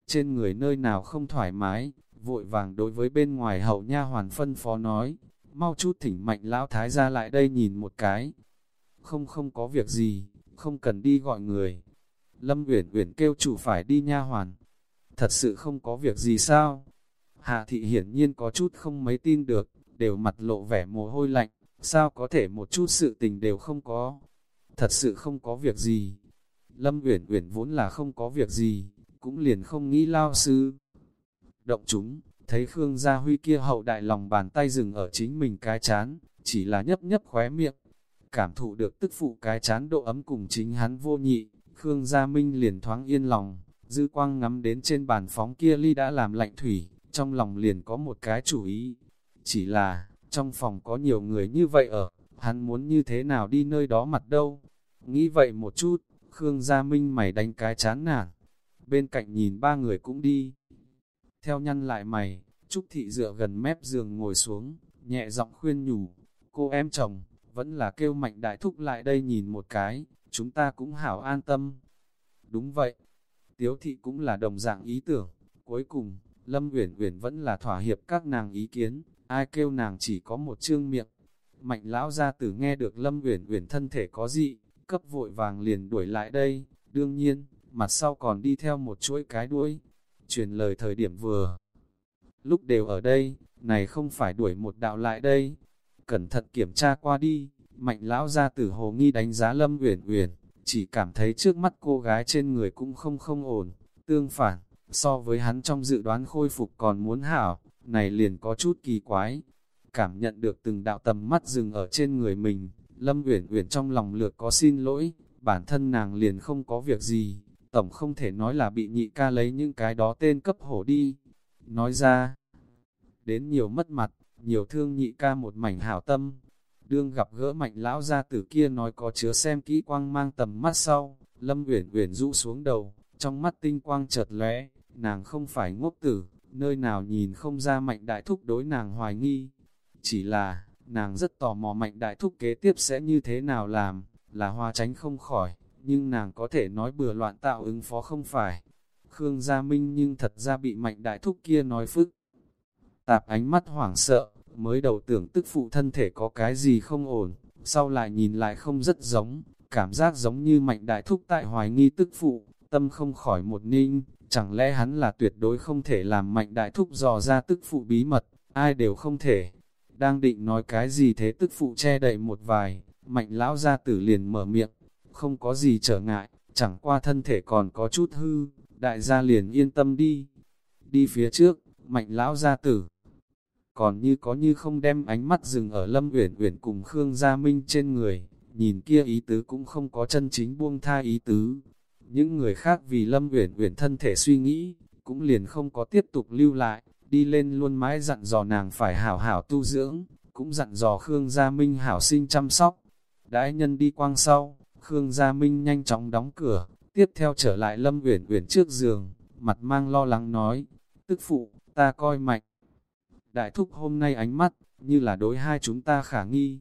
Trên người nơi nào không thoải mái, vội vàng đối với bên ngoài hậu nha hoàn phân phó nói, mau chút thỉnh mạnh lão thái ra lại đây nhìn một cái. Không không có việc gì, không cần đi gọi người. Lâm Uyển Uyển kêu chủ phải đi nha hoàn. Thật sự không có việc gì sao? Hạ thị hiển nhiên có chút không mấy tin được, đều mặt lộ vẻ mồ hôi lạnh, sao có thể một chút sự tình đều không có. Thật sự không có việc gì. Lâm Uyển Uyển vốn là không có việc gì, cũng liền không nghĩ lao sư. Động chúng, thấy Khương Gia Huy kia hậu đại lòng bàn tay dừng ở chính mình cái chán, chỉ là nhấp nhấp khóe miệng. Cảm thụ được tức phụ cái chán độ ấm cùng chính hắn vô nhị, Khương Gia Minh liền thoáng yên lòng, dư quang ngắm đến trên bàn phóng kia ly đã làm lạnh thủy, trong lòng liền có một cái chủ ý. Chỉ là, trong phòng có nhiều người như vậy ở, hắn muốn như thế nào đi nơi đó mặt đâu. Nghĩ vậy một chút, Khương Gia Minh mày đánh cái chán nản. Bên cạnh nhìn ba người cũng đi. Theo nhăn lại mày, Trúc Thị dựa gần mép giường ngồi xuống, nhẹ giọng khuyên nhủ. Cô em chồng, vẫn là kêu mạnh đại thúc lại đây nhìn một cái, chúng ta cũng hảo an tâm. Đúng vậy, Tiếu Thị cũng là đồng dạng ý tưởng. Cuối cùng, Lâm Uyển Uyển vẫn là thỏa hiệp các nàng ý kiến, ai kêu nàng chỉ có một chương miệng. Mạnh lão gia tử nghe được Lâm Uyển Uyển thân thể có dị, cấp vội vàng liền đuổi lại đây, đương nhiên, mặt sau còn đi theo một chuỗi cái đuôi. Truyền lời thời điểm vừa. Lúc đều ở đây, này không phải đuổi một đạo lại đây. Cẩn thận kiểm tra qua đi, mạnh lão gia tử hồ nghi đánh giá Lâm Uyển Uyển, chỉ cảm thấy trước mắt cô gái trên người cũng không không ổn, tương phản, so với hắn trong dự đoán khôi phục còn muốn hảo, này liền có chút kỳ quái. Cảm nhận được từng đạo tầm mắt dừng ở trên người mình, Lâm Uyển Uyển trong lòng lược có xin lỗi, bản thân nàng liền không có việc gì, tổng không thể nói là bị nhị ca lấy những cái đó tên cấp hổ đi. Nói ra, đến nhiều mất mặt, nhiều thương nhị ca một mảnh hảo tâm. Đương gặp gỡ mạnh lão gia tử kia nói có chứa xem kỹ quang mang tầm mắt sau, Lâm Uyển Uyển rũ xuống đầu, trong mắt tinh quang chợt lóe, nàng không phải ngốc tử, nơi nào nhìn không ra mạnh đại thúc đối nàng hoài nghi. Chỉ là, nàng rất tò mò mạnh đại thúc kế tiếp sẽ như thế nào làm, là hoa tránh không khỏi, nhưng nàng có thể nói bừa loạn tạo ứng phó không phải. Khương Gia Minh nhưng thật ra bị mạnh đại thúc kia nói phức. Tạp ánh mắt hoảng sợ, mới đầu tưởng tức phụ thân thể có cái gì không ổn, sau lại nhìn lại không rất giống, cảm giác giống như mạnh đại thúc tại hoài nghi tức phụ, tâm không khỏi một ninh, chẳng lẽ hắn là tuyệt đối không thể làm mạnh đại thúc dò ra tức phụ bí mật, ai đều không thể. Đang định nói cái gì thế tức phụ che đậy một vài, mạnh lão gia tử liền mở miệng, không có gì trở ngại, chẳng qua thân thể còn có chút hư, đại gia liền yên tâm đi. Đi phía trước, mạnh lão gia tử, còn như có như không đem ánh mắt dừng ở Lâm Uyển Uyển cùng Khương Gia Minh trên người, nhìn kia ý tứ cũng không có chân chính buông tha ý tứ. Những người khác vì Lâm Uyển Uyển thân thể suy nghĩ, cũng liền không có tiếp tục lưu lại, đi lên luôn mãi dặn dò nàng phải hảo hảo tu dưỡng, cũng dặn dò Khương Gia Minh hảo sinh chăm sóc. Đãi nhân đi quang sau, Khương Gia Minh nhanh chóng đóng cửa, tiếp theo trở lại Lâm Uyển Uyển trước giường, mặt mang lo lắng nói: "Tức phụ, ta coi mạnh Đại thúc hôm nay ánh mắt, như là đối hai chúng ta khả nghi.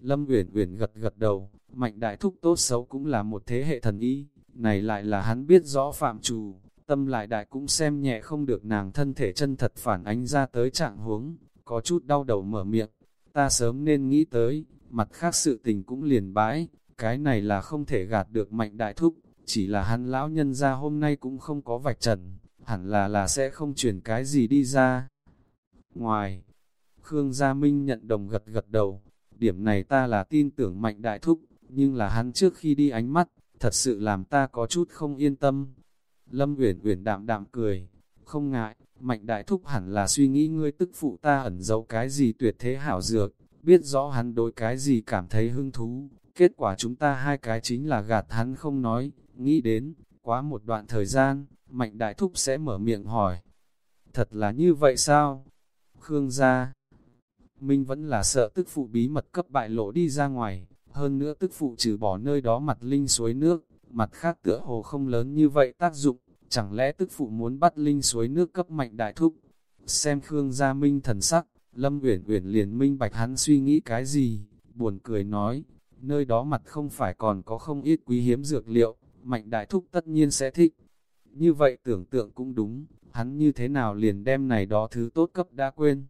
Lâm Uyển Uyển gật gật đầu, mạnh đại thúc tốt xấu cũng là một thế hệ thần y, này lại là hắn biết rõ phạm trù, tâm lại đại cũng xem nhẹ không được nàng thân thể chân thật phản ánh ra tới trạng huống, có chút đau đầu mở miệng, ta sớm nên nghĩ tới, mặt khác sự tình cũng liền bãi, cái này là không thể gạt được mạnh đại thúc, chỉ là hắn lão nhân ra hôm nay cũng không có vạch trần, hẳn là là sẽ không truyền cái gì đi ra. Ngoài, Khương Gia Minh nhận đồng gật gật đầu, điểm này ta là tin tưởng mạnh đại thúc, nhưng là hắn trước khi đi ánh mắt, thật sự làm ta có chút không yên tâm. Lâm Uyển Uyển đạm đạm cười, không ngại, mạnh đại thúc hẳn là suy nghĩ ngươi tức phụ ta ẩn giấu cái gì tuyệt thế hảo dược, biết rõ hắn đối cái gì cảm thấy hứng thú, kết quả chúng ta hai cái chính là gạt hắn không nói, nghĩ đến, quá một đoạn thời gian, mạnh đại thúc sẽ mở miệng hỏi. Thật là như vậy sao? Khương gia. Minh vẫn là sợ tức phụ bí mật cấp bại lộ đi ra ngoài, hơn nữa tức phụ trừ bỏ nơi đó mặt linh suối nước, mặt khác tựa hồ không lớn như vậy tác dụng, chẳng lẽ tức phụ muốn bắt linh suối nước cấp mạnh đại thúc. Xem Khương gia Minh thần sắc, Lâm Uyển Uyển liền minh bạch hắn suy nghĩ cái gì, buồn cười nói, nơi đó mặt không phải còn có không ít quý hiếm dược liệu, mạnh đại thúc tất nhiên sẽ thích. Như vậy tưởng tượng cũng đúng, hắn như thế nào liền đem này đó thứ tốt cấp đã quên.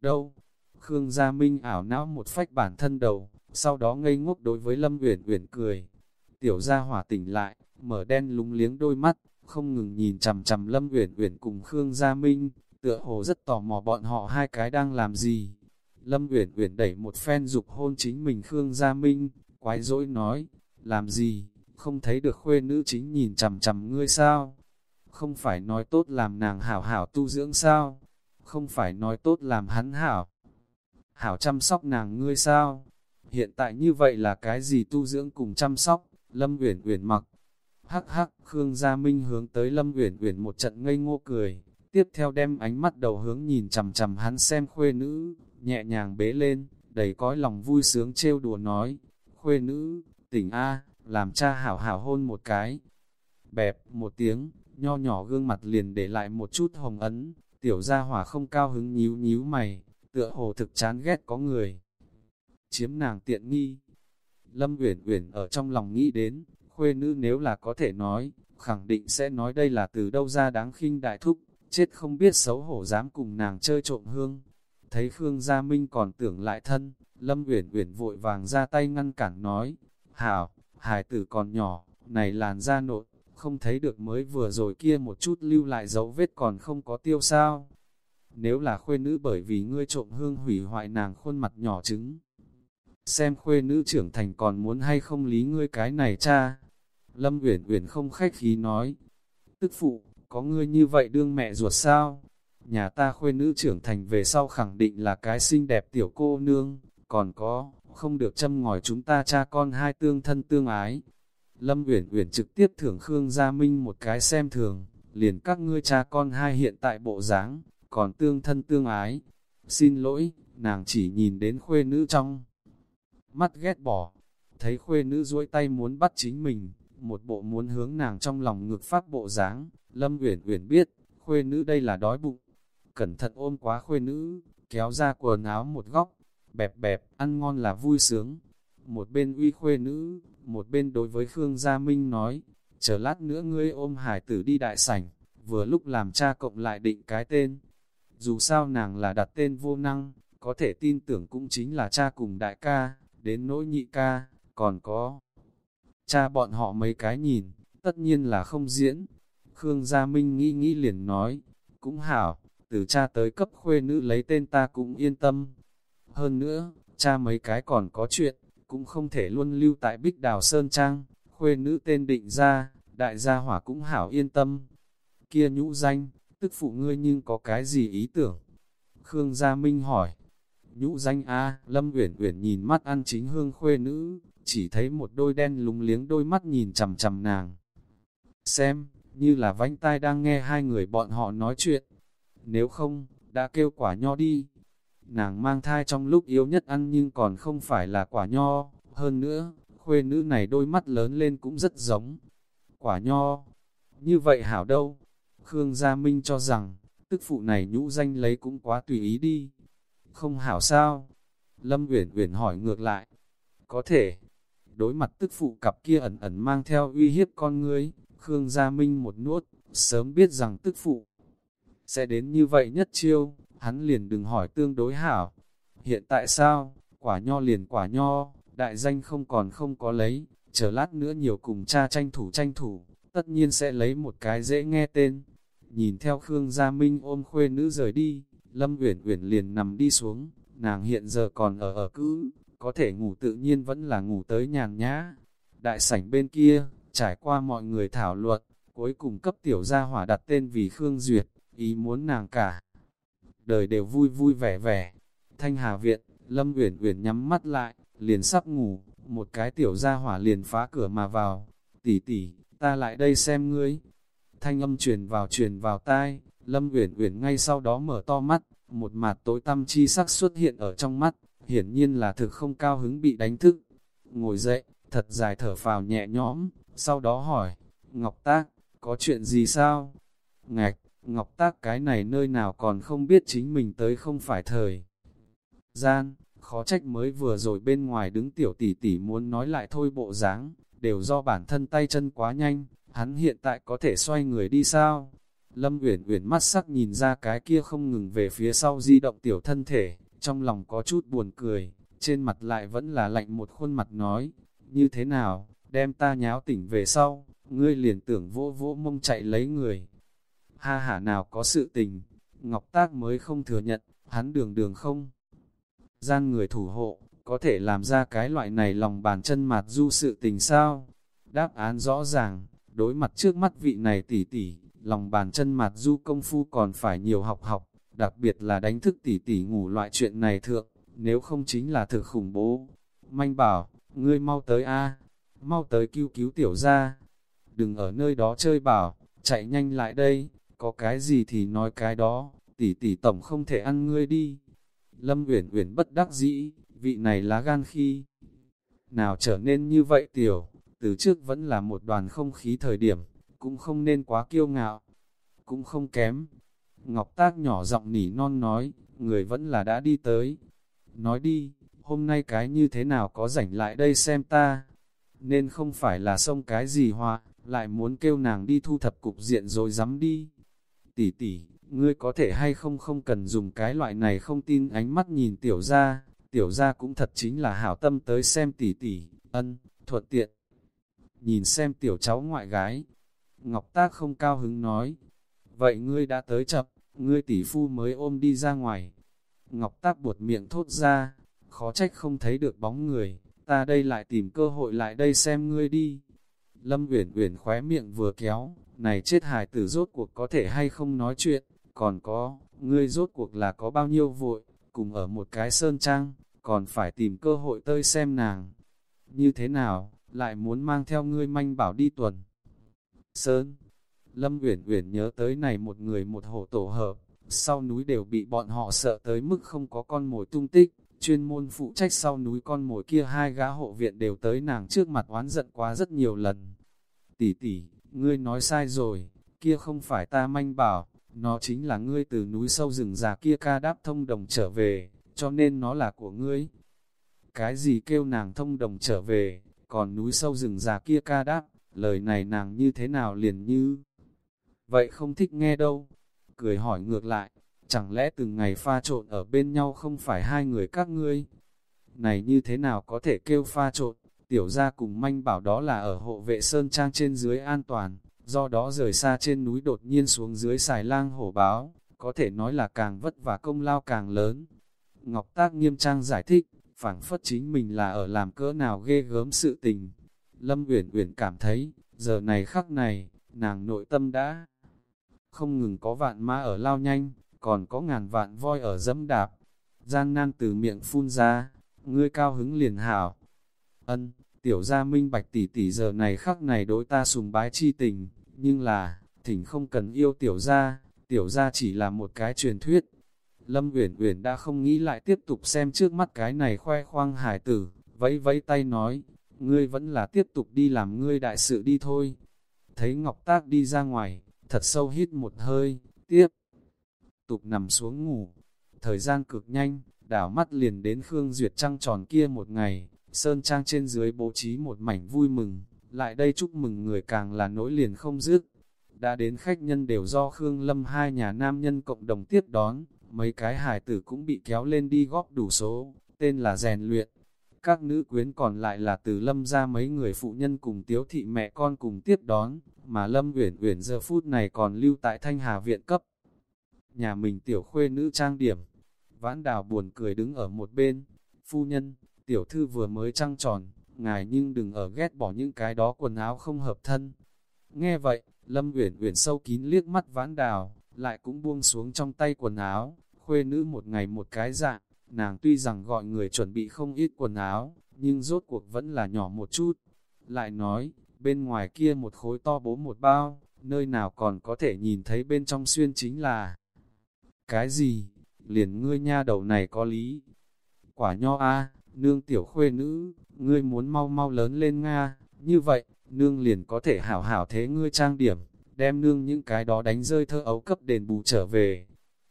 Đâu? Khương Gia Minh ảo não một phách bản thân đầu, sau đó ngây ngốc đối với Lâm Uyển Uyển cười. Tiểu gia hỏa tỉnh lại, mở đen lúng liếng đôi mắt, không ngừng nhìn chằm chằm Lâm Uyển Uyển cùng Khương Gia Minh, tựa hồ rất tò mò bọn họ hai cái đang làm gì. Lâm Uyển Uyển đẩy một phen dục hôn chính mình Khương Gia Minh, quái dỗi nói, làm gì, không thấy được khuê nữ chính nhìn chằm chằm ngươi sao? không phải nói tốt làm nàng hảo hảo tu dưỡng sao, không phải nói tốt làm hắn hảo, hảo chăm sóc nàng ngươi sao, hiện tại như vậy là cái gì tu dưỡng cùng chăm sóc, Lâm Uyển Uyển mặc, Hắc hắc, Khương Gia Minh hướng tới Lâm Uyển Uyển một trận ngây ngô cười, tiếp theo đem ánh mắt đầu hướng nhìn chằm chằm hắn xem khuê nữ, nhẹ nhàng bế lên, đầy cõi lòng vui sướng trêu đùa nói, khuê nữ, tỉnh A, làm cha hảo hảo hôn một cái. Bẹp, một tiếng, nho nhỏ gương mặt liền để lại một chút hồng ấn, tiểu gia hỏa không cao hứng nhíu nhíu mày, tựa hồ thực chán ghét có người. Chiếm nàng tiện nghi. Lâm Uyển Uyển ở trong lòng nghĩ đến, khuê nữ nếu là có thể nói, khẳng định sẽ nói đây là từ đâu ra đáng khinh đại thúc, chết không biết xấu hổ dám cùng nàng chơi trộm hương. Thấy Khương Gia Minh còn tưởng lại thân, Lâm Uyển Uyển vội vàng ra tay ngăn cản nói, Hảo, hài tử còn nhỏ, này làn da nội, không thấy được mới vừa rồi kia một chút lưu lại dấu vết còn không có tiêu sao. Nếu là khuê nữ bởi vì ngươi trộm hương hủy hoại nàng khuôn mặt nhỏ trứng. Xem khuê nữ trưởng thành còn muốn hay không lý ngươi cái này cha. Lâm Uyển Uyển không khách khí nói. Tức phụ, có ngươi như vậy đương mẹ ruột sao? Nhà ta khuê nữ trưởng thành về sau khẳng định là cái xinh đẹp tiểu cô nương, còn có, không được châm ngòi chúng ta cha con hai tương thân tương ái. Lâm Uyển Uyển trực tiếp thưởng Khương Gia Minh một cái xem thường, liền các ngươi cha con hai hiện tại bộ dáng, còn tương thân tương ái. Xin lỗi, nàng chỉ nhìn đến khuê nữ trong. Mắt ghét bỏ, thấy khuê nữ duỗi tay muốn bắt chính mình, một bộ muốn hướng nàng trong lòng ngược phát bộ dáng. Lâm Uyển Uyển biết, khuê nữ đây là đói bụng. Cẩn thận ôm quá khuê nữ, kéo ra quần áo một góc, bẹp bẹp, ăn ngon là vui sướng. Một bên uy khuê nữ, một bên đối với Khương Gia Minh nói, chờ lát nữa ngươi ôm hải tử đi đại sảnh, vừa lúc làm cha cộng lại định cái tên. Dù sao nàng là đặt tên vô năng, có thể tin tưởng cũng chính là cha cùng đại ca, đến nỗi nhị ca, còn có cha bọn họ mấy cái nhìn, tất nhiên là không diễn. Khương Gia Minh nghĩ nghĩ liền nói, cũng hảo, từ cha tới cấp khuê nữ lấy tên ta cũng yên tâm. Hơn nữa, cha mấy cái còn có chuyện, cũng không thể luôn lưu tại Bích Đào Sơn Trang, khuê nữ tên định ra, đại gia hỏa cũng hảo yên tâm. Kia nhũ danh, tức phụ ngươi nhưng có cái gì ý tưởng? Khương Gia Minh hỏi. Nhũ danh A, Lâm Uyển Uyển nhìn mắt ăn chính hương khuê nữ, chỉ thấy một đôi đen lúng liếng đôi mắt nhìn chằm chằm nàng. Xem, như là vánh tai đang nghe hai người bọn họ nói chuyện. Nếu không, đã kêu quả nho đi. Nàng mang thai trong lúc yếu nhất ăn nhưng còn không phải là quả nho. Hơn nữa, khuê nữ này đôi mắt lớn lên cũng rất giống. Quả nho. Như vậy hảo đâu. Khương Gia Minh cho rằng, tức phụ này nhũ danh lấy cũng quá tùy ý đi. Không hảo sao? Lâm Uyển Uyển hỏi ngược lại. Có thể. Đối mặt tức phụ cặp kia ẩn ẩn mang theo uy hiếp con ngươi, Khương Gia Minh một nuốt, sớm biết rằng tức phụ sẽ đến như vậy nhất chiêu, hắn liền đừng hỏi tương đối hảo. Hiện tại sao, quả nho liền quả nho, đại danh không còn không có lấy, chờ lát nữa nhiều cùng cha tranh thủ tranh thủ, tất nhiên sẽ lấy một cái dễ nghe tên. Nhìn theo Khương Gia Minh ôm khuê nữ rời đi, Lâm Uyển Uyển liền nằm đi xuống, nàng hiện giờ còn ở ở cữ, có thể ngủ tự nhiên vẫn là ngủ tới nhàn nhã. Đại sảnh bên kia, trải qua mọi người thảo luận, cuối cùng cấp tiểu gia hỏa đặt tên vì Khương Duyệt, ý muốn nàng cả. Đời đều vui vui vẻ vẻ. Thanh Hà Viện, Lâm Uyển Uyển nhắm mắt lại, liền sắp ngủ, một cái tiểu gia hỏa liền phá cửa mà vào. Tỷ tỷ, ta lại đây xem ngươi. Thanh âm truyền vào truyền vào tai, Lâm Uyển Uyển ngay sau đó mở to mắt, một mặt tối tăm chi sắc xuất hiện ở trong mắt, hiển nhiên là thực không cao hứng bị đánh thức. Ngồi dậy, thật dài thở phào nhẹ nhõm, sau đó hỏi, Ngọc Tác, có chuyện gì sao? Ngạch, Ngọc Tác cái này nơi nào còn không biết chính mình tới không phải thời. Gian, khó trách mới vừa rồi bên ngoài đứng tiểu tỷ tỷ muốn nói lại thôi bộ dáng đều do bản thân tay chân quá nhanh, hắn hiện tại có thể xoay người đi sao? Lâm Uyển Uyển mắt sắc nhìn ra cái kia không ngừng về phía sau di động tiểu thân thể, trong lòng có chút buồn cười, trên mặt lại vẫn là lạnh một khuôn mặt nói, như thế nào, đem ta nháo tỉnh về sau, ngươi liền tưởng vỗ vỗ mông chạy lấy người. Ha hả nào có sự tình, Ngọc Tác mới không thừa nhận, hắn đường đường không. Gian người thủ hộ, có thể làm ra cái loại này lòng bàn chân mặt du sự tình sao? Đáp án rõ ràng, đối mặt trước mắt vị này tỉ tỉ, lòng bàn chân mặt du công phu còn phải nhiều học học, đặc biệt là đánh thức tỉ tỉ ngủ loại chuyện này thượng, nếu không chính là thực khủng bố. Manh bảo, ngươi mau tới a mau tới cứu cứu tiểu ra. đừng ở nơi đó chơi bảo, chạy nhanh lại đây, có cái gì thì nói cái đó, tỷ tỷ tổng không thể ăn ngươi đi. Lâm Uyển Uyển bất đắc dĩ, vị này lá gan khi nào trở nên như vậy tiểu, từ trước vẫn là một đoàn không khí thời điểm, cũng không nên quá kiêu ngạo, cũng không kém. Ngọc Tác nhỏ giọng nỉ non nói, người vẫn là đã đi tới. Nói đi, hôm nay cái như thế nào có rảnh lại đây xem ta, nên không phải là xông cái gì hoa, lại muốn kêu nàng đi thu thập cục diện rồi dám đi. Tỷ tỷ, ngươi có thể hay không không cần dùng cái loại này không tin ánh mắt nhìn tiểu ra, tiểu ra cũng thật chính là hảo tâm tới xem tỷ tỷ, ân, thuận tiện. Nhìn xem tiểu cháu ngoại gái, Ngọc Tác không cao hứng nói, vậy ngươi đã tới chập, ngươi tỷ phu mới ôm đi ra ngoài. Ngọc Tác buột miệng thốt ra, khó trách không thấy được bóng người, ta đây lại tìm cơ hội lại đây xem ngươi đi. Lâm Uyển Uyển khóe miệng vừa kéo, này chết hài tử rốt cuộc có thể hay không nói chuyện, còn có, ngươi rốt cuộc là có bao nhiêu vội, cùng ở một cái sơn trang, còn phải tìm cơ hội tơi xem nàng. Như thế nào, lại muốn mang theo ngươi manh bảo đi tuần. Sơn, Lâm Uyển Uyển nhớ tới này một người một hộ tổ hợp, sau núi đều bị bọn họ sợ tới mức không có con mồi tung tích, chuyên môn phụ trách sau núi con mồi kia hai gã hộ viện đều tới nàng trước mặt oán giận quá rất nhiều lần. Tỷ tỷ, ngươi nói sai rồi, kia không phải ta manh bảo, nó chính là ngươi từ núi sâu rừng già kia ca đáp thông đồng trở về, cho nên nó là của ngươi. Cái gì kêu nàng thông đồng trở về, còn núi sâu rừng già kia ca đáp, lời này nàng như thế nào liền như. Vậy không thích nghe đâu. Cười hỏi ngược lại, chẳng lẽ từng ngày pha trộn ở bên nhau không phải hai người các ngươi? Này như thế nào có thể kêu pha trộn? Tiểu gia cùng manh bảo đó là ở hộ vệ sơn trang trên dưới an toàn, do đó rời xa trên núi đột nhiên xuống dưới xài lang hổ báo, có thể nói là càng vất vả công lao càng lớn. Ngọc Tác nghiêm trang giải thích, phảng phất chính mình là ở làm cỡ nào ghê gớm sự tình. Lâm Uyển Uyển cảm thấy, giờ này khắc này, nàng nội tâm đã không ngừng có vạn ma ở lao nhanh, còn có ngàn vạn voi ở dẫm đạp. Gian nan từ miệng phun ra, ngươi cao hứng liền hảo. Ân, tiểu gia minh bạch tỷ tỷ giờ này khắc này đối ta sùng bái chi tình, nhưng là, thỉnh không cần yêu tiểu gia, tiểu gia chỉ là một cái truyền thuyết. Lâm Uyển Uyển đã không nghĩ lại tiếp tục xem trước mắt cái này khoe khoang hải tử, vẫy vẫy tay nói, ngươi vẫn là tiếp tục đi làm ngươi đại sự đi thôi. Thấy Ngọc Tác đi ra ngoài, thật sâu hít một hơi, tiếp tục nằm xuống ngủ. Thời gian cực nhanh, đảo mắt liền đến Khương Duyệt trăng tròn kia một ngày, Sơn Trang trên dưới bố trí một mảnh vui mừng, lại đây chúc mừng người càng là nỗi liền không dứt. Đã đến khách nhân đều do Khương Lâm hai nhà nam nhân cộng đồng tiếp đón, mấy cái hài tử cũng bị kéo lên đi góp đủ số, tên là rèn luyện. Các nữ quyến còn lại là từ Lâm ra mấy người phụ nhân cùng tiếu thị mẹ con cùng tiếp đón, mà Lâm Uyển Uyển giờ phút này còn lưu tại Thanh Hà viện cấp. Nhà mình tiểu khuê nữ trang điểm, vãn đào buồn cười đứng ở một bên, phu nhân, tiểu thư vừa mới trăng tròn, ngài nhưng đừng ở ghét bỏ những cái đó quần áo không hợp thân. Nghe vậy, Lâm Uyển Uyển sâu kín liếc mắt vãn đào, lại cũng buông xuống trong tay quần áo, khuê nữ một ngày một cái dạng, nàng tuy rằng gọi người chuẩn bị không ít quần áo, nhưng rốt cuộc vẫn là nhỏ một chút. Lại nói, bên ngoài kia một khối to bố một bao, nơi nào còn có thể nhìn thấy bên trong xuyên chính là cái gì, liền ngươi nha đầu này có lý. Quả nho a nương tiểu khuê nữ, ngươi muốn mau mau lớn lên Nga, như vậy, nương liền có thể hảo hảo thế ngươi trang điểm, đem nương những cái đó đánh rơi thơ ấu cấp đền bù trở về.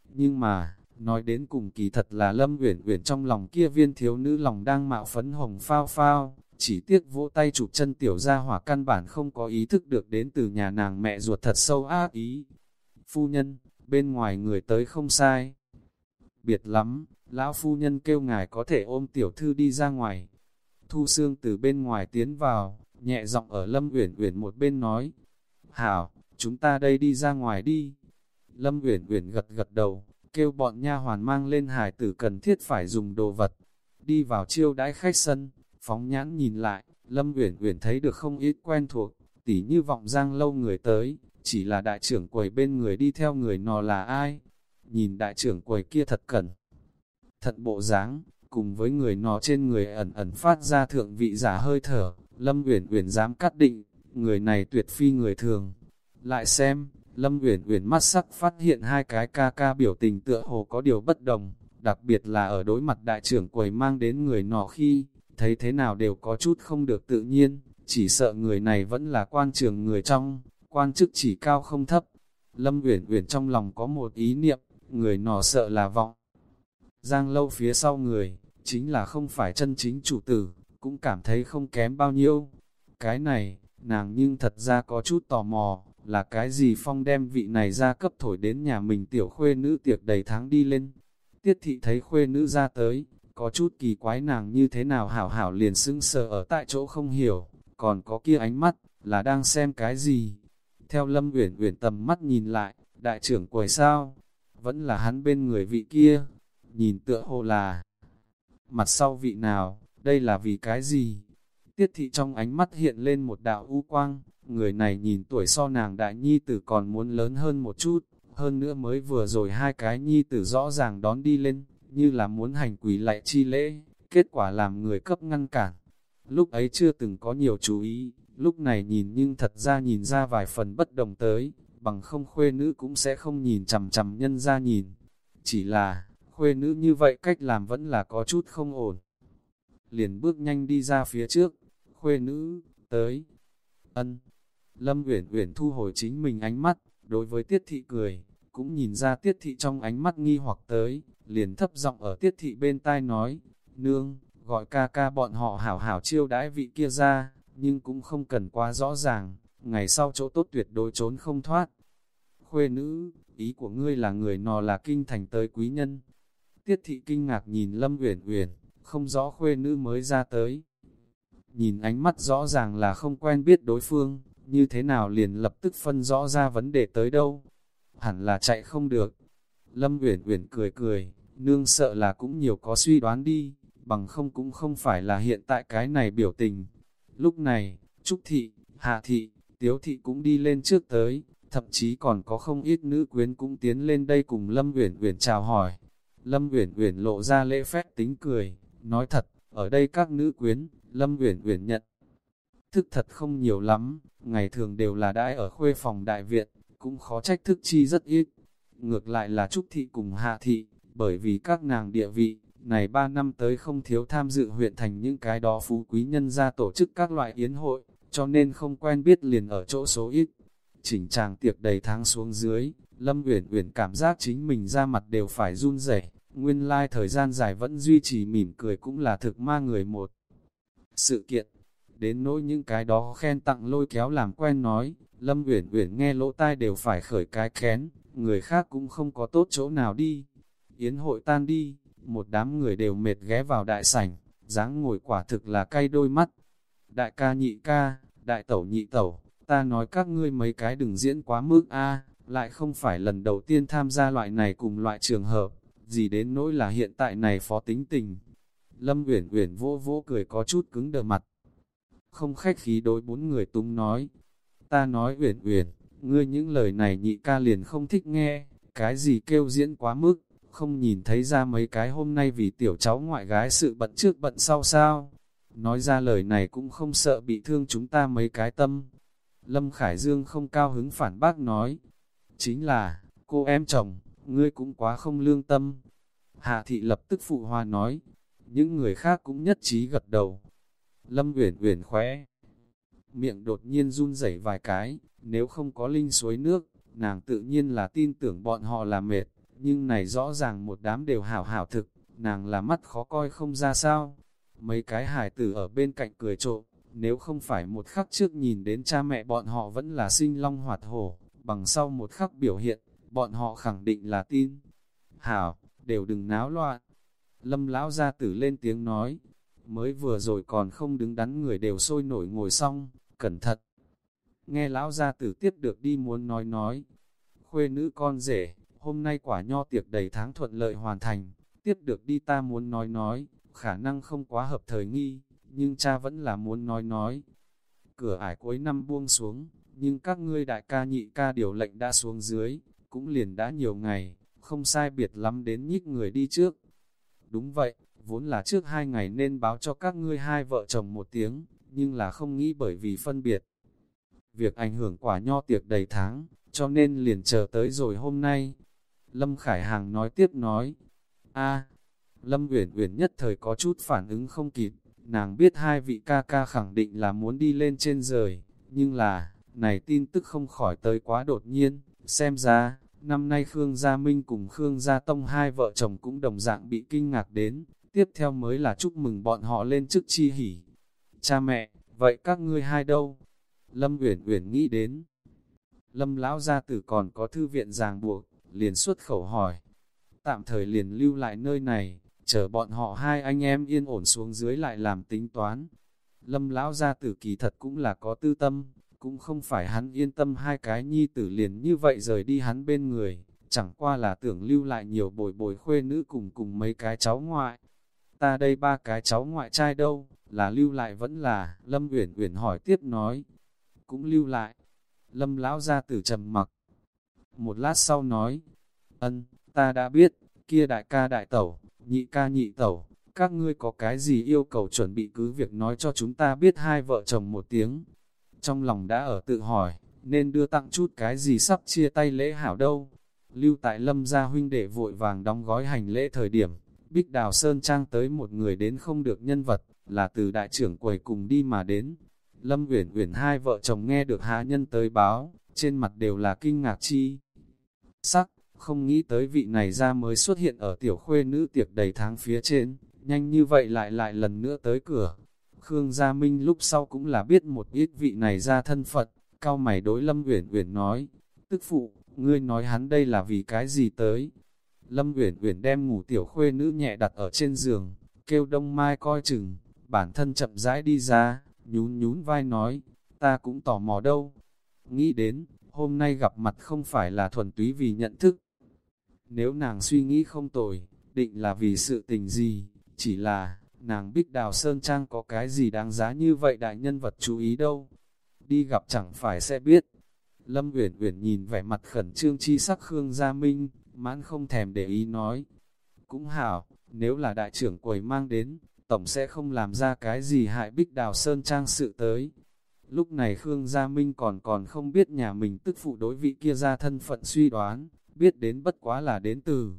Nhưng mà, nói đến cùng kỳ thật là Lâm Uyển Uyển trong lòng kia viên thiếu nữ lòng đang mạo phấn hồng phao phao, chỉ tiếc vỗ tay chụp chân tiểu ra hỏa căn bản không có ý thức được đến từ nhà nàng mẹ ruột thật sâu ác ý. Phu nhân, bên ngoài người tới không sai. Biệt lắm, lão phu nhân kêu ngài có thể ôm tiểu thư đi ra ngoài. Thu xương từ bên ngoài tiến vào, nhẹ giọng ở Lâm Uyển Uyển một bên nói, "Hảo, chúng ta đây đi ra ngoài đi." Lâm Uyển Uyển gật gật đầu, kêu bọn nha hoàn mang lên hải tử cần thiết phải dùng đồ vật, đi vào chiêu đãi khách sân, phóng nhãn nhìn lại, Lâm Uyển Uyển thấy được không ít quen thuộc, tỉ như vọng giang lâu người tới, chỉ là đại trưởng quầy bên người đi theo người nọ là ai? Nhìn đại trưởng quầy kia thật cẩn, thật bộ dáng, cùng với người nọ trên người ẩn ẩn phát ra thượng vị giả hơi thở, Lâm Uyển Uyển dám cắt định, người này tuyệt phi người thường. Lại xem, Lâm Uyển Uyển mắt sắc phát hiện hai cái ca ca biểu tình tựa hồ có điều bất đồng, đặc biệt là ở đối mặt đại trưởng quầy mang đến người nọ khi, thấy thế nào đều có chút không được tự nhiên, chỉ sợ người này vẫn là quan trường người trong, quan chức chỉ cao không thấp. Lâm Uyển Uyển trong lòng có một ý niệm, người nọ sợ là vọng. Giang lâu phía sau người, chính là không phải chân chính chủ tử, cũng cảm thấy không kém bao nhiêu. Cái này, nàng nhưng thật ra có chút tò mò, là cái gì phong đem vị này ra cấp thổi đến nhà mình tiểu khuê nữ tiệc đầy tháng đi lên. Tiết thị thấy khuê nữ ra tới, có chút kỳ quái nàng như thế nào hảo hảo liền sững sờ ở tại chỗ không hiểu, còn có kia ánh mắt, là đang xem cái gì. Theo Lâm Uyển Uyển tầm mắt nhìn lại, đại trưởng quầy sao, vẫn là hắn bên người vị kia, nhìn tựa hồ là mặt sau vị nào, đây là vì cái gì? Tiết thị trong ánh mắt hiện lên một đạo u quang, người này nhìn tuổi so nàng đại nhi tử còn muốn lớn hơn một chút, hơn nữa mới vừa rồi hai cái nhi tử rõ ràng đón đi lên, như là muốn hành quỷ lại chi lễ, kết quả làm người cấp ngăn cản. Lúc ấy chưa từng có nhiều chú ý, lúc này nhìn nhưng thật ra nhìn ra vài phần bất đồng tới, bằng không khuê nữ cũng sẽ không nhìn chằm chằm nhân ra nhìn. Chỉ là, khuê nữ như vậy cách làm vẫn là có chút không ổn. Liền bước nhanh đi ra phía trước, khuê nữ, tới, ân. Lâm Uyển Uyển thu hồi chính mình ánh mắt, đối với Tiết Thị cười, cũng nhìn ra Tiết Thị trong ánh mắt nghi hoặc tới, liền thấp giọng ở Tiết Thị bên tai nói, nương, gọi ca ca bọn họ hảo hảo chiêu đãi vị kia ra, nhưng cũng không cần quá rõ ràng, ngày sau chỗ tốt tuyệt đối trốn không thoát. Khuê nữ, ý của ngươi là người nọ là kinh thành tới quý nhân. Tiết Thị kinh ngạc nhìn Lâm Uyển Uyển, không rõ khuê nữ mới ra tới. Nhìn ánh mắt rõ ràng là không quen biết đối phương, như thế nào liền lập tức phân rõ ra vấn đề tới đâu. Hẳn là chạy không được. Lâm Uyển Uyển cười cười, nương sợ là cũng nhiều có suy đoán đi, bằng không cũng không phải là hiện tại cái này biểu tình. Lúc này, Trúc Thị, Hạ Thị, Tiếu Thị cũng đi lên trước tới, thậm chí còn có không ít nữ quyến cũng tiến lên đây cùng Lâm Uyển Uyển chào hỏi. Lâm Uyển Uyển lộ ra lễ phép tính cười, nói thật, ở đây các nữ quyến, Lâm Uyển Uyển nhận thức thật không nhiều lắm, ngày thường đều là đãi ở khuê phòng đại viện, cũng khó trách thức chi rất ít. Ngược lại là Trúc Thị cùng Hạ Thị, bởi vì các nàng địa vị, này ba năm tới không thiếu tham dự huyện thành những cái đó phú quý nhân ra tổ chức các loại yến hội, cho nên không quen biết liền ở chỗ số ít. Chỉnh chàng tiệc đầy tháng xuống dưới, Lâm Uyển Uyển cảm giác chính mình ra mặt đều phải run rẩy, nguyên lai like thời gian dài vẫn duy trì mỉm cười cũng là thực ma người một. Sự kiện, đến nỗi những cái đó khen tặng lôi kéo làm quen nói, Lâm Uyển Uyển nghe lỗ tai đều phải khởi cái khén người khác cũng không có tốt chỗ nào đi. Yến hội tan đi, một đám người đều mệt ghé vào đại sảnh, dáng ngồi quả thực là cay đôi mắt. Đại ca nhị ca, đại tẩu nhị tẩu, ta nói các ngươi mấy cái đừng diễn quá mức a, lại không phải lần đầu tiên tham gia loại này cùng loại trường hợp, gì đến nỗi là hiện tại này phó tính tình. Lâm Uyển Uyển vô vô cười có chút cứng đờ mặt, không khách khí đối bốn người tung nói. Ta nói uyển uyển, ngươi những lời này nhị ca liền không thích nghe, cái gì kêu diễn quá mức, không nhìn thấy ra mấy cái hôm nay vì tiểu cháu ngoại gái sự bận trước bận sau sao. Nói ra lời này cũng không sợ bị thương chúng ta mấy cái tâm. Lâm Khải Dương không cao hứng phản bác nói, chính là, cô em chồng, ngươi cũng quá không lương tâm. Hạ thị lập tức phụ hoa nói, những người khác cũng nhất trí gật đầu, Lâm Uyển Uyển khóe. Miệng đột nhiên run rẩy vài cái, nếu không có linh suối nước, nàng tự nhiên là tin tưởng bọn họ là mệt, nhưng này rõ ràng một đám đều hảo hảo thực, nàng là mắt khó coi không ra sao. Mấy cái hài tử ở bên cạnh cười trộm, nếu không phải một khắc trước nhìn đến cha mẹ bọn họ vẫn là sinh long hoạt hổ, bằng sau một khắc biểu hiện, bọn họ khẳng định là tin. Hảo, đều đừng náo loạn. Lâm lão gia tử lên tiếng nói, mới vừa rồi còn không đứng đắn người đều sôi nổi ngồi xong, cẩn thận. Nghe lão gia tử tiếp được đi muốn nói nói, khuê nữ con rể, hôm nay quả nho tiệc đầy tháng thuận lợi hoàn thành, tiếp được đi ta muốn nói nói, khả năng không quá hợp thời nghi, nhưng cha vẫn là muốn nói nói. Cửa ải cuối năm buông xuống, nhưng các ngươi đại ca nhị ca điều lệnh đã xuống dưới, cũng liền đã nhiều ngày, không sai biệt lắm đến nhích người đi trước. Đúng vậy, vốn là trước hai ngày nên báo cho các ngươi hai vợ chồng một tiếng, nhưng là không nghĩ bởi vì phân biệt. việc ảnh hưởng quả nho tiệc đầy tháng, cho nên liền chờ tới rồi hôm nay. Lâm Khải Hàng nói tiếp nói, a Lâm Uyển Uyển nhất thời có chút phản ứng không kịp, nàng biết hai vị ca ca khẳng định là muốn đi lên trên rời, nhưng là, này tin tức không khỏi tới quá đột nhiên, xem ra, năm nay Khương Gia Minh cùng Khương Gia Tông hai vợ chồng cũng đồng dạng bị kinh ngạc đến, tiếp theo mới là chúc mừng bọn họ lên chức chi hỉ. Cha mẹ, vậy các ngươi hai đâu? Lâm Uyển Uyển nghĩ đến. Lâm lão gia tử còn có thư viện ràng buộc, liền xuất khẩu hỏi. Tạm thời liền lưu lại nơi này, chờ bọn họ hai anh em yên ổn xuống dưới lại làm tính toán. Lâm lão gia tử kỳ thật cũng là có tư tâm, cũng không phải hắn yên tâm hai cái nhi tử liền như vậy rời đi hắn bên người, chẳng qua là tưởng lưu lại nhiều bồi bồi khuê nữ cùng cùng mấy cái cháu ngoại. Ta đây ba cái cháu ngoại trai đâu, là lưu lại vẫn là, Lâm Uyển Uyển hỏi tiếp nói, cũng lưu lại. Lâm lão gia tử trầm mặc. Một lát sau nói, ân, ta đã biết, kia đại ca đại tẩu, nhị ca nhị tẩu, các ngươi có cái gì yêu cầu chuẩn bị cứ việc nói cho chúng ta biết hai vợ chồng một tiếng. Trong lòng đã ở tự hỏi, nên đưa tặng chút cái gì sắp chia tay lễ hảo đâu. Lưu tại lâm gia huynh đệ vội vàng đóng gói hành lễ thời điểm, Bích Đào Sơn Trang tới một người đến không được nhân vật, là từ đại trưởng quầy cùng đi mà đến. Lâm Uyển Uyển hai vợ chồng nghe được hạ nhân tới báo, trên mặt đều là kinh ngạc chi. Sắc, không nghĩ tới vị này ra mới xuất hiện ở tiểu khuê nữ tiệc đầy tháng phía trên, nhanh như vậy lại lại lần nữa tới cửa. Khương Gia Minh lúc sau cũng là biết một ít vị này ra thân Phật, cao mày đối Lâm Uyển Uyển nói, tức phụ, ngươi nói hắn đây là vì cái gì tới? Lâm Uyển Uyển đem ngủ tiểu khuê nữ nhẹ đặt ở trên giường, kêu Đông Mai coi chừng, bản thân chậm rãi đi ra, nhún nhún vai nói, ta cũng tò mò đâu. Nghĩ đến, hôm nay gặp mặt không phải là thuần túy vì nhận thức. Nếu nàng suy nghĩ không tồi, định là vì sự tình gì, chỉ là, nàng Bích Đào Sơn Trang có cái gì đáng giá như vậy đại nhân vật chú ý đâu. Đi gặp chẳng phải sẽ biết. Lâm Uyển Uyển nhìn vẻ mặt khẩn trương chi sắc Khương Gia Minh, mãn không thèm để ý nói. Cũng hảo, nếu là đại trưởng quầy mang đến, tổng sẽ không làm ra cái gì hại Bích Đào Sơn Trang sự tới. Lúc này Khương Gia Minh còn còn không biết nhà mình tức phụ đối vị kia ra thân phận suy đoán, biết đến bất quá là đến từ.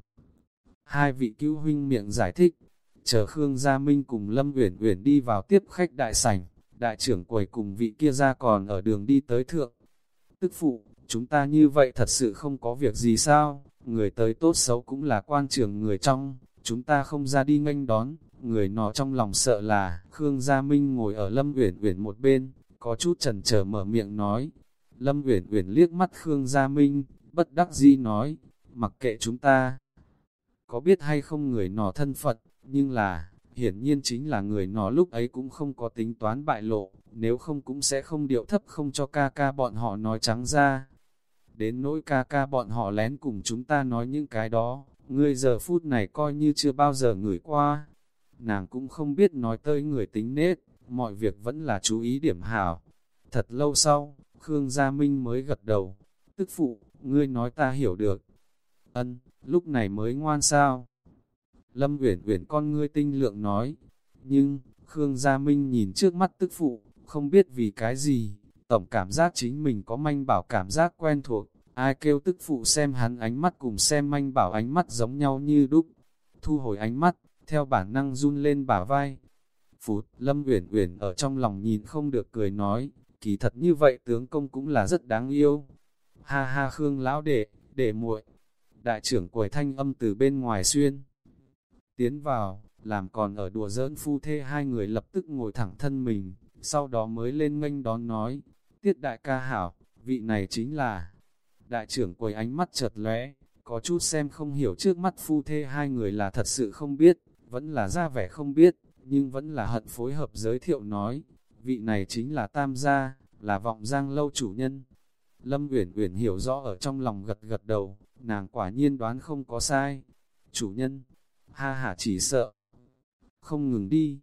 Hai vị cứu huynh miệng giải thích, chờ Khương Gia Minh cùng Lâm Uyển Uyển đi vào tiếp khách đại sảnh, đại trưởng quầy cùng vị kia ra còn ở đường đi tới thượng. Tức phụ, chúng ta như vậy thật sự không có việc gì sao, người tới tốt xấu cũng là quan trưởng người trong, chúng ta không ra đi nghênh đón, người nọ trong lòng sợ là, Khương Gia Minh ngồi ở Lâm Uyển Uyển một bên, có chút chần chờ mở miệng nói. Lâm Uyển Uyển liếc mắt Khương Gia Minh, bất đắc dĩ nói, mặc kệ chúng ta. Có biết hay không người nọ thân Phật, nhưng là, hiển nhiên chính là người nọ lúc ấy cũng không có tính toán bại lộ, nếu không cũng sẽ không điệu thấp không cho ca ca bọn họ nói trắng ra. Đến nỗi ca ca bọn họ lén cùng chúng ta nói những cái đó, ngươi giờ phút này coi như chưa bao giờ ngửi qua. Nàng cũng không biết nói tới người tính nết, mọi việc vẫn là chú ý điểm hảo. Thật lâu sau, Khương Gia Minh mới gật đầu. Tức phụ, ngươi nói ta hiểu được. Ân, lúc này mới ngoan sao? Lâm Uyển Uyển con ngươi tinh lượng nói. Nhưng, Khương Gia Minh nhìn trước mắt tức phụ, không biết vì cái gì, tổng cảm giác chính mình có manh bảo cảm giác quen thuộc, ai kêu tức phụ xem hắn ánh mắt cùng xem manh bảo ánh mắt giống nhau như đúc. Thu hồi ánh mắt, theo bản năng run lên bả vai. Phút, Lâm Uyển Uyển ở trong lòng nhìn không được cười nói, kỳ thật như vậy tướng công cũng là rất đáng yêu. Ha ha Khương lão đệ, đệ muội. Đại trưởng quầy thanh âm từ bên ngoài xuyên. Tiến vào, làm còn ở đùa giỡn phu thê hai người lập tức ngồi thẳng thân mình, sau đó mới lên nghênh đón nói, tiết đại ca hảo, vị này chính là... Đại trưởng quầy ánh mắt chợt lóe, có chút xem không hiểu trước mắt phu thê hai người là thật sự không biết, vẫn là ra vẻ không biết, nhưng vẫn là hận phối hợp giới thiệu nói, vị này chính là Tam gia, là vọng giang lâu chủ nhân. Lâm Uyển Uyển hiểu rõ ở trong lòng gật gật đầu, nàng quả nhiên đoán không có sai. Chủ nhân, ha ha chỉ sợ, không ngừng đi,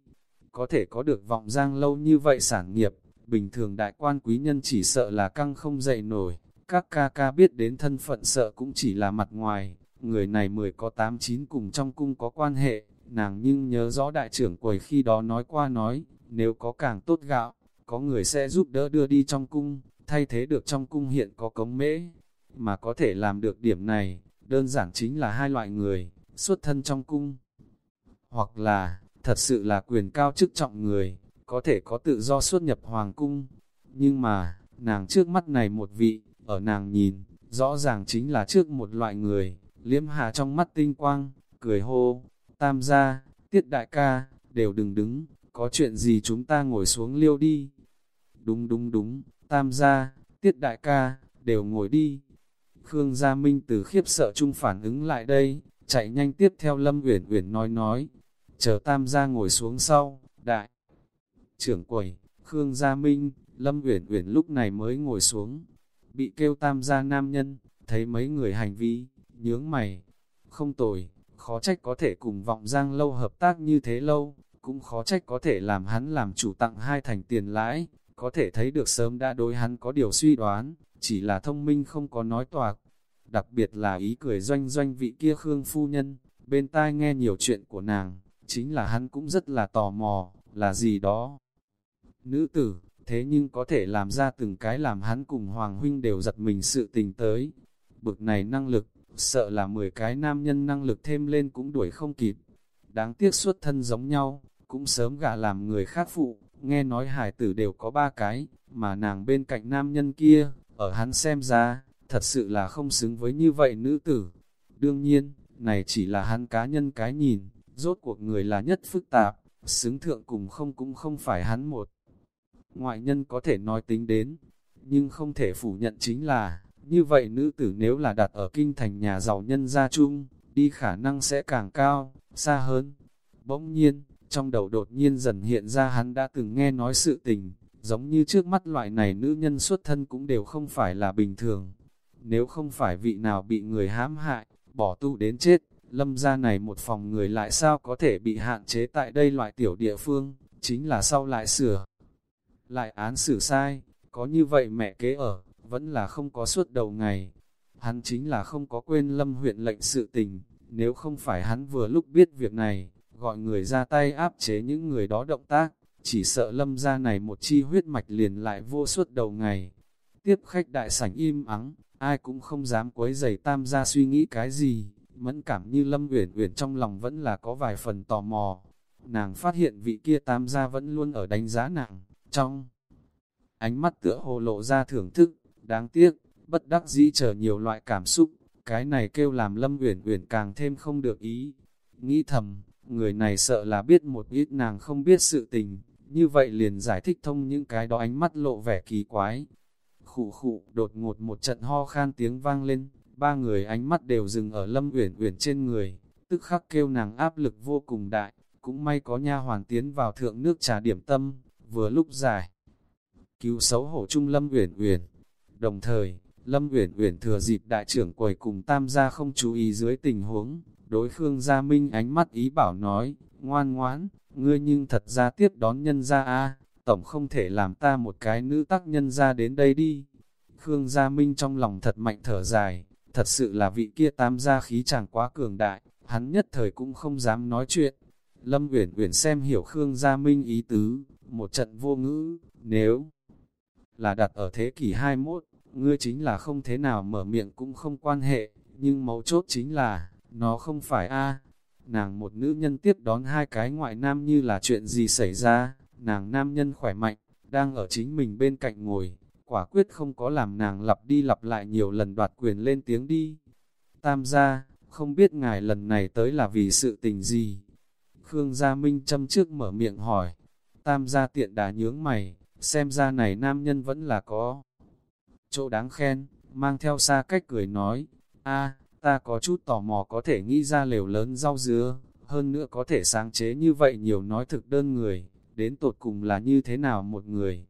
có thể có được vọng giang lâu như vậy sản nghiệp, bình thường đại quan quý nhân chỉ sợ là căng không dậy nổi, các ca ca biết đến thân phận sợ cũng chỉ là mặt ngoài, người này mười có tám chín cùng trong cung có quan hệ, nàng nhưng nhớ rõ đại trưởng quầy khi đó nói qua nói, nếu có càng tốt gạo, có người sẽ giúp đỡ đưa đi trong cung, thay thế được trong cung hiện có cống mễ, mà có thể làm được điểm này, đơn giản chính là hai loại người, xuất thân trong cung. Hoặc là, thật sự là quyền cao chức trọng người, có thể có tự do xuất nhập hoàng cung. Nhưng mà, nàng trước mắt này một vị, ở nàng nhìn, rõ ràng chính là trước một loại người, liếm hạ trong mắt tinh quang, cười hô, tam gia, tiết đại ca, đều đừng đứng, có chuyện gì chúng ta ngồi xuống liêu đi. Đúng đúng đúng, tam gia, tiết đại ca, đều ngồi đi. Khương Gia Minh từ khiếp sợ chung phản ứng lại đây, chạy nhanh tiếp theo Lâm Uyển Uyển nói nói, chờ tam gia ngồi xuống sau, đại trưởng quầy, Khương Gia Minh, Lâm Uyển Uyển lúc này mới ngồi xuống, bị kêu tam gia nam nhân, thấy mấy người hành vi, nhướng mày, không tồi, khó trách có thể cùng vọng giang lâu hợp tác như thế lâu, cũng khó trách có thể làm hắn làm chủ tặng hai thành tiền lãi, có thể thấy được sớm đã đối hắn có điều suy đoán, chỉ là thông minh không có nói toạc. Đặc biệt là ý cười doanh doanh vị kia Khương phu nhân, bên tai nghe nhiều chuyện của nàng, chính là hắn cũng rất là tò mò, là gì đó. Nữ tử, thế nhưng có thể làm ra từng cái làm hắn cùng Hoàng Huynh đều giật mình sự tình tới. Bực này năng lực, sợ là 10 cái nam nhân năng lực thêm lên cũng đuổi không kịp. Đáng tiếc xuất thân giống nhau, cũng sớm gả làm người khác phụ, nghe nói hải tử đều có ba cái, mà nàng bên cạnh nam nhân kia, ở hắn xem ra, thật sự là không xứng với như vậy nữ tử. Đương nhiên, này chỉ là hắn cá nhân cái nhìn, rốt cuộc người là nhất phức tạp, xứng thượng cùng không cũng không phải hắn một. Ngoại nhân có thể nói tính đến, nhưng không thể phủ nhận chính là, như vậy nữ tử nếu là đặt ở kinh thành nhà giàu nhân gia chung, đi khả năng sẽ càng cao, xa hơn. Bỗng nhiên, trong đầu đột nhiên dần hiện ra hắn đã từng nghe nói sự tình, giống như trước mắt loại này nữ nhân xuất thân cũng đều không phải là bình thường. Nếu không phải vị nào bị người hãm hại, bỏ tu đến chết, lâm ra này một phòng người lại sao có thể bị hạn chế tại đây loại tiểu địa phương, chính là sau lại sửa. Lại án xử sai, có như vậy mẹ kế ở, vẫn là không có suốt đầu ngày. Hắn chính là không có quên lâm huyện lệnh sự tình, nếu không phải hắn vừa lúc biết việc này, gọi người ra tay áp chế những người đó động tác, chỉ sợ lâm ra này một chi huyết mạch liền lại vô suốt đầu ngày. Tiếp khách đại sảnh im ắng, ai cũng không dám quấy giày tam gia suy nghĩ cái gì, mẫn cảm như lâm uyển uyển trong lòng vẫn là có vài phần tò mò. Nàng phát hiện vị kia tam gia vẫn luôn ở đánh giá nàng, trong ánh mắt tựa hồ lộ ra thưởng thức, đáng tiếc, bất đắc dĩ chờ nhiều loại cảm xúc, cái này kêu làm lâm uyển uyển càng thêm không được ý. Nghĩ thầm, người này sợ là biết một ít nàng không biết sự tình, như vậy liền giải thích thông những cái đó ánh mắt lộ vẻ kỳ quái. Khụ khụ, đột ngột một trận ho khan tiếng vang lên, ba người ánh mắt đều dừng ở Lâm Uyển Uyển trên người, tức khắc kêu nàng áp lực vô cùng đại, cũng may có nha hoàn tiến vào thượng nước trà điểm tâm, vừa lúc giải. Cứu xấu hổ chung Lâm Uyển Uyển. Đồng thời, Lâm Uyển Uyển thừa dịp đại trưởng quầy cùng tam gia không chú ý dưới tình huống, đối Khương Gia Minh ánh mắt ý bảo nói, ngoan ngoãn, ngươi nhưng thật ra tiếp đón nhân gia a tổng không thể làm ta một cái nữ tác nhân gia đến đây đi. Khương Gia Minh trong lòng thật mạnh thở dài, thật sự là vị kia tam gia khí chàng quá cường đại, hắn nhất thời cũng không dám nói chuyện. Lâm Uyển Uyển xem hiểu Khương Gia Minh ý tứ, một trận vô ngữ, nếu là đặt ở thế kỷ 21, ngươi chính là không thế nào mở miệng cũng không quan hệ, nhưng mấu chốt chính là, nó không phải a Nàng một nữ nhân tiếp đón hai cái ngoại nam như là chuyện gì xảy ra, nàng nam nhân khỏe mạnh, đang ở chính mình bên cạnh ngồi, quả quyết không có làm nàng lặp đi lặp lại nhiều lần đoạt quyền lên tiếng đi. Tam gia, không biết ngài lần này tới là vì sự tình gì? Khương Gia Minh châm trước mở miệng hỏi, tam gia tiện đà nhướng mày, xem ra này nam nhân vẫn là có chỗ đáng khen, mang theo xa cách cười nói, a ta có chút tò mò có thể nghĩ ra lều lớn rau dứa, hơn nữa có thể sáng chế như vậy nhiều nói thực đơn người, đến tột cùng là như thế nào một người.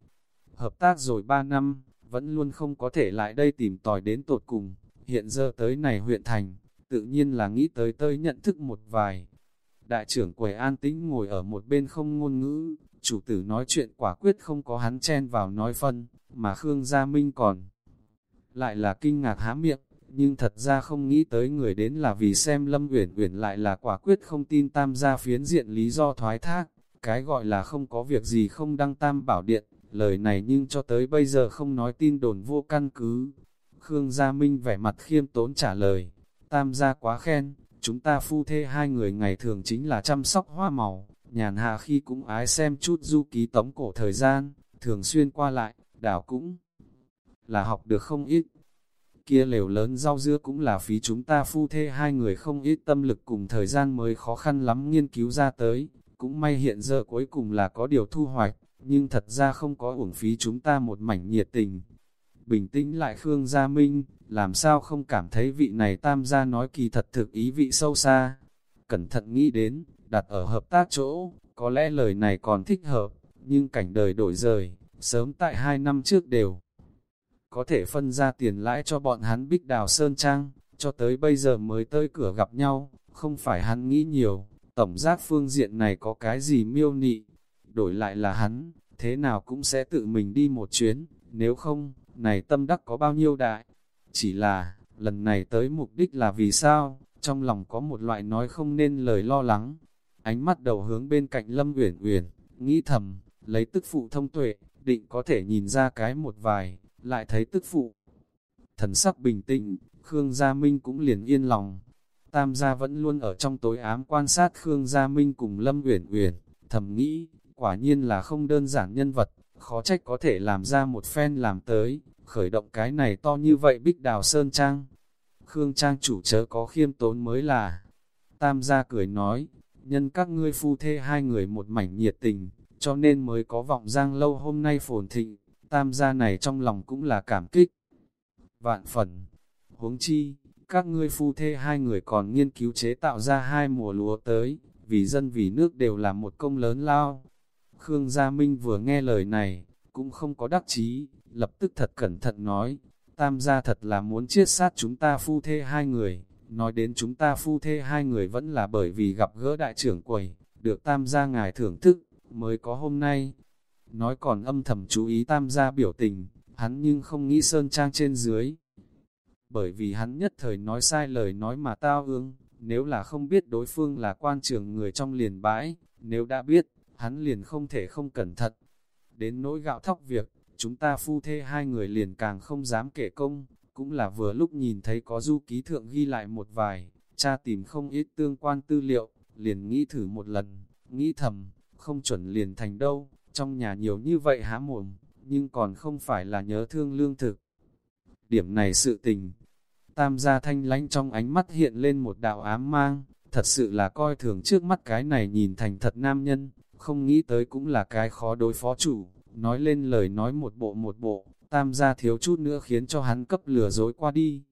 Hợp tác rồi ba năm, vẫn luôn không có thể lại đây tìm tòi đến tột cùng, hiện giờ tới này huyện thành, tự nhiên là nghĩ tới tới nhận thức một vài. Đại trưởng quầy an tĩnh ngồi ở một bên không ngôn ngữ, chủ tử nói chuyện quả quyết không có hắn chen vào nói phân, mà Khương Gia Minh còn lại là kinh ngạc há miệng, nhưng thật ra không nghĩ tới người đến là vì xem Lâm Uyển Uyển lại là quả quyết không tin tam gia phiến diện lý do thoái thác, cái gọi là không có việc gì không đăng tam bảo điện, lời này nhưng cho tới bây giờ không nói tin đồn vô căn cứ. Khương Gia Minh vẻ mặt khiêm tốn trả lời, tam gia quá khen, chúng ta phu thê hai người ngày thường chính là chăm sóc hoa màu, nhàn hạ khi cũng ái xem chút du ký tống cổ thời gian, thường xuyên qua lại, đảo cũng là học được không ít. Kia lều lớn rau dưa cũng là phí chúng ta phu thê hai người không ít tâm lực cùng thời gian mới khó khăn lắm nghiên cứu ra tới, cũng may hiện giờ cuối cùng là có điều thu hoạch, nhưng thật ra không có uổng phí chúng ta một mảnh nhiệt tình. Bình tĩnh lại Khương Gia Minh, làm sao không cảm thấy vị này tam gia nói kỳ thật thực ý vị sâu xa. Cẩn thận nghĩ đến, đặt ở hợp tác chỗ, có lẽ lời này còn thích hợp, nhưng cảnh đời đổi rời, sớm tại hai năm trước đều. Có thể phân ra tiền lãi cho bọn hắn bích đào Sơn Trang, cho tới bây giờ mới tới cửa gặp nhau, không phải hắn nghĩ nhiều, tổng giác phương diện này có cái gì miêu nị, đổi lại là hắn, thế nào cũng sẽ tự mình đi một chuyến, nếu không, này tâm đắc có bao nhiêu đại. Chỉ là, lần này tới mục đích là vì sao, trong lòng có một loại nói không nên lời lo lắng. Ánh mắt đầu hướng bên cạnh Lâm Uyển Uyển, nghĩ thầm, lấy tức phụ thông tuệ, định có thể nhìn ra cái một vài, lại thấy tức phụ. Thần sắc bình tĩnh, Khương Gia Minh cũng liền yên lòng. Tam gia vẫn luôn ở trong tối ám quan sát Khương Gia Minh cùng Lâm Uyển Uyển, thầm nghĩ, quả nhiên là không đơn giản nhân vật, khó trách có thể làm ra một phen làm tới, khởi động cái này to như vậy bích đào sơn trang. Khương Trang chủ chớ có khiêm tốn mới là. Tam gia cười nói, nhân các ngươi phu thê hai người một mảnh nhiệt tình, cho nên mới có vọng giang lâu hôm nay phồn thịnh, tam gia này trong lòng cũng là cảm kích. Vạn phần, huống chi, các ngươi phu thê hai người còn nghiên cứu chế tạo ra hai mùa lúa tới, vì dân vì nước đều là một công lớn lao. Khương Gia Minh vừa nghe lời này, cũng không có đắc chí, lập tức thật cẩn thận nói, tam gia thật là muốn chiết sát chúng ta phu thê hai người, nói đến chúng ta phu thê hai người vẫn là bởi vì gặp gỡ đại trưởng quầy, được tam gia ngài thưởng thức, mới có hôm nay. Nói còn âm thầm chú ý tam gia biểu tình, hắn nhưng không nghĩ sơn trang trên dưới. Bởi vì hắn nhất thời nói sai lời nói mà tao ương, nếu là không biết đối phương là quan trường người trong liền bãi, nếu đã biết, hắn liền không thể không cẩn thận. Đến nỗi gạo thóc việc, chúng ta phu thê hai người liền càng không dám kể công, cũng là vừa lúc nhìn thấy có du ký thượng ghi lại một vài, cha tìm không ít tương quan tư liệu, liền nghĩ thử một lần, nghĩ thầm, không chuẩn liền thành đâu, trong nhà nhiều như vậy há mồm, nhưng còn không phải là nhớ thương lương thực. Điểm này sự tình, tam gia thanh lánh trong ánh mắt hiện lên một đạo ám mang, thật sự là coi thường trước mắt cái này nhìn thành thật nam nhân, không nghĩ tới cũng là cái khó đối phó chủ, nói lên lời nói một bộ một bộ, tam gia thiếu chút nữa khiến cho hắn cấp lừa dối qua đi.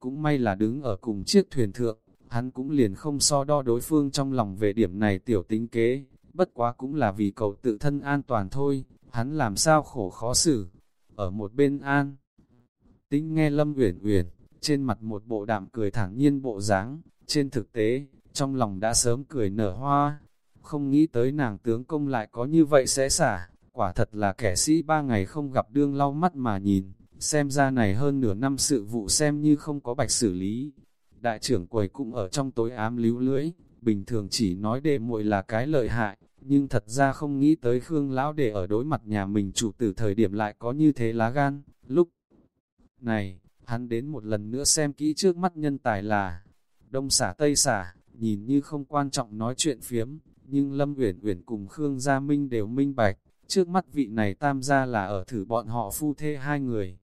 Cũng may là đứng ở cùng chiếc thuyền thượng, hắn cũng liền không so đo đối phương trong lòng về điểm này tiểu tính kế, bất quá cũng là vì cậu tự thân an toàn thôi, hắn làm sao khổ khó xử. Ở một bên an, tính nghe Lâm Uyển Uyển, trên mặt một bộ đạm cười thẳng nhiên bộ dáng, trên thực tế, trong lòng đã sớm cười nở hoa, không nghĩ tới nàng tướng công lại có như vậy sẽ xả, quả thật là kẻ sĩ ba ngày không gặp đương lau mắt mà nhìn, xem ra này hơn nửa năm sự vụ xem như không có bạch xử lý. Đại trưởng quầy cũng ở trong tối ám líu lưỡi, bình thường chỉ nói đệ muội là cái lợi hại, nhưng thật ra không nghĩ tới Khương Lão để ở đối mặt nhà mình chủ tử thời điểm lại có như thế lá gan, lúc này, hắn đến một lần nữa xem kỹ trước mắt nhân tài là đông xả tây xả, nhìn như không quan trọng nói chuyện phiếm, nhưng Lâm Uyển Uyển cùng Khương Gia Minh đều minh bạch, trước mắt vị này tam gia là ở thử bọn họ phu thê hai người.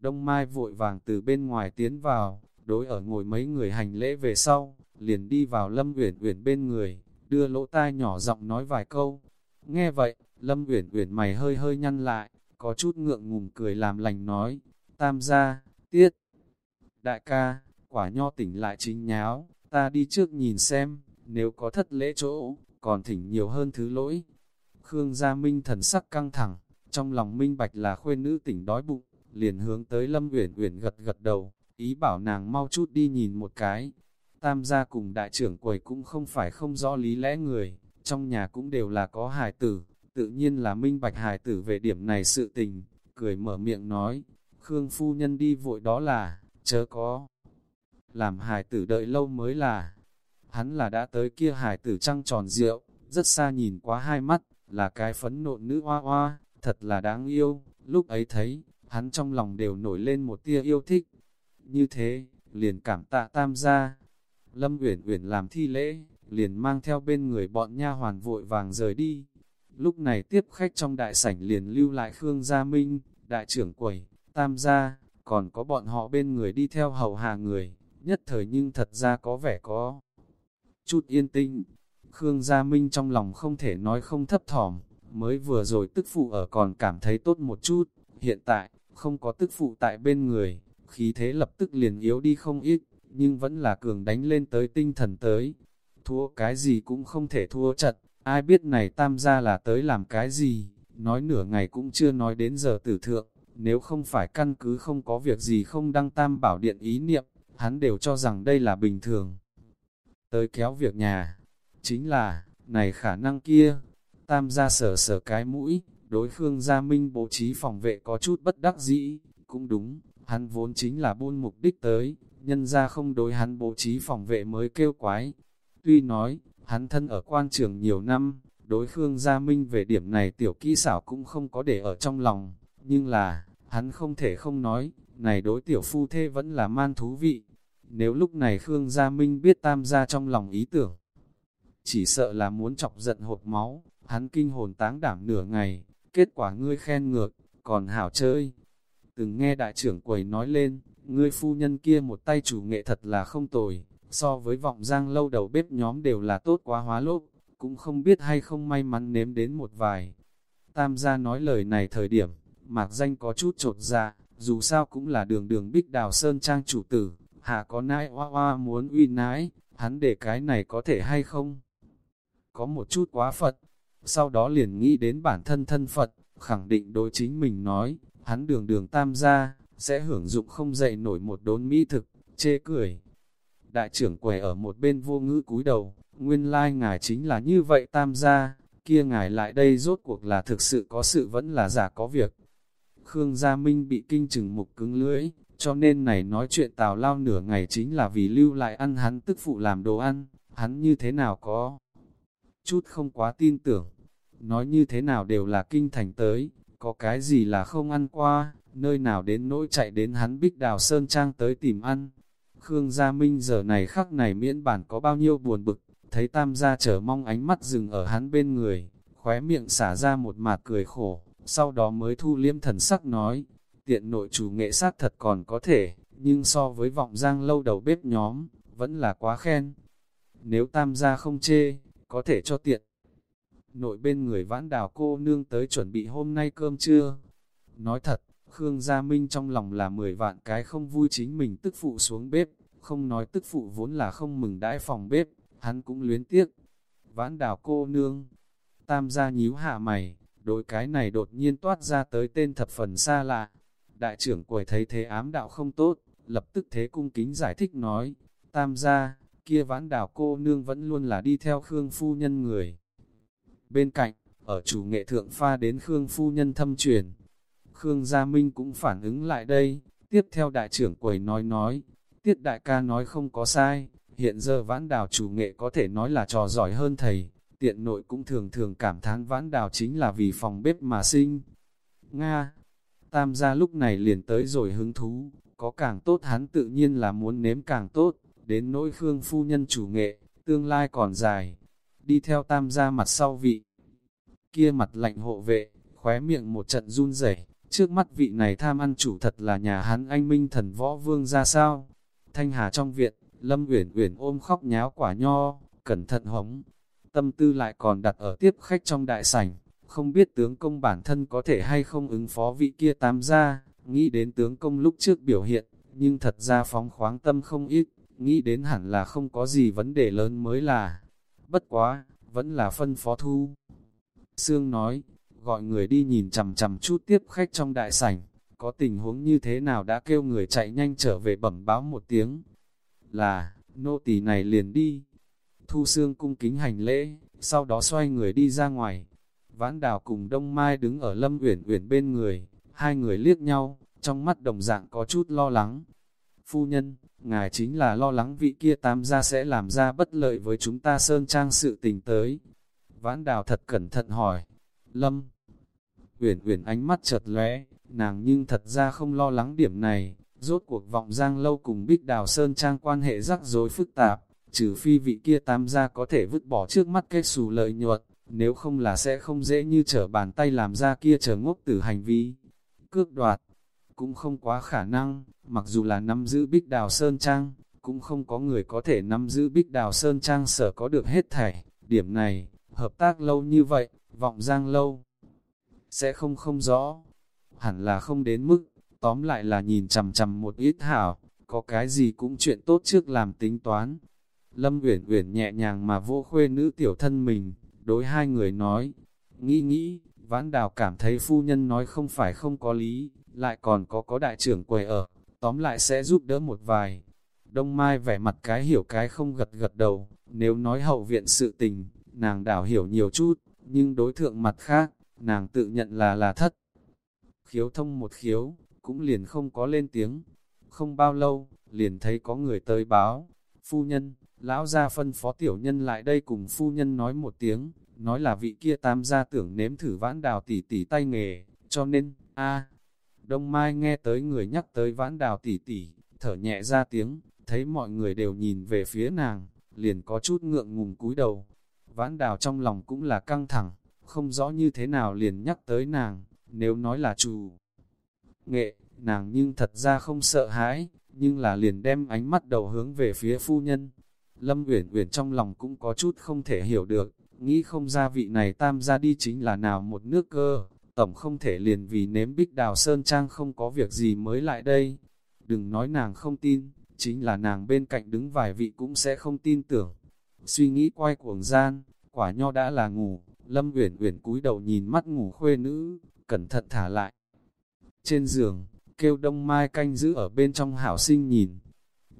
Đông Mai vội vàng từ bên ngoài tiến vào, đối ở ngồi mấy người hành lễ về sau, liền đi vào Lâm Uyển Uyển bên người, đưa lỗ tai nhỏ giọng nói vài câu. Nghe vậy, Lâm Uyển Uyển mày hơi hơi nhăn lại, có chút ngượng ngùng cười làm lành nói, tam gia, tiết. Đại ca, quả nho tỉnh lại chính nháo, ta đi trước nhìn xem, nếu có thất lễ chỗ, còn thỉnh nhiều hơn thứ lỗi. Khương Gia Minh thần sắc căng thẳng, trong lòng minh bạch là khuyên nữ tỉnh đói bụng, liền hướng tới Lâm Uyển Uyển gật gật đầu, ý bảo nàng mau chút đi nhìn một cái. Tam gia cùng đại trưởng quầy cũng không phải không rõ lý lẽ người, trong nhà cũng đều là có hài tử, tự nhiên là minh bạch hài tử về điểm này sự tình, cười mở miệng nói, Khương phu nhân đi vội đó là, chớ có. Làm hài tử đợi lâu mới là, hắn là đã tới kia hài tử trăng tròn rượu, rất xa nhìn quá hai mắt, là cái phấn nộn nữ hoa hoa, thật là đáng yêu, lúc ấy thấy, hắn trong lòng đều nổi lên một tia yêu thích. Như thế, liền cảm tạ tam gia. Lâm Uyển Uyển làm thi lễ, liền mang theo bên người bọn nha hoàn vội vàng rời đi. Lúc này tiếp khách trong đại sảnh liền lưu lại Khương Gia Minh, đại trưởng quầy, tam gia, còn có bọn họ bên người đi theo hầu hạ người, nhất thời nhưng thật ra có vẻ có chút yên tĩnh. Khương Gia Minh trong lòng không thể nói không thấp thỏm, mới vừa rồi tức phụ ở còn cảm thấy tốt một chút, hiện tại, không có tức phụ tại bên người, khí thế lập tức liền yếu đi không ít, nhưng vẫn là cường đánh lên tới tinh thần tới. Thua cái gì cũng không thể thua chặt. ai biết này tam gia là tới làm cái gì, nói nửa ngày cũng chưa nói đến giờ tử thượng, nếu không phải căn cứ không có việc gì không đăng tam bảo điện ý niệm, hắn đều cho rằng đây là bình thường. Tới kéo việc nhà, chính là, này khả năng kia, tam gia sở sở cái mũi, đối Khương Gia Minh bố trí phòng vệ có chút bất đắc dĩ, cũng đúng, hắn vốn chính là buôn mục đích tới, nhân ra không đối hắn bố trí phòng vệ mới kêu quái. Tuy nói, hắn thân ở quan trường nhiều năm, đối Khương Gia Minh về điểm này tiểu kỹ xảo cũng không có để ở trong lòng, nhưng là, hắn không thể không nói, này đối tiểu phu thê vẫn là man thú vị. Nếu lúc này Khương Gia Minh biết tam gia trong lòng ý tưởng, chỉ sợ là muốn chọc giận hột máu, hắn kinh hồn táng đảm nửa ngày, kết quả ngươi khen ngược, còn hảo chơi. Từng nghe đại trưởng quầy nói lên, ngươi phu nhân kia một tay chủ nghệ thật là không tồi, so với vọng giang lâu đầu bếp nhóm đều là tốt quá hóa lốp, cũng không biết hay không may mắn nếm đến một vài. Tam gia nói lời này thời điểm, mạc danh có chút trột dạ, dù sao cũng là đường đường bích đào sơn trang chủ tử, hạ có nãi hoa hoa muốn uy nãi, hắn để cái này có thể hay không? Có một chút quá Phật, sau đó liền nghĩ đến bản thân thân Phật, khẳng định đối chính mình nói, hắn đường đường tam gia, sẽ hưởng dụng không dậy nổi một đốn mỹ thực, chê cười. Đại trưởng quầy ở một bên vô ngữ cúi đầu, nguyên lai ngài chính là như vậy tam gia, kia ngài lại đây rốt cuộc là thực sự có sự vẫn là giả có việc. Khương Gia Minh bị kinh chừng mục cứng lưỡi, cho nên này nói chuyện tào lao nửa ngày chính là vì lưu lại ăn hắn tức phụ làm đồ ăn, hắn như thế nào có. Chút không quá tin tưởng, nói như thế nào đều là kinh thành tới, có cái gì là không ăn qua, nơi nào đến nỗi chạy đến hắn bích đào sơn trang tới tìm ăn. Khương Gia Minh giờ này khắc này miễn bản có bao nhiêu buồn bực, thấy tam gia chờ mong ánh mắt dừng ở hắn bên người, khóe miệng xả ra một mạt cười khổ, sau đó mới thu liêm thần sắc nói, tiện nội chủ nghệ sát thật còn có thể, nhưng so với vọng giang lâu đầu bếp nhóm, vẫn là quá khen. Nếu tam gia không chê, có thể cho tiện. Nội bên người vãn đào cô nương tới chuẩn bị hôm nay cơm trưa. Nói thật, Khương Gia Minh trong lòng là 10 vạn cái không vui chính mình tức phụ xuống bếp, không nói tức phụ vốn là không mừng đãi phòng bếp, hắn cũng luyến tiếc. Vãn đào cô nương, tam gia nhíu hạ mày, đối cái này đột nhiên toát ra tới tên thập phần xa lạ. Đại trưởng quầy thấy thế ám đạo không tốt, lập tức thế cung kính giải thích nói, tam gia, kia vãn đào cô nương vẫn luôn là đi theo Khương phu nhân người. Bên cạnh, ở chủ nghệ thượng pha đến Khương phu nhân thâm truyền, Khương Gia Minh cũng phản ứng lại đây, tiếp theo đại trưởng quầy nói nói, tiết đại ca nói không có sai, hiện giờ vãn đào chủ nghệ có thể nói là trò giỏi hơn thầy, tiện nội cũng thường thường cảm thán vãn đào chính là vì phòng bếp mà sinh. Nga, tam gia lúc này liền tới rồi hứng thú, có càng tốt hắn tự nhiên là muốn nếm càng tốt, đến nỗi Khương phu nhân chủ nghệ, tương lai còn dài, đi theo tam gia mặt sau vị. Kia mặt lạnh hộ vệ, khóe miệng một trận run rẩy trước mắt vị này tham ăn chủ thật là nhà hắn anh minh thần võ vương ra sao. Thanh hà trong viện, Lâm Uyển Uyển ôm khóc nháo quả nho, cẩn thận hống. Tâm tư lại còn đặt ở tiếp khách trong đại sảnh, không biết tướng công bản thân có thể hay không ứng phó vị kia tam gia, nghĩ đến tướng công lúc trước biểu hiện, nhưng thật ra phóng khoáng tâm không ít, nghĩ đến hẳn là không có gì vấn đề lớn mới là. Bất quá, vẫn là phân phó thu. Sương nói, gọi người đi nhìn chằm chằm chút tiếp khách trong đại sảnh, có tình huống như thế nào đã kêu người chạy nhanh trở về bẩm báo một tiếng. Là, nô tỳ này liền đi. Thu Sương cung kính hành lễ, sau đó xoay người đi ra ngoài. Vãn Đào cùng Đông Mai đứng ở Lâm Uyển Uyển bên người, hai người liếc nhau, trong mắt đồng dạng có chút lo lắng. Phu nhân, ngài chính là lo lắng vị kia tam gia sẽ làm ra bất lợi với chúng ta sơn trang sự tình tới. Vãn Đào thật cẩn thận hỏi. Lâm Uyển Uyển ánh mắt chợt lóe, nàng nhưng thật ra không lo lắng điểm này, rốt cuộc vọng giang lâu cùng Bích Đào Sơn Trang quan hệ rắc rối phức tạp, trừ phi vị kia tam gia có thể vứt bỏ trước mắt kết xù lợi nhuận, nếu không là sẽ không dễ như trở bàn tay làm ra kia chờ ngốc tử hành vi. Cước đoạt, cũng không quá khả năng, mặc dù là nắm giữ Bích Đào Sơn Trang, cũng không có người có thể nắm giữ Bích Đào Sơn Trang sở có được hết thảy, điểm này, hợp tác lâu như vậy, vọng giang lâu, sẽ không không rõ, hẳn là không đến mức, tóm lại là nhìn chằm chằm một ít hảo, có cái gì cũng chuyện tốt trước làm tính toán. Lâm Uyển Uyển nhẹ nhàng mà vô khuê nữ tiểu thân mình, đối hai người nói, nghĩ nghĩ, vãn đào cảm thấy phu nhân nói không phải không có lý, lại còn có có đại trưởng quầy ở, tóm lại sẽ giúp đỡ một vài. Đông Mai vẻ mặt cái hiểu cái không gật gật đầu, nếu nói hậu viện sự tình, nàng đảo hiểu nhiều chút, nhưng đối thượng mặt khác, nàng tự nhận là là thất. Khiếu thông một khiếu, cũng liền không có lên tiếng. Không bao lâu, liền thấy có người tới báo, phu nhân, lão gia phân phó tiểu nhân lại đây cùng phu nhân nói một tiếng, nói là vị kia tam gia tưởng nếm thử vãn đào tỉ tỉ tay nghề, cho nên, a Đông Mai nghe tới người nhắc tới vãn đào tỉ tỉ, thở nhẹ ra tiếng, thấy mọi người đều nhìn về phía nàng, liền có chút ngượng ngùng cúi đầu. Vãn đào trong lòng cũng là căng thẳng, không rõ như thế nào liền nhắc tới nàng, nếu nói là chủ nghệ, nàng nhưng thật ra không sợ hãi, nhưng là liền đem ánh mắt đầu hướng về phía phu nhân. Lâm Uyển Uyển trong lòng cũng có chút không thể hiểu được, nghĩ không ra vị này tam gia đi chính là nào một nước cơ, tổng không thể liền vì nếm bích đào sơn trang không có việc gì mới lại đây. Đừng nói nàng không tin, chính là nàng bên cạnh đứng vài vị cũng sẽ không tin tưởng. Suy nghĩ quay cuồng gian, quả nho đã là ngủ, Lâm Uyển Uyển cúi đầu nhìn mắt ngủ khuê nữ, cẩn thận thả lại. Trên giường, kêu đông mai canh giữ ở bên trong hảo sinh nhìn.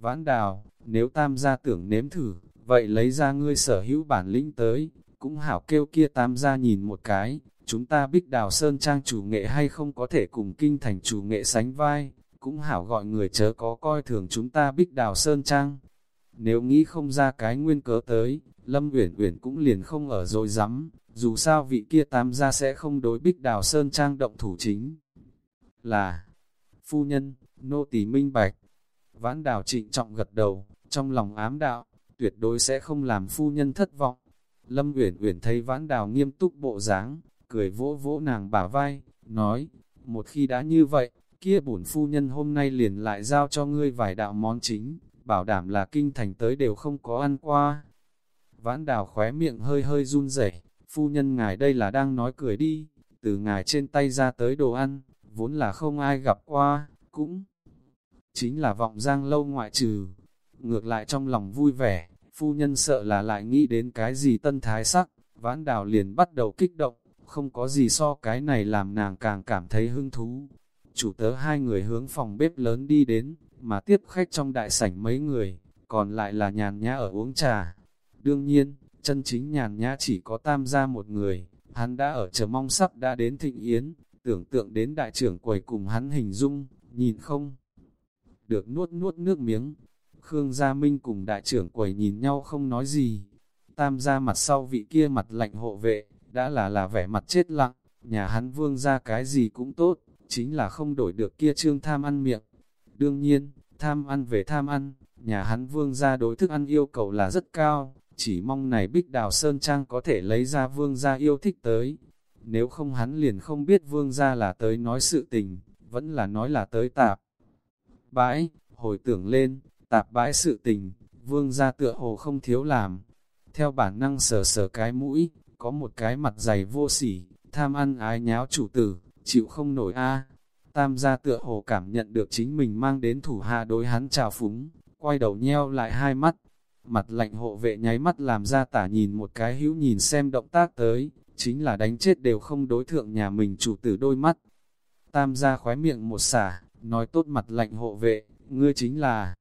Vãn đào, nếu tam gia tưởng nếm thử, vậy lấy ra ngươi sở hữu bản lĩnh tới, cũng hảo kêu kia tam gia nhìn một cái, chúng ta bích đào sơn trang chủ nghệ hay không có thể cùng kinh thành chủ nghệ sánh vai, cũng hảo gọi người chớ có coi thường chúng ta bích đào sơn trang. Nếu nghĩ không ra cái nguyên cớ tới, Lâm Uyển Uyển cũng liền không ở rồi dám, dù sao vị kia tam gia sẽ không đối bích đào sơn trang động thủ chính. Là, phu nhân, nô tỳ minh bạch, vãn đào trịnh trọng gật đầu, trong lòng ám đạo, tuyệt đối sẽ không làm phu nhân thất vọng. Lâm Uyển Uyển thấy vãn đào nghiêm túc bộ dáng, cười vỗ vỗ nàng bả vai, nói, một khi đã như vậy, kia bổn phu nhân hôm nay liền lại giao cho ngươi vài đạo món chính, bảo đảm là kinh thành tới đều không có ăn qua. Vãn đào khóe miệng hơi hơi run rẩy, phu nhân ngài đây là đang nói cười đi, từ ngài trên tay ra tới đồ ăn, vốn là không ai gặp qua, cũng chính là vọng giang lâu ngoại trừ. Ngược lại trong lòng vui vẻ, phu nhân sợ là lại nghĩ đến cái gì tân thái sắc, vãn đào liền bắt đầu kích động, không có gì so cái này làm nàng càng cảm thấy hứng thú. Chủ tớ hai người hướng phòng bếp lớn đi đến, mà tiếp khách trong đại sảnh mấy người, còn lại là nhàn nhã ở uống trà. Đương nhiên, chân chính nhàn nhã chỉ có tam gia một người, hắn đã ở chờ mong sắp đã đến thịnh yến, tưởng tượng đến đại trưởng quầy cùng hắn hình dung, nhìn không được nuốt nuốt nước miếng. Khương Gia Minh cùng đại trưởng quầy nhìn nhau không nói gì. Tam gia mặt sau vị kia mặt lạnh hộ vệ, đã là là vẻ mặt chết lặng, nhà hắn vương ra cái gì cũng tốt, chính là không đổi được kia trương tham ăn miệng. Đương nhiên, tham ăn về tham ăn, nhà hắn vương ra đối thức ăn yêu cầu là rất cao, chỉ mong này bích đào sơn trang có thể lấy ra vương ra yêu thích tới. Nếu không hắn liền không biết vương ra là tới nói sự tình, vẫn là nói là tới tạp. Bãi, hồi tưởng lên, tạp bãi sự tình, vương ra tựa hồ không thiếu làm. Theo bản năng sờ sờ cái mũi, có một cái mặt dày vô sỉ, tham ăn ái nháo chủ tử, chịu không nổi a. Tam gia tựa hồ cảm nhận được chính mình mang đến thủ hạ đối hắn trào phúng, quay đầu nheo lại hai mắt. Mặt lạnh hộ vệ nháy mắt làm ra tả nhìn một cái hữu nhìn xem động tác tới, chính là đánh chết đều không đối thượng nhà mình chủ tử đôi mắt. Tam gia khóe miệng một xả, nói tốt mặt lạnh hộ vệ, ngươi chính là...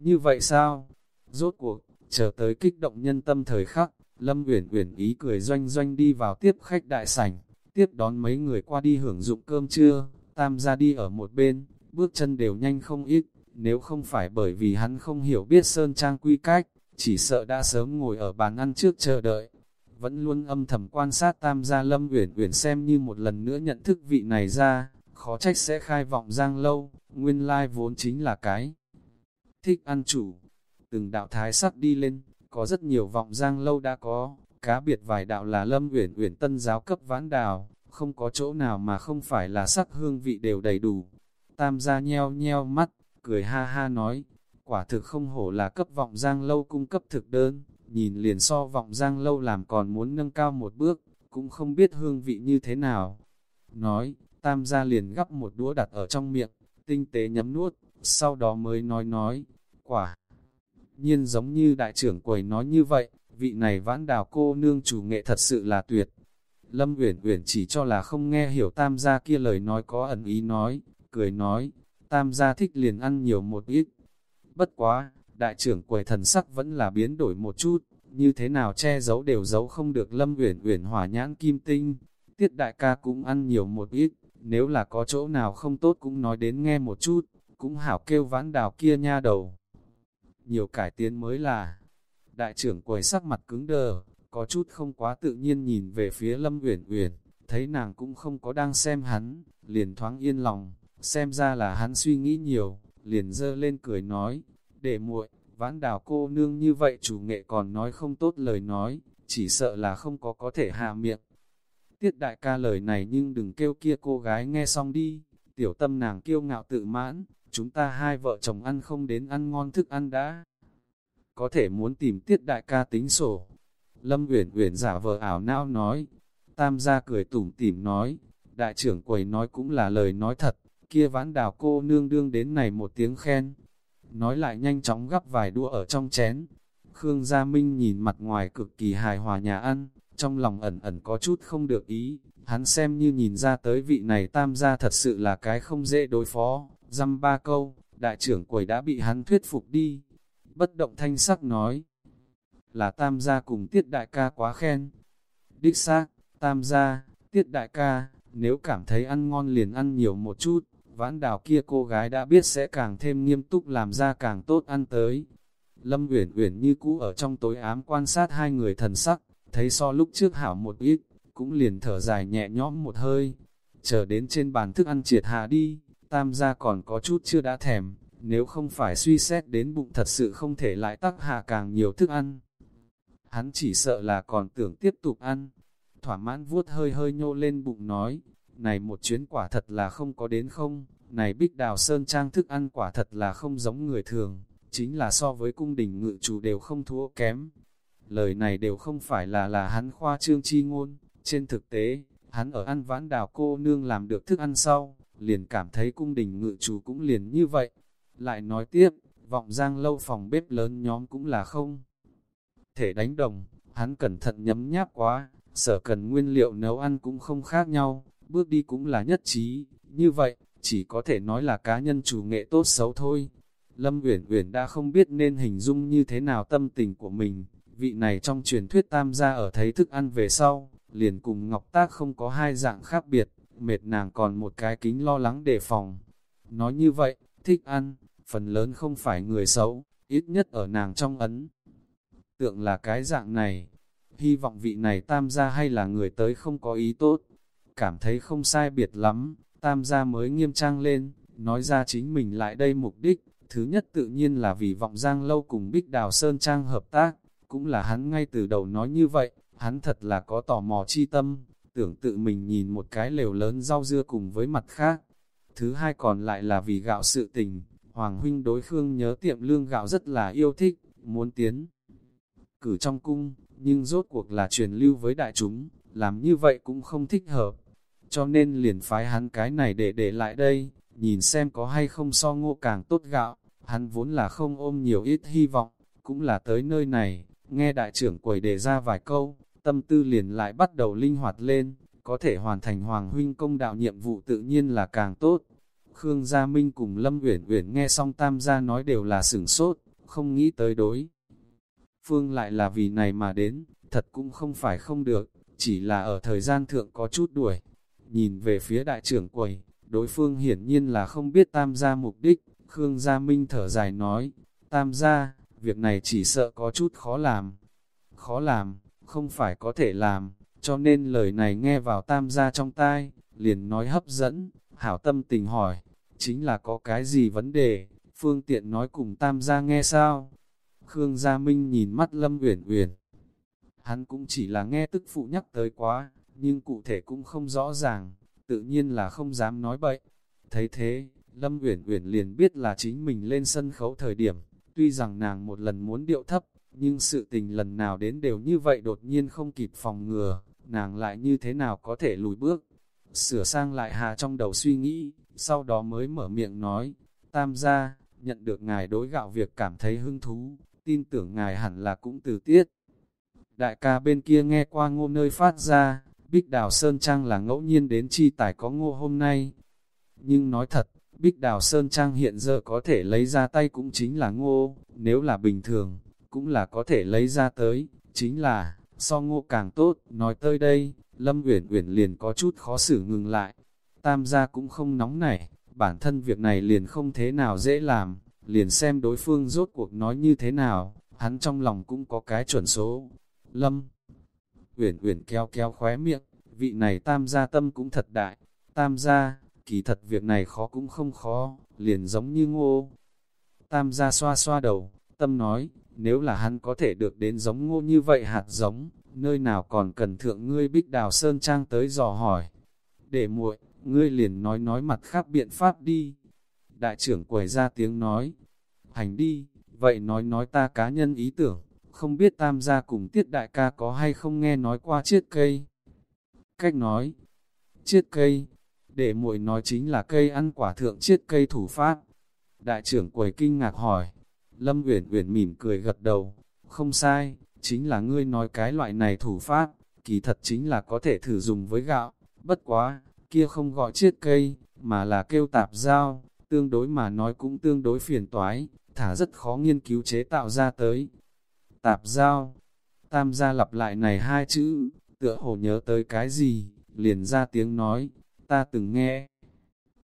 Như vậy sao? Rốt cuộc, chờ tới kích động nhân tâm thời khắc, Lâm Uyển Uyển ý cười doanh doanh đi vào tiếp khách đại sảnh, tiếp đón mấy người qua đi hưởng dụng cơm trưa, tam gia đi ở một bên, bước chân đều nhanh không ít, nếu không phải bởi vì hắn không hiểu biết Sơn Trang quy cách, chỉ sợ đã sớm ngồi ở bàn ăn trước chờ đợi. vẫn luôn âm thầm quan sát tam gia Lâm Uyển Uyển xem như một lần nữa nhận thức vị này ra, khó trách sẽ khai vọng giang lâu, nguyên lai vốn chính là cái thích ăn chủ. Từng đạo thái sắc đi lên, có rất nhiều vọng giang lâu đã có, cá biệt vài đạo là Lâm Uyển Uyển tân giáo cấp vãn đào, không có chỗ nào mà không phải là sắc hương vị đều đầy đủ. Tam gia nheo nheo mắt, cười ha ha nói, quả thực không hổ là cấp vọng giang lâu cung cấp thực đơn, nhìn liền so vọng giang lâu làm còn muốn nâng cao một bước, cũng không biết hương vị như thế nào. Nói, tam gia liền gắp một đũa đặt ở trong miệng, tinh tế nhấm nuốt, sau đó mới nói nói, quả. Nhiên giống như đại trưởng quầy nói như vậy, vị này vãn đào cô nương chủ nghệ thật sự là tuyệt. Lâm Uyển Uyển chỉ cho là không nghe hiểu tam gia kia lời nói có ẩn ý nói, cười nói, tam gia thích liền ăn nhiều một ít. Bất quá, đại trưởng quầy thần sắc vẫn là biến đổi một chút, như thế nào che giấu đều giấu không được Lâm Uyển Uyển hỏa nhãn kim tinh. Tiết đại ca cũng ăn nhiều một ít, nếu là có chỗ nào không tốt cũng nói đến nghe một chút, cũng hảo kêu vãn đào kia nha đầu. Nhiều cải tiến mới là, đại trưởng quầy sắc mặt cứng đờ, có chút không quá tự nhiên nhìn về phía Lâm Uyển Uyển, thấy nàng cũng không có đang xem hắn, liền thoáng yên lòng, xem ra là hắn suy nghĩ nhiều, liền dơ lên cười nói, để muội, vãn đào cô nương như vậy chủ nghệ còn nói không tốt lời nói, chỉ sợ là không có có thể hạ miệng. Tiết đại ca lời này nhưng đừng kêu kia cô gái nghe xong đi, tiểu tâm nàng kiêu ngạo tự mãn, chúng ta hai vợ chồng ăn không đến ăn ngon thức ăn đã. Có thể muốn tìm tiết đại ca tính sổ. Lâm Uyển Uyển giả vờ ảo não nói, tam gia cười tủm tỉm nói, đại trưởng quầy nói cũng là lời nói thật, kia vãn đào cô nương đương đến này một tiếng khen. Nói lại nhanh chóng gắp vài đũa ở trong chén. Khương Gia Minh nhìn mặt ngoài cực kỳ hài hòa nhà ăn, trong lòng ẩn ẩn có chút không được ý, hắn xem như nhìn ra tới vị này tam gia thật sự là cái không dễ đối phó, dăm ba câu, đại trưởng quầy đã bị hắn thuyết phục đi. Bất động thanh sắc nói, là tam gia cùng tiết đại ca quá khen. Đích xác, tam gia, tiết đại ca, nếu cảm thấy ăn ngon liền ăn nhiều một chút, vãn đào kia cô gái đã biết sẽ càng thêm nghiêm túc làm ra càng tốt ăn tới. Lâm Uyển Uyển như cũ ở trong tối ám quan sát hai người thần sắc, thấy so lúc trước hảo một ít, cũng liền thở dài nhẹ nhõm một hơi. Chờ đến trên bàn thức ăn triệt hạ đi, tam gia còn có chút chưa đã thèm, nếu không phải suy xét đến bụng thật sự không thể lại tắc hạ càng nhiều thức ăn. Hắn chỉ sợ là còn tưởng tiếp tục ăn. Thỏa mãn vuốt hơi hơi nhô lên bụng nói, này một chuyến quả thật là không có đến không, này bích đào sơn trang thức ăn quả thật là không giống người thường, chính là so với cung đình ngự chủ đều không thua kém. Lời này đều không phải là là hắn khoa trương chi ngôn, trên thực tế, hắn ở ăn vãn đào cô nương làm được thức ăn sau, liền cảm thấy cung đình ngự chủ cũng liền như vậy. Lại nói tiếp, vọng giang lâu phòng bếp lớn nhóm cũng là không thể đánh đồng, hắn cẩn thận nhấm nháp quá, sở cần nguyên liệu nấu ăn cũng không khác nhau, bước đi cũng là nhất trí, như vậy, chỉ có thể nói là cá nhân chủ nghệ tốt xấu thôi. Lâm Uyển Uyển đã không biết nên hình dung như thế nào tâm tình của mình, vị này trong truyền thuyết tam gia ở thấy thức ăn về sau, liền cùng Ngọc Tác không có hai dạng khác biệt, mệt nàng còn một cái kính lo lắng đề phòng. Nói như vậy, thích ăn, phần lớn không phải người xấu, ít nhất ở nàng trong ấn. Tượng là cái dạng này, hy vọng vị này tam gia hay là người tới không có ý tốt, cảm thấy không sai biệt lắm, tam gia mới nghiêm trang lên, nói ra chính mình lại đây mục đích, thứ nhất tự nhiên là vì vọng giang lâu cùng Bích Đào Sơn Trang hợp tác, cũng là hắn ngay từ đầu nói như vậy, hắn thật là có tò mò chi tâm, tưởng tự mình nhìn một cái lều lớn rau dưa cùng với mặt khác. Thứ hai còn lại là vì gạo sự tình, Hoàng huynh đối Khương nhớ tiệm lương gạo rất là yêu thích, muốn tiến. Cử trong cung, nhưng rốt cuộc là truyền lưu với đại chúng, làm như vậy cũng không thích hợp. Cho nên liền phái hắn cái này để để lại đây, nhìn xem có hay không so ngô càng tốt gạo, hắn vốn là không ôm nhiều ít hy vọng, cũng là tới nơi này, nghe đại trưởng quầy đề ra vài câu, tâm tư liền lại bắt đầu linh hoạt lên, có thể hoàn thành hoàng huynh công đạo nhiệm vụ tự nhiên là càng tốt. Khương Gia Minh cùng Lâm Uyển Uyển nghe xong tam gia nói đều là sửng sốt, không nghĩ tới đối. Phương lại là vì này mà đến, thật cũng không phải không được, chỉ là ở thời gian thượng có chút đuổi. Nhìn về phía đại trưởng quầy, đối phương hiển nhiên là không biết tam gia mục đích, Khương Gia Minh thở dài nói, tam gia, việc này chỉ sợ có chút khó làm. Khó làm, không phải có thể làm, cho nên lời này nghe vào tam gia trong tai, liền nói hấp dẫn, hảo tâm tình hỏi, chính là có cái gì vấn đề, phương tiện nói cùng tam gia nghe sao? Khương Gia Minh nhìn mắt Lâm Uyển Uyển. Hắn cũng chỉ là nghe tức phụ nhắc tới quá, nhưng cụ thể cũng không rõ ràng, tự nhiên là không dám nói bậy. Thấy thế, Lâm Uyển Uyển liền biết là chính mình lên sân khấu thời điểm, tuy rằng nàng một lần muốn điệu thấp, nhưng sự tình lần nào đến đều như vậy đột nhiên không kịp phòng ngừa, nàng lại như thế nào có thể lùi bước. Sửa sang lại hà trong đầu suy nghĩ, sau đó mới mở miệng nói, tam gia, nhận được ngài đối gạo việc cảm thấy hứng thú, tin tưởng ngài hẳn là cũng từ tiết. Đại ca bên kia nghe qua ngô nơi phát ra, Bích Đào Sơn Trang là ngẫu nhiên đến chi tài có ngô hôm nay. Nhưng nói thật, Bích Đào Sơn Trang hiện giờ có thể lấy ra tay cũng chính là ngô, nếu là bình thường, cũng là có thể lấy ra tới, chính là, so ngộ càng tốt, nói tới đây, Lâm Uyển Uyển liền có chút khó xử ngừng lại. Tam gia cũng không nóng nảy, bản thân việc này liền không thế nào dễ làm, liền xem đối phương rốt cuộc nói như thế nào, hắn trong lòng cũng có cái chuẩn số. Lâm Uyển Uyển keo keo khóe miệng, vị này tam gia tâm cũng thật đại. Tam gia, kỳ thật việc này khó cũng không khó, liền giống như ngô. Tam gia xoa xoa đầu, tâm nói, nếu là hắn có thể được đến giống ngô như vậy hạt giống, nơi nào còn cần thượng ngươi bích đào sơn trang tới dò hỏi. Để muội, ngươi liền nói nói mặt khác biện pháp đi. Đại trưởng quầy ra tiếng nói, hành đi, vậy nói nói ta cá nhân ý tưởng, không biết tam gia cùng tiết đại ca có hay không nghe nói qua chiết cây. Cách nói, chiết cây, để muội nói chính là cây ăn quả thượng chiết cây thủ pháp. Đại trưởng quầy kinh ngạc hỏi, Lâm Uyển Uyển mỉm cười gật đầu, không sai, chính là ngươi nói cái loại này thủ pháp, kỳ thật chính là có thể thử dùng với gạo, bất quá, kia không gọi chiết cây, mà là kêu tạp dao, tương đối mà nói cũng tương đối phiền toái, thả rất khó nghiên cứu chế tạo ra tới. Tạp dao, tam gia lặp lại này hai chữ, tựa hồ nhớ tới cái gì, liền ra tiếng nói, ta từng nghe.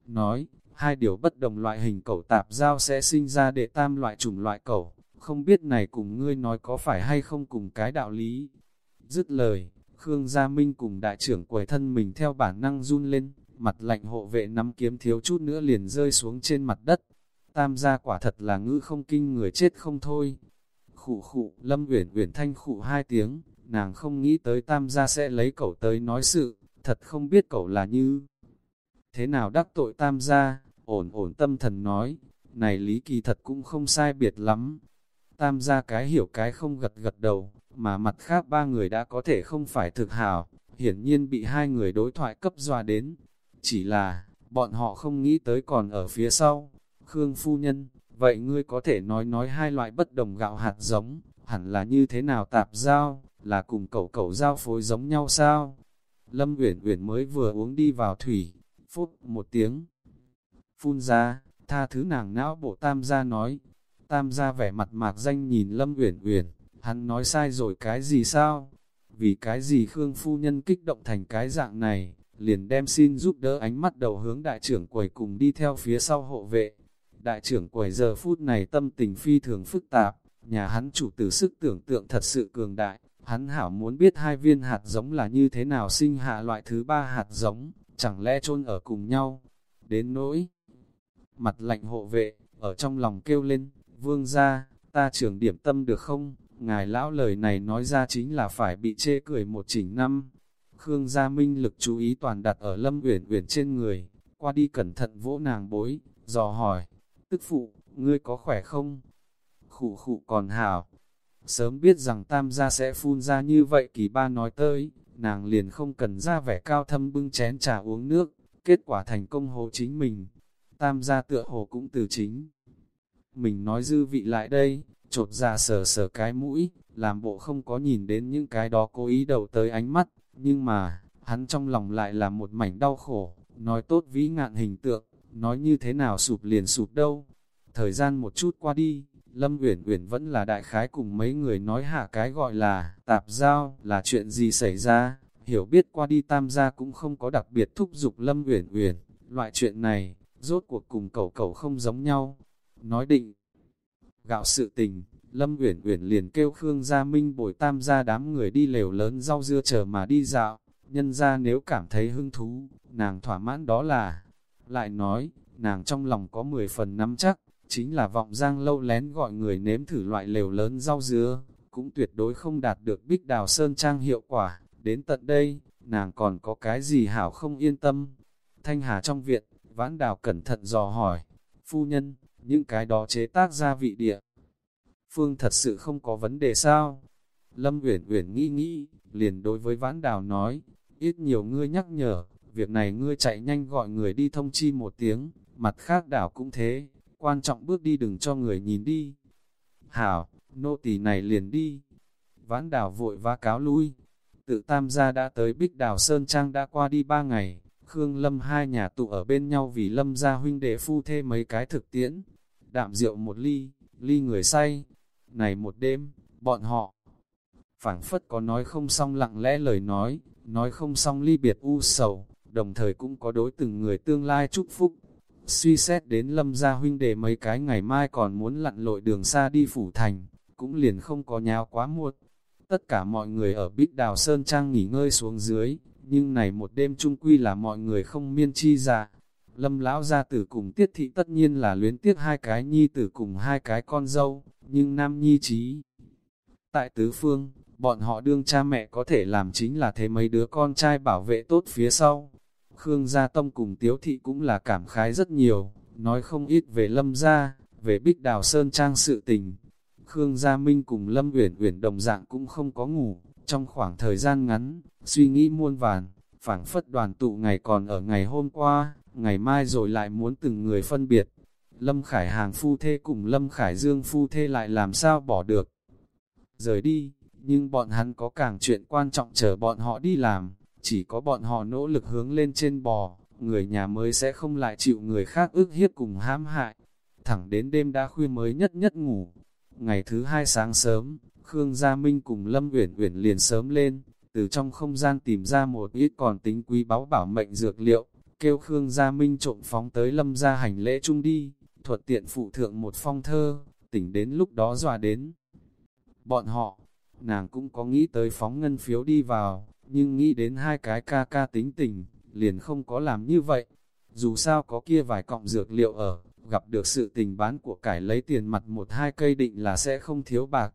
Nói, hai điều bất đồng loại hình cẩu tạp giao sẽ sinh ra để tam loại chủng loại cẩu, không biết này cùng ngươi nói có phải hay không cùng cái đạo lý. Dứt lời, Khương Gia Minh cùng đại trưởng quầy thân mình theo bản năng run lên, mặt lạnh hộ vệ nắm kiếm thiếu chút nữa liền rơi xuống trên mặt đất. Tam gia quả thật là ngữ không kinh người chết không thôi. Khụ khụ, Lâm Uyển Uyển thanh khụ hai tiếng, nàng không nghĩ tới tam gia sẽ lấy cậu tới nói sự, thật không biết cậu là như. Thế nào đắc tội tam gia, ổn ổn tâm thần nói, này lý kỳ thật cũng không sai biệt lắm. Tam gia cái hiểu cái không gật gật đầu, mà mặt khác ba người đã có thể không phải thực hảo, hiển nhiên bị hai người đối thoại cấp dọa đến. Chỉ là, bọn họ không nghĩ tới còn ở phía sau. Khương phu nhân, vậy ngươi có thể nói nói hai loại bất đồng gạo hạt giống, hẳn là như thế nào tạp giao, là cùng cẩu cẩu giao phối giống nhau sao? Lâm Uyển Uyển mới vừa uống đi vào thủy, phút một tiếng. Phun ra, tha thứ nàng não bộ tam gia nói. Tam gia vẻ mặt mạc danh nhìn Lâm Uyển Uyển, hắn nói sai rồi cái gì sao? Vì cái gì Khương phu nhân kích động thành cái dạng này, liền đem xin giúp đỡ ánh mắt đầu hướng đại trưởng quầy cùng đi theo phía sau hộ vệ. Đại trưởng quầy giờ phút này tâm tình phi thường phức tạp, nhà hắn chủ tử sức tưởng tượng thật sự cường đại, hắn hảo muốn biết hai viên hạt giống là như thế nào sinh hạ loại thứ ba hạt giống, chẳng lẽ chôn ở cùng nhau, đến nỗi. Mặt lạnh hộ vệ, ở trong lòng kêu lên, vương ra, ta trưởng điểm tâm được không? Ngài lão lời này nói ra chính là phải bị chê cười một chỉnh năm. Khương Gia Minh lực chú ý toàn đặt ở Lâm Uyển Uyển trên người, qua đi cẩn thận vỗ nàng bối, dò hỏi, tức phụ, ngươi có khỏe không? Khụ khụ còn hảo. Sớm biết rằng tam gia sẽ phun ra như vậy kỳ ba nói tới, nàng liền không cần ra vẻ cao thâm bưng chén trà uống nước, kết quả thành công hồ chính mình. Tam gia tựa hồ cũng từ chính. Mình nói dư vị lại đây, trột ra sờ sờ cái mũi, làm bộ không có nhìn đến những cái đó cố ý đầu tới ánh mắt, nhưng mà, hắn trong lòng lại là một mảnh đau khổ, nói tốt vĩ ngạn hình tượng, nói như thế nào sụp liền sụp đâu. Thời gian một chút qua đi, Lâm Uyển Uyển vẫn là đại khái cùng mấy người nói hạ cái gọi là tạp giao là chuyện gì xảy ra, hiểu biết qua đi tam gia cũng không có đặc biệt thúc giục Lâm Uyển Uyển, loại chuyện này, rốt cuộc cùng cậu cậu không giống nhau. Nói định, gạo sự tình, Lâm Uyển Uyển liền kêu Khương Gia Minh bồi tam gia đám người đi lều lớn rau dưa chờ mà đi dạo, nhân gia nếu cảm thấy hứng thú, nàng thỏa mãn đó là. Lại nói, nàng trong lòng có 10 phần nắm chắc, chính là vọng giang lâu lén gọi người nếm thử loại lều lớn rau dưa, cũng tuyệt đối không đạt được bích đào sơn trang hiệu quả. Đến tận đây, nàng còn có cái gì hảo không yên tâm. Thanh Hà trong viện, vãn đào cẩn thận dò hỏi, phu nhân, những cái đó chế tác gia vị địa. Phương thật sự không có vấn đề sao? Lâm Uyển Uyển nghĩ nghĩ, liền đối với vãn đào nói, ít nhiều ngươi nhắc nhở, việc này ngươi chạy nhanh gọi người đi thông chi một tiếng, mặt khác đảo cũng thế, quan trọng bước đi đừng cho người nhìn đi. Hảo, nô tỳ này liền đi. Vãn đảo vội vã cáo lui. Tự tam gia đã tới Bích Đào Sơn Trang đã qua đi ba ngày, Khương Lâm hai nhà tụ ở bên nhau vì Lâm gia huynh đệ phu thê mấy cái thực tiễn. Đạm rượu một ly, ly người say. Này một đêm, bọn họ phảng phất có nói không xong lặng lẽ lời nói, nói không xong ly biệt u sầu, đồng thời cũng có đối từng người tương lai chúc phúc. Suy xét đến lâm gia huynh đệ mấy cái ngày mai còn muốn lặn lội đường xa đi phủ thành, cũng liền không có nháo quá muộn. Tất cả mọi người ở Bích Đào Sơn Trang nghỉ ngơi xuống dưới, nhưng này một đêm chung quy là mọi người không miên chi dạ. Lâm lão gia tử cùng tiết thị tất nhiên là luyến tiếc hai cái nhi tử cùng hai cái con dâu, nhưng nam nhi trí. Tại tứ phương, bọn họ đương cha mẹ có thể làm chính là thế mấy đứa con trai bảo vệ tốt phía sau. Khương Gia Tông cùng Tiếu Thị cũng là cảm khái rất nhiều, nói không ít về Lâm Gia, về Bích Đào Sơn Trang sự tình. Khương Gia Minh cùng Lâm Uyển Uyển đồng dạng cũng không có ngủ, trong khoảng thời gian ngắn, suy nghĩ muôn vàn, phảng phất đoàn tụ ngày còn ở ngày hôm qua, ngày mai rồi lại muốn từng người phân biệt. Lâm Khải Hàng phu thê cùng Lâm Khải Dương phu thê lại làm sao bỏ được. Rời đi, nhưng bọn hắn có càng chuyện quan trọng chờ bọn họ đi làm, chỉ có bọn họ nỗ lực hướng lên trên bò, người nhà mới sẽ không lại chịu người khác ước hiếp cùng hãm hại. Thẳng đến đêm đã khuya mới nhất nhất ngủ. Ngày thứ hai sáng sớm, Khương Gia Minh cùng Lâm Uyển Uyển liền sớm lên, từ trong không gian tìm ra một ít còn tính quý báu bảo mệnh dược liệu, kêu Khương Gia Minh trộm phóng tới Lâm gia hành lễ chung đi, thuật tiện phụ thượng một phong thơ, tỉnh đến lúc đó dọa đến. Bọn họ, nàng cũng có nghĩ tới phóng ngân phiếu đi vào, nhưng nghĩ đến hai cái ca ca tính tình, liền không có làm như vậy. Dù sao có kia vài cọng dược liệu ở, gặp được sự tình bán của cải lấy tiền mặt một hai cây định là sẽ không thiếu bạc.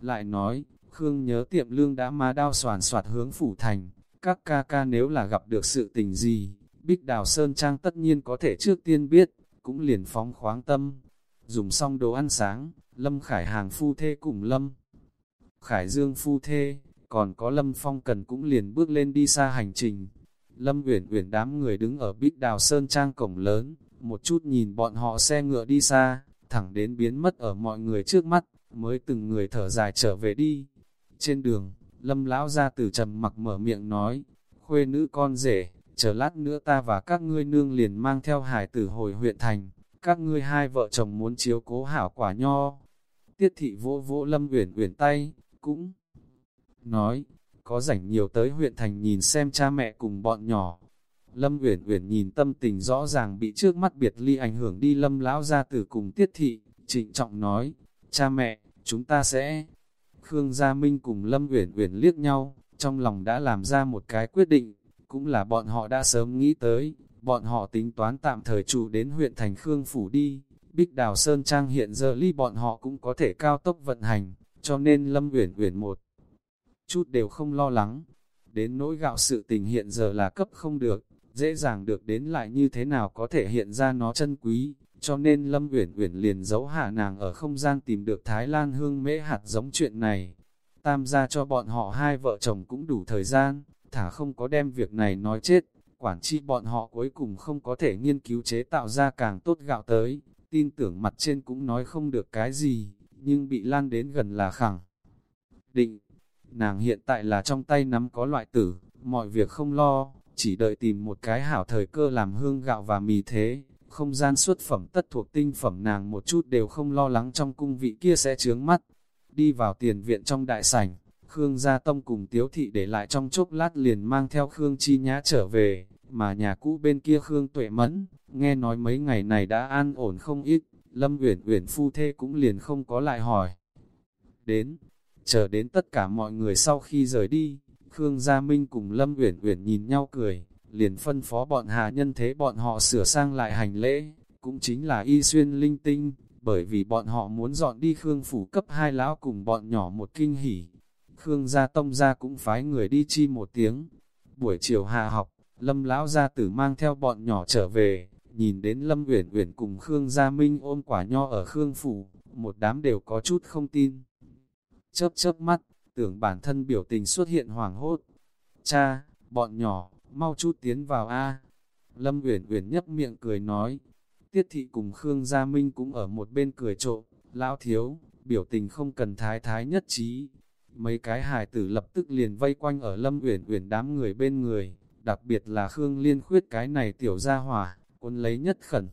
Lại nói, Khương nhớ tiệm lương đã ma đao soàn soạt hướng phủ thành, các ca ca nếu là gặp được sự tình gì, Bích Đào Sơn Trang tất nhiên có thể trước tiên biết, cũng liền phóng khoáng tâm. Dùng xong đồ ăn sáng, Lâm Khải Hàng phu thê cùng Lâm. Khải Dương phu thê, còn có Lâm Phong Cần cũng liền bước lên đi xa hành trình. Lâm Uyển Uyển đám người đứng ở Bích Đào Sơn Trang cổng lớn, một chút nhìn bọn họ xe ngựa đi xa, thẳng đến biến mất ở mọi người trước mắt, mới từng người thở dài trở về đi. Trên đường, Lâm lão ra từ trầm mặc mở miệng nói, khuê nữ con rể, chờ lát nữa ta và các ngươi nương liền mang theo hải tử hồi huyện thành, các ngươi hai vợ chồng muốn chiếu cố hảo quả nho. Tiết thị vỗ vỗ Lâm Uyển Uyển tay, cũng nói, có rảnh nhiều tới huyện thành nhìn xem cha mẹ cùng bọn nhỏ. Lâm Uyển Uyển nhìn tâm tình rõ ràng bị trước mắt biệt ly ảnh hưởng đi Lâm lão gia tử cùng Tiết thị, trịnh trọng nói, cha mẹ, chúng ta sẽ. Khương Gia Minh cùng Lâm Uyển Uyển liếc nhau, trong lòng đã làm ra một cái quyết định, cũng là bọn họ đã sớm nghĩ tới, bọn họ tính toán tạm thời trụ đến huyện thành Khương phủ đi. Bích Đào Sơn Trang hiện giờ ly bọn họ cũng có thể cao tốc vận hành, cho nên Lâm Uyển Uyển một chút đều không lo lắng. Đến nỗi gạo sự tình hiện giờ là cấp không được, dễ dàng được đến lại như thế nào có thể hiện ra nó chân quý, cho nên Lâm Uyển Uyển liền giấu hạ nàng ở không gian tìm được Thái Lan hương mễ hạt giống chuyện này. Tam gia cho bọn họ hai vợ chồng cũng đủ thời gian, thả không có đem việc này nói chết, quản chi bọn họ cuối cùng không có thể nghiên cứu chế tạo ra càng tốt gạo tới, tin tưởng mặt trên cũng nói không được cái gì, nhưng bị lan đến gần là khẳng. Định, nàng hiện tại là trong tay nắm có loại tử, mọi việc không lo, chỉ đợi tìm một cái hảo thời cơ làm hương gạo và mì thế, không gian xuất phẩm tất thuộc tinh phẩm nàng một chút đều không lo lắng trong cung vị kia sẽ chướng mắt. Đi vào tiền viện trong đại sảnh, Khương Gia Tông cùng Tiếu Thị để lại trong chốc lát liền mang theo Khương Chi Nhã trở về, mà nhà cũ bên kia Khương Tuệ Mẫn, nghe nói mấy ngày này đã an ổn không ít, Lâm Uyển Uyển phu thê cũng liền không có lại hỏi. đến. Chờ đến tất cả mọi người sau khi rời đi, Khương Gia Minh cùng Lâm Uyển Uyển nhìn nhau cười, liền phân phó bọn hạ nhân thế bọn họ sửa sang lại hành lễ, cũng chính là y xuyên linh tinh, bởi vì bọn họ muốn dọn đi Khương phủ cấp hai lão cùng bọn nhỏ một kinh hỉ. Khương gia tông gia cũng phái người đi chi một tiếng. Buổi chiều hạ học, Lâm lão gia tử mang theo bọn nhỏ trở về, nhìn đến Lâm Uyển Uyển cùng Khương Gia Minh ôm quả nho ở Khương phủ, một đám đều có chút không tin. Chớp chớp mắt, tưởng bản thân biểu tình xuất hiện hoảng hốt. Cha, bọn nhỏ, mau chút tiến vào a. Lâm Uyển Uyển nhấp miệng cười nói. Tiết thị cùng Khương Gia Minh cũng ở một bên cười trộm, lão thiếu, biểu tình không cần thái thái nhất trí. Mấy cái hài tử lập tức liền vây quanh ở Lâm Uyển Uyển đám người bên người, đặc biệt là Khương Liên khuyết cái này tiểu gia hỏa, quân lấy nhất khẩn.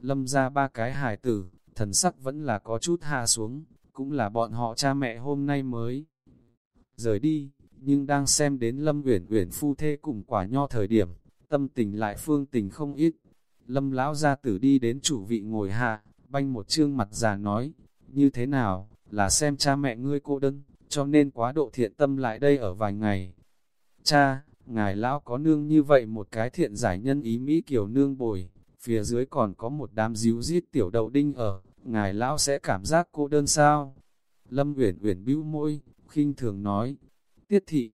Lâm ra ba cái hài tử, thần sắc vẫn là có chút hạ xuống, cũng là bọn họ cha mẹ hôm nay mới rời đi, nhưng đang xem đến Lâm Uyển Uyển phu thê cùng quả nho thời điểm, tâm tình lại phương tình không ít. Lâm lão gia tử đi đến chủ vị ngồi hạ, banh một trương mặt già nói, như thế nào, là xem cha mẹ ngươi cô đơn, cho nên quá độ thiện tâm lại đây ở vài ngày. Cha, ngài lão có nương như vậy một cái thiện giải nhân ý Mỹ kiểu nương bồi, phía dưới còn có một đám díu rít tiểu đậu đinh ở, ngài lão sẽ cảm giác cô đơn sao? Lâm Uyển Uyển bĩu môi, khinh thường nói, tiết thị.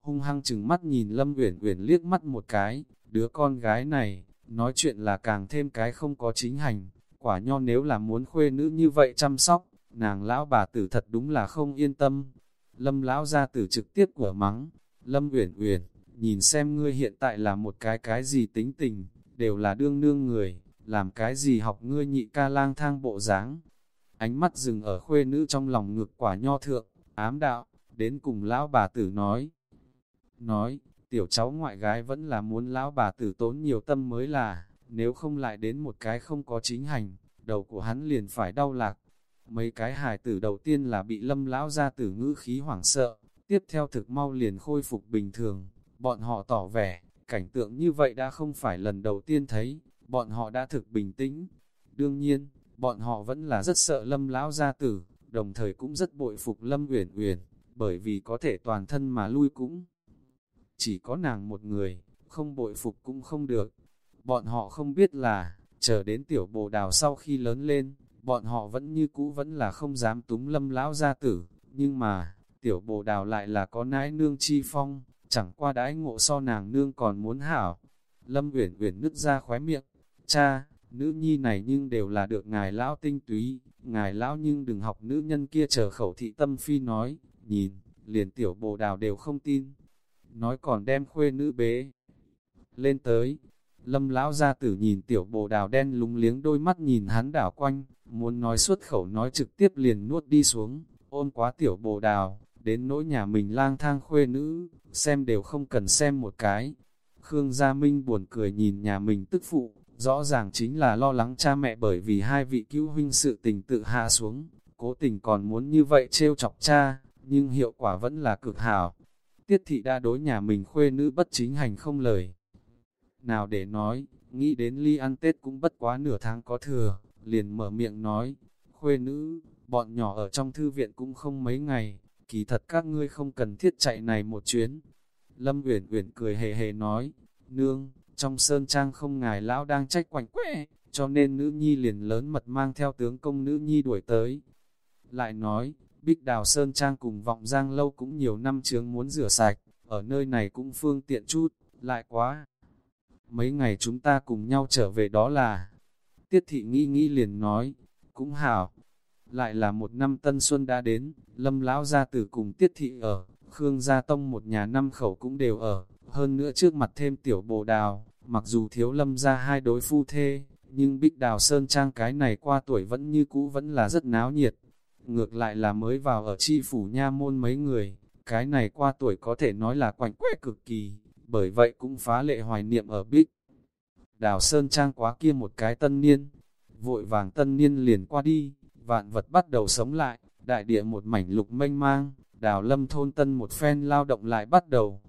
Hung hăng chừng mắt nhìn Lâm Uyển Uyển liếc mắt một cái, đứa con gái này, nói chuyện là càng thêm cái không có chính hành, quả nho nếu là muốn khuê nữ như vậy chăm sóc, nàng lão bà tử thật đúng là không yên tâm. Lâm lão gia tử trực tiếp của mắng, Lâm Uyển Uyển, nhìn xem ngươi hiện tại là một cái cái gì tính tình, đều là đương nương người, làm cái gì học ngươi nhị ca lang thang bộ dáng. Ánh mắt dừng ở khuê nữ trong lòng ngực quả nho thượng, ám đạo, đến cùng lão bà tử nói. Nói, tiểu cháu ngoại gái vẫn là muốn lão bà tử tốn nhiều tâm mới là, nếu không lại đến một cái không có chính hành, đầu của hắn liền phải đau lạc. Mấy cái hài tử đầu tiên là bị lâm lão ra tử ngữ khí hoảng sợ, tiếp theo thực mau liền khôi phục bình thường, bọn họ tỏ vẻ, cảnh tượng như vậy đã không phải lần đầu tiên thấy, bọn họ đã thực bình tĩnh. Đương nhiên, bọn họ vẫn là rất sợ lâm lão gia tử, đồng thời cũng rất bội phục lâm uyển uyển, bởi vì có thể toàn thân mà lui cũng. Chỉ có nàng một người, không bội phục cũng không được. Bọn họ không biết là, chờ đến tiểu bồ đào sau khi lớn lên, bọn họ vẫn như cũ vẫn là không dám túng lâm lão gia tử, nhưng mà, tiểu bồ đào lại là có nãi nương chi phong, chẳng qua đãi ngộ so nàng nương còn muốn hảo. Lâm uyển uyển nứt ra khóe miệng, cha, nữ nhi này nhưng đều là được ngài lão tinh túy, ngài lão nhưng đừng học nữ nhân kia chờ khẩu thị tâm phi nói, nhìn, liền tiểu bồ đào đều không tin. Nói còn đem khuê nữ bế lên tới. Lâm lão gia tử nhìn tiểu bồ đào đen lúng liếng đôi mắt nhìn hắn đảo quanh, muốn nói xuất khẩu nói trực tiếp liền nuốt đi xuống, ôm quá tiểu bồ đào, đến nỗi nhà mình lang thang khuê nữ, xem đều không cần xem một cái. Khương Gia Minh buồn cười nhìn nhà mình tức phụ, rõ ràng chính là lo lắng cha mẹ bởi vì hai vị cứu huynh sự tình tự hạ xuống, cố tình còn muốn như vậy trêu chọc cha, nhưng hiệu quả vẫn là cực hảo. Tiết thị đã đối nhà mình khuê nữ bất chính hành không lời. Nào để nói, nghĩ đến ly ăn Tết cũng bất quá nửa tháng có thừa, liền mở miệng nói, khuê nữ, bọn nhỏ ở trong thư viện cũng không mấy ngày, kỳ thật các ngươi không cần thiết chạy này một chuyến. Lâm Uyển Uyển cười hề hề nói, nương, trong sơn trang không ngài lão đang trách quảnh quẽ, cho nên nữ nhi liền lớn mật mang theo tướng công nữ nhi đuổi tới. Lại nói, Bích Đào Sơn Trang cùng vọng giang lâu cũng nhiều năm chướng muốn rửa sạch, ở nơi này cũng phương tiện chút, lại quá. Mấy ngày chúng ta cùng nhau trở về đó là, Tiết thị nghĩ nghĩ liền nói, cũng hảo. Lại là một năm tân xuân đã đến, lâm lão gia tử cùng tiết thị ở, Khương Gia Tông một nhà năm khẩu cũng đều ở, hơn nữa trước mặt thêm tiểu bồ đào, mặc dù thiếu lâm ra hai đối phu thê, nhưng bích đào sơn trang cái này qua tuổi vẫn như cũ vẫn là rất náo nhiệt. Ngược lại là mới vào ở chi phủ nha môn mấy người, cái này qua tuổi có thể nói là quạnh quẽ cực kỳ, bởi vậy cũng phá lệ hoài niệm ở bích. Đào sơn trang quá kia một cái tân niên, vội vàng tân niên liền qua đi, vạn vật bắt đầu sống lại, đại địa một mảnh lục mênh mang, đào lâm thôn tân một phen lao động lại bắt đầu,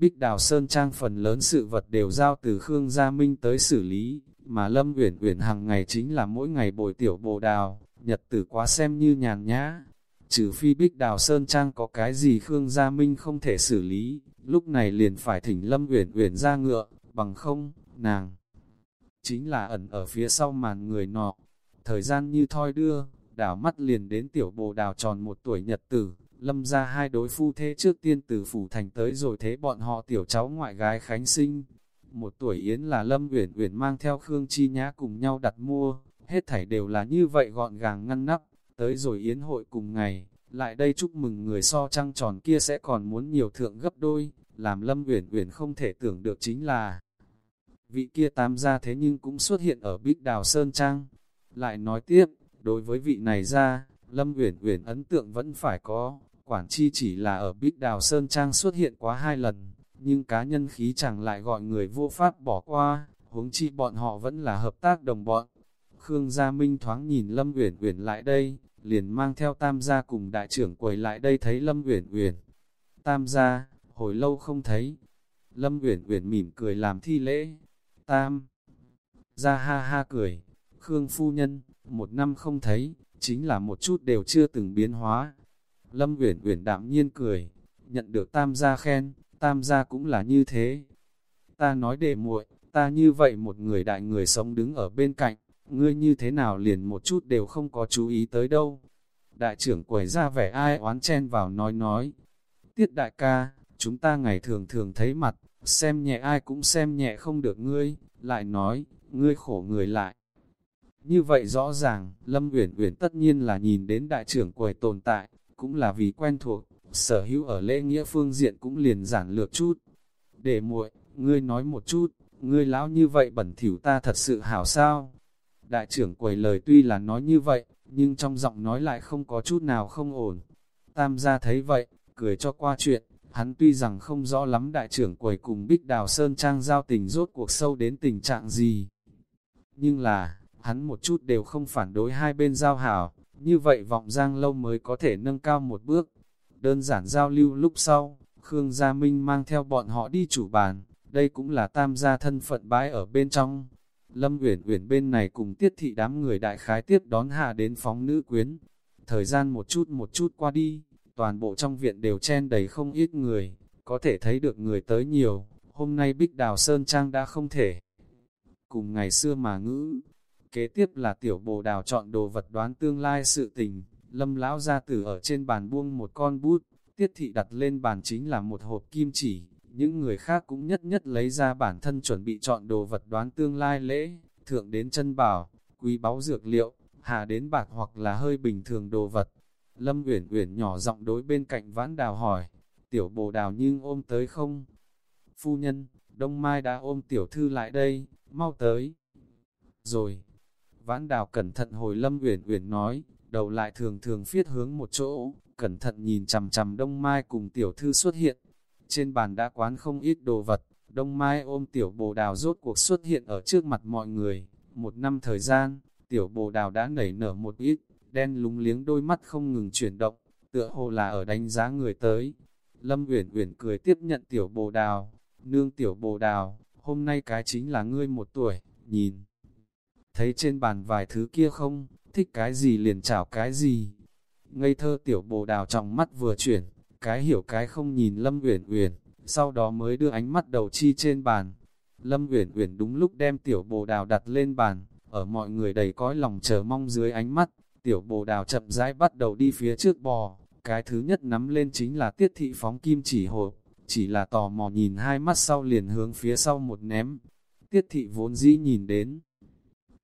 Bích Đào Sơn Trang phần lớn sự vật đều giao từ Khương Gia Minh tới xử lý, mà Lâm Uyển Uyển hàng ngày chính là mỗi ngày bồi tiểu bồ đào, nhật tử quá xem như nhàn nhã. trừ phi bích đào Sơn Trang có cái gì Khương Gia Minh không thể xử lý, lúc này liền phải thỉnh Lâm Uyển Uyển ra ngựa, bằng không, nàng chính là ẩn ở phía sau màn người nọ. Thời gian như thoi đưa, đảo mắt liền đến tiểu bồ đào tròn một tuổi nhật tử, lâm ra hai đối phu thế trước tiên từ phủ thành tới rồi thế bọn họ tiểu cháu ngoại gái Khánh sinh. Một tuổi Yến là Lâm Uyển Uyển mang theo Khương Chi Nhã cùng nhau đặt mua, hết thảy đều là như vậy gọn gàng ngăn nắp, tới rồi Yến hội cùng ngày, lại đây chúc mừng người so trăng tròn kia sẽ còn muốn nhiều thượng gấp đôi, làm Lâm Uyển Uyển không thể tưởng được chính là vị kia tam gia thế nhưng cũng xuất hiện ở Bích Đào Sơn Trang. Lại nói tiếp, đối với vị này ra, Lâm Uyển Uyển ấn tượng vẫn phải có, quản chi chỉ là ở Bích Đào Sơn Trang xuất hiện quá hai lần, nhưng cá nhân khí chẳng lại gọi người vô pháp bỏ qua, huống chi bọn họ vẫn là hợp tác đồng bọn. Khương Gia Minh thoáng nhìn Lâm Uyển Uyển lại đây, liền mang theo Tam gia cùng đại trưởng quầy lại đây thấy Lâm Uyển Uyển. Tam gia, hồi lâu không thấy. Lâm Uyển Uyển mỉm cười làm thi lễ. Tam gia ha ha cười. Khương phu nhân, một năm không thấy, chính là một chút đều chưa từng biến hóa. Lâm Uyển Uyển đạm nhiên cười, nhận được Tam gia khen, Tam gia cũng là như thế. Ta nói để muội, ta như vậy một người đại người sống đứng ở bên cạnh, ngươi như thế nào liền một chút đều không có chú ý tới đâu. Đại trưởng quầy ra vẻ ai oán chen vào nói nói. Tiết đại ca, chúng ta ngày thường thường thấy mặt, xem nhẹ ai cũng xem nhẹ không được ngươi, lại nói, ngươi khổ người lại. Như vậy rõ ràng, Lâm Uyển Uyển tất nhiên là nhìn đến đại trưởng quầy tồn tại, cũng là vì quen thuộc, sở hữu ở lễ nghĩa phương diện cũng liền giản lược chút. Để muội, ngươi nói một chút, ngươi lão như vậy bẩn thỉu ta thật sự hảo sao? Đại trưởng quầy lời tuy là nói như vậy, nhưng trong giọng nói lại không có chút nào không ổn. Tam gia thấy vậy, cười cho qua chuyện, hắn tuy rằng không rõ lắm đại trưởng quầy cùng Bích Đào Sơn Trang giao tình rốt cuộc sâu đến tình trạng gì. Nhưng là, hắn một chút đều không phản đối hai bên giao hảo, như vậy vọng giang lâu mới có thể nâng cao một bước. Đơn giản giao lưu lúc sau, Khương Gia Minh mang theo bọn họ đi chủ bàn, đây cũng là tam gia thân phận bái ở bên trong. Lâm Uyển Uyển bên này cùng tiết thị đám người đại khái tiếp đón hạ đến phóng nữ quyến. Thời gian một chút một chút qua đi, toàn bộ trong viện đều chen đầy không ít người, có thể thấy được người tới nhiều. Hôm nay Bích Đào Sơn Trang đã không thể cùng ngày xưa mà ngữ. Kế tiếp là tiểu bồ đào chọn đồ vật đoán tương lai sự tình. Lâm lão gia tử ở trên bàn buông một con bút, tiết thị đặt lên bàn chính là một hộp kim chỉ, những người khác cũng nhất nhất lấy ra bản thân chuẩn bị chọn đồ vật đoán tương lai lễ, thượng đến chân bảo, quý báu dược liệu, hạ đến bạc hoặc là hơi bình thường đồ vật. Lâm Uyển Uyển nhỏ giọng đối bên cạnh vãn đào hỏi, tiểu bồ đào nhưng ôm tới không? Phu nhân, Đông Mai đã ôm tiểu thư lại đây, mau tới. Rồi, vãn đào cẩn thận hồi Lâm Uyển Uyển nói, đầu lại thường thường phiết hướng một chỗ, cẩn thận nhìn chằm chằm Đông Mai cùng tiểu thư xuất hiện, trên bàn đã quán không ít đồ vật, đông mai ôm tiểu bồ đào rốt cuộc xuất hiện ở trước mặt mọi người. Một năm thời gian, tiểu bồ đào đã nảy nở một ít, đen lúng liếng đôi mắt không ngừng chuyển động, tựa hồ là ở đánh giá người tới. Lâm Uyển Uyển cười tiếp nhận tiểu bồ đào, nương tiểu bồ đào, hôm nay cái chính là ngươi một tuổi, nhìn. Thấy trên bàn vài thứ kia không, thích cái gì liền chảo cái gì. Ngây thơ tiểu bồ đào trong mắt vừa chuyển, cái hiểu cái không nhìn Lâm Uyển Uyển, sau đó mới đưa ánh mắt đầu chi trên bàn. Lâm Uyển Uyển đúng lúc đem tiểu bồ đào đặt lên bàn, ở mọi người đầy cõi lòng chờ mong dưới ánh mắt, tiểu bồ đào chậm rãi bắt đầu đi phía trước bò, cái thứ nhất nắm lên chính là tiết thị phóng kim chỉ hộp, chỉ là tò mò nhìn hai mắt sau liền hướng phía sau một ném. Tiết thị vốn dĩ nhìn đến,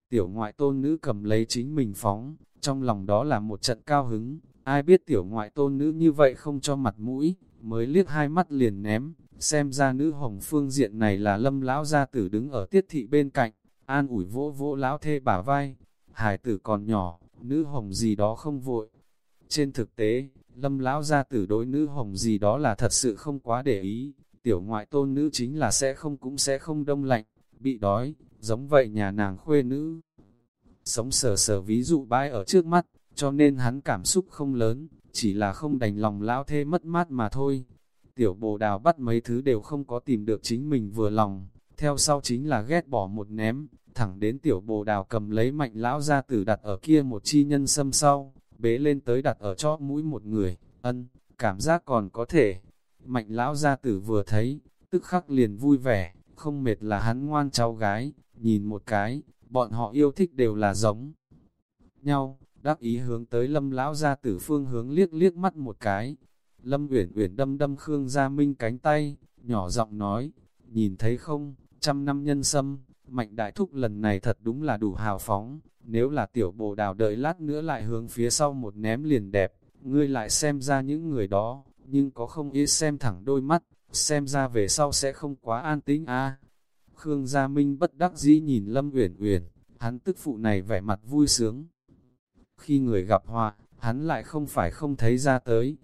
tiểu ngoại tôn nữ cầm lấy chính mình phóng, trong lòng đó là một trận cao hứng, Ai biết tiểu ngoại tôn nữ như vậy không cho mặt mũi, mới liếc hai mắt liền ném, xem ra nữ hồng phương diện này là lâm lão gia tử đứng ở tiết thị bên cạnh, an ủi vỗ vỗ lão thê bả vai, hải tử còn nhỏ, nữ hồng gì đó không vội. Trên thực tế, lâm lão gia tử đối nữ hồng gì đó là thật sự không quá để ý, tiểu ngoại tôn nữ chính là sẽ không cũng sẽ không đông lạnh, bị đói, giống vậy nhà nàng khuê nữ. Sống sờ sờ ví dụ bãi ở trước mắt, cho nên hắn cảm xúc không lớn, chỉ là không đành lòng lão thê mất mát mà thôi. Tiểu bồ đào bắt mấy thứ đều không có tìm được chính mình vừa lòng, theo sau chính là ghét bỏ một ném, thẳng đến tiểu bồ đào cầm lấy mạnh lão ra tử đặt ở kia một chi nhân sâm sau, bế lên tới đặt ở chóp mũi một người, ân, cảm giác còn có thể. Mạnh lão gia tử vừa thấy, tức khắc liền vui vẻ, không mệt là hắn ngoan cháu gái, nhìn một cái, bọn họ yêu thích đều là giống nhau, đắc ý hướng tới lâm lão gia tử phương hướng liếc liếc mắt một cái. Lâm uyển uyển đâm đâm Khương Gia Minh cánh tay, nhỏ giọng nói, nhìn thấy không, trăm năm nhân sâm, mạnh đại thúc lần này thật đúng là đủ hào phóng, nếu là tiểu bồ đào đợi lát nữa lại hướng phía sau một ném liền đẹp, ngươi lại xem ra những người đó, nhưng có không ý xem thẳng đôi mắt, xem ra về sau sẽ không quá an tĩnh a. Khương Gia Minh bất đắc dĩ nhìn Lâm Uyển Uyển, hắn tức phụ này vẻ mặt vui sướng. Khi người gặp họa, hắn lại không phải không thấy ra tới.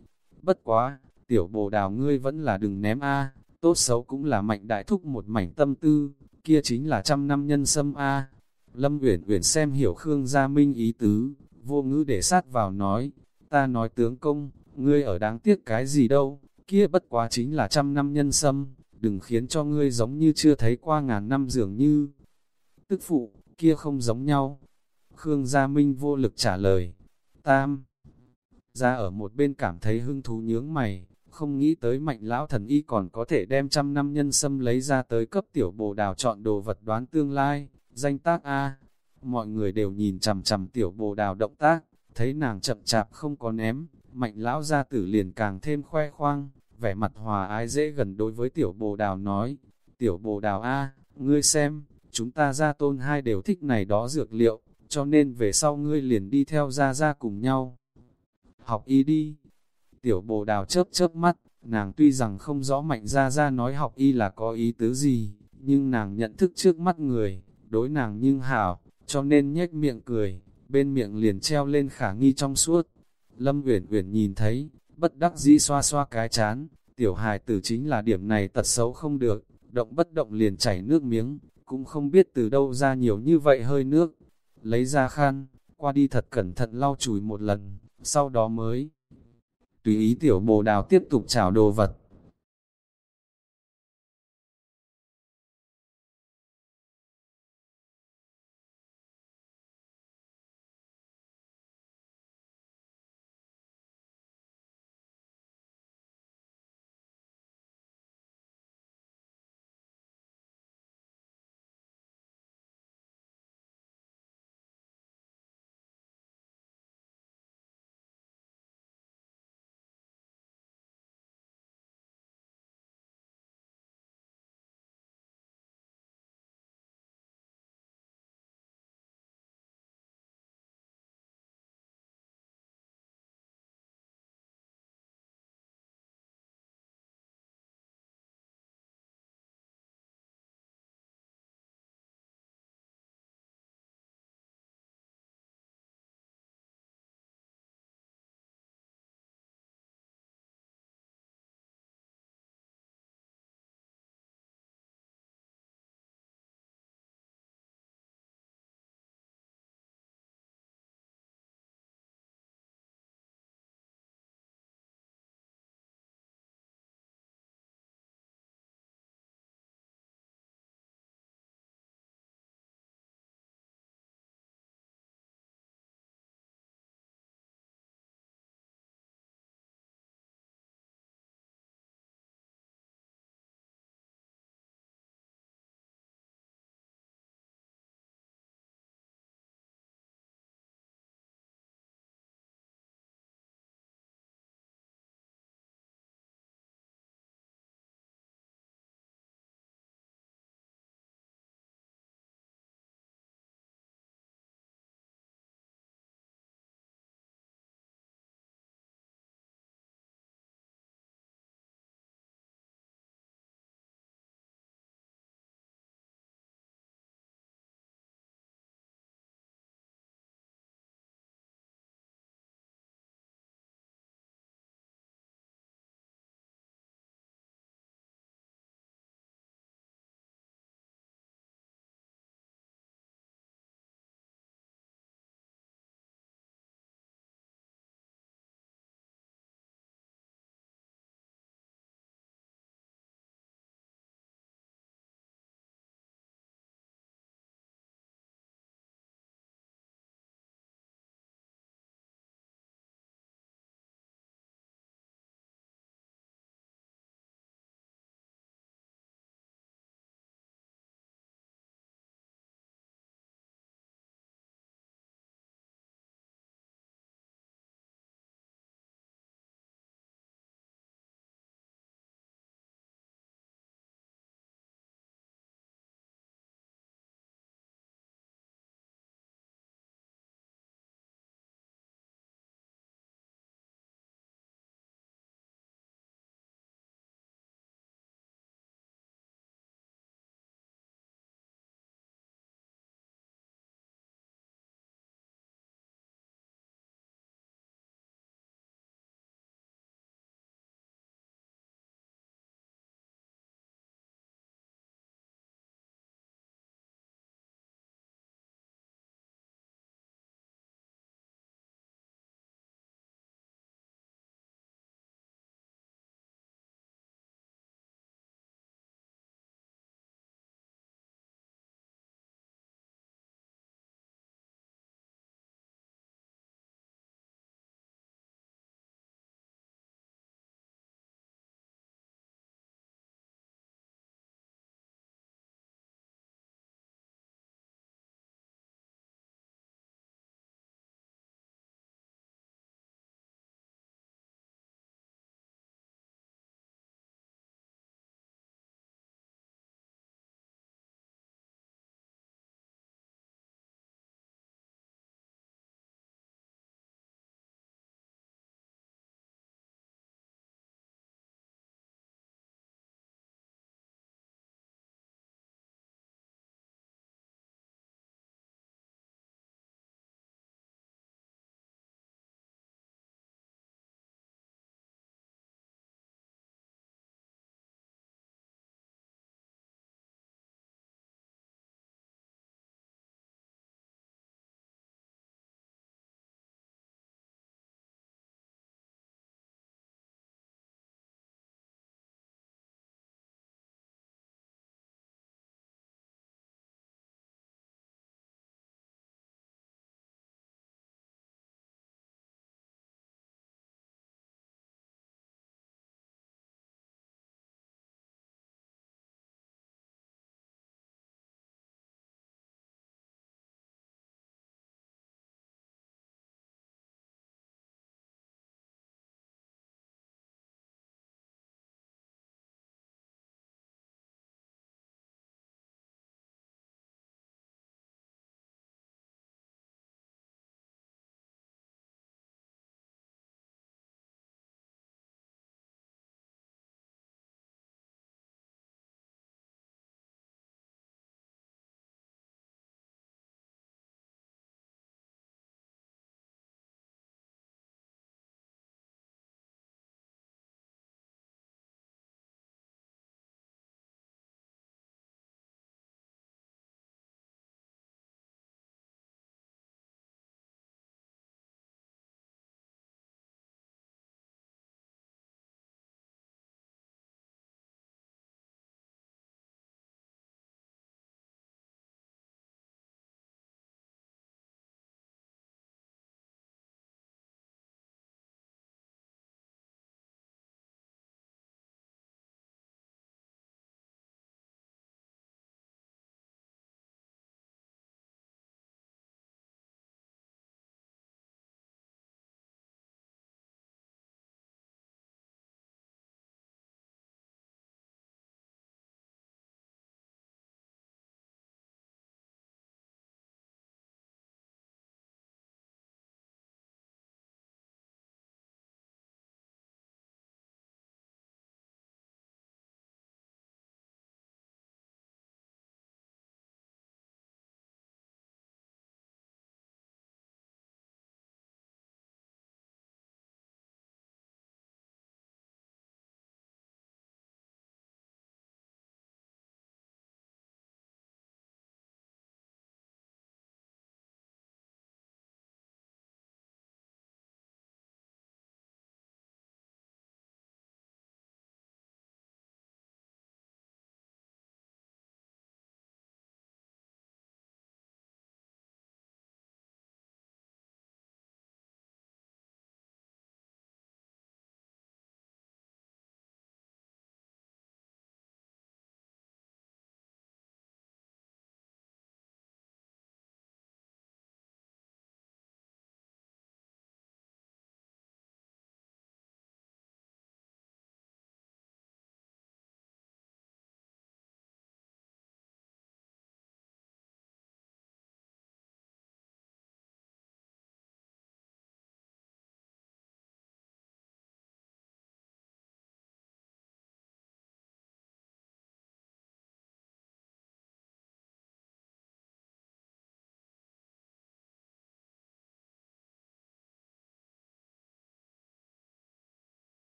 Bất quá, tiểu bồ đào ngươi vẫn là đừng ném a, tốt xấu cũng là mạnh đại thúc một mảnh tâm tư, kia chính là trăm năm nhân sâm a. Lâm Uyển Uyển xem hiểu Khương Gia Minh ý tứ, vô ngữ để sát vào nói, ta nói tướng công, ngươi ở đáng tiếc cái gì đâu, kia bất quá chính là trăm năm nhân sâm, đừng khiến cho ngươi giống như chưa thấy qua ngàn năm dường như. Tức phụ, kia không giống nhau. Khương Gia Minh vô lực trả lời. Tam. Ra ở một bên cảm thấy hưng thú nhướng mày, không nghĩ tới mạnh lão thần y còn có thể đem trăm năm nhân sâm lấy ra tới cấp tiểu bồ đào chọn đồ vật đoán tương lai, danh tác A. Mọi người đều nhìn chằm chằm tiểu bồ đào động tác, thấy nàng chậm chạp không có ném, mạnh lão gia tử liền càng thêm khoe khoang, vẻ mặt hòa ái dễ gần đối với tiểu bồ đào nói, tiểu bồ đào A, ngươi xem, chúng ta gia tôn hai đều thích này đó dược liệu, cho nên về sau ngươi liền đi theo gia gia cùng nhau. Học y đi. Tiểu bồ đào chớp chớp mắt, nàng tuy rằng không rõ mạnh gia gia nói học y là có ý tứ gì, nhưng nàng nhận thức trước mắt người, đối nàng nhưng hảo, cho nên nhếch miệng cười, bên miệng liền treo lên khả nghi trong suốt. Lâm Uyển Uyển nhìn thấy, bất đắc dĩ xoa xoa cái chán, tiểu hài tử chính là điểm này tật xấu không được, động bất động liền chảy nước miếng, cũng không biết từ đâu ra nhiều như vậy hơi nước. Lấy ra khăn, qua đi thật cẩn thận lau chùi một lần, sau đó mới tùy ý tiểu bồ đào tiếp tục chảo đồ vật.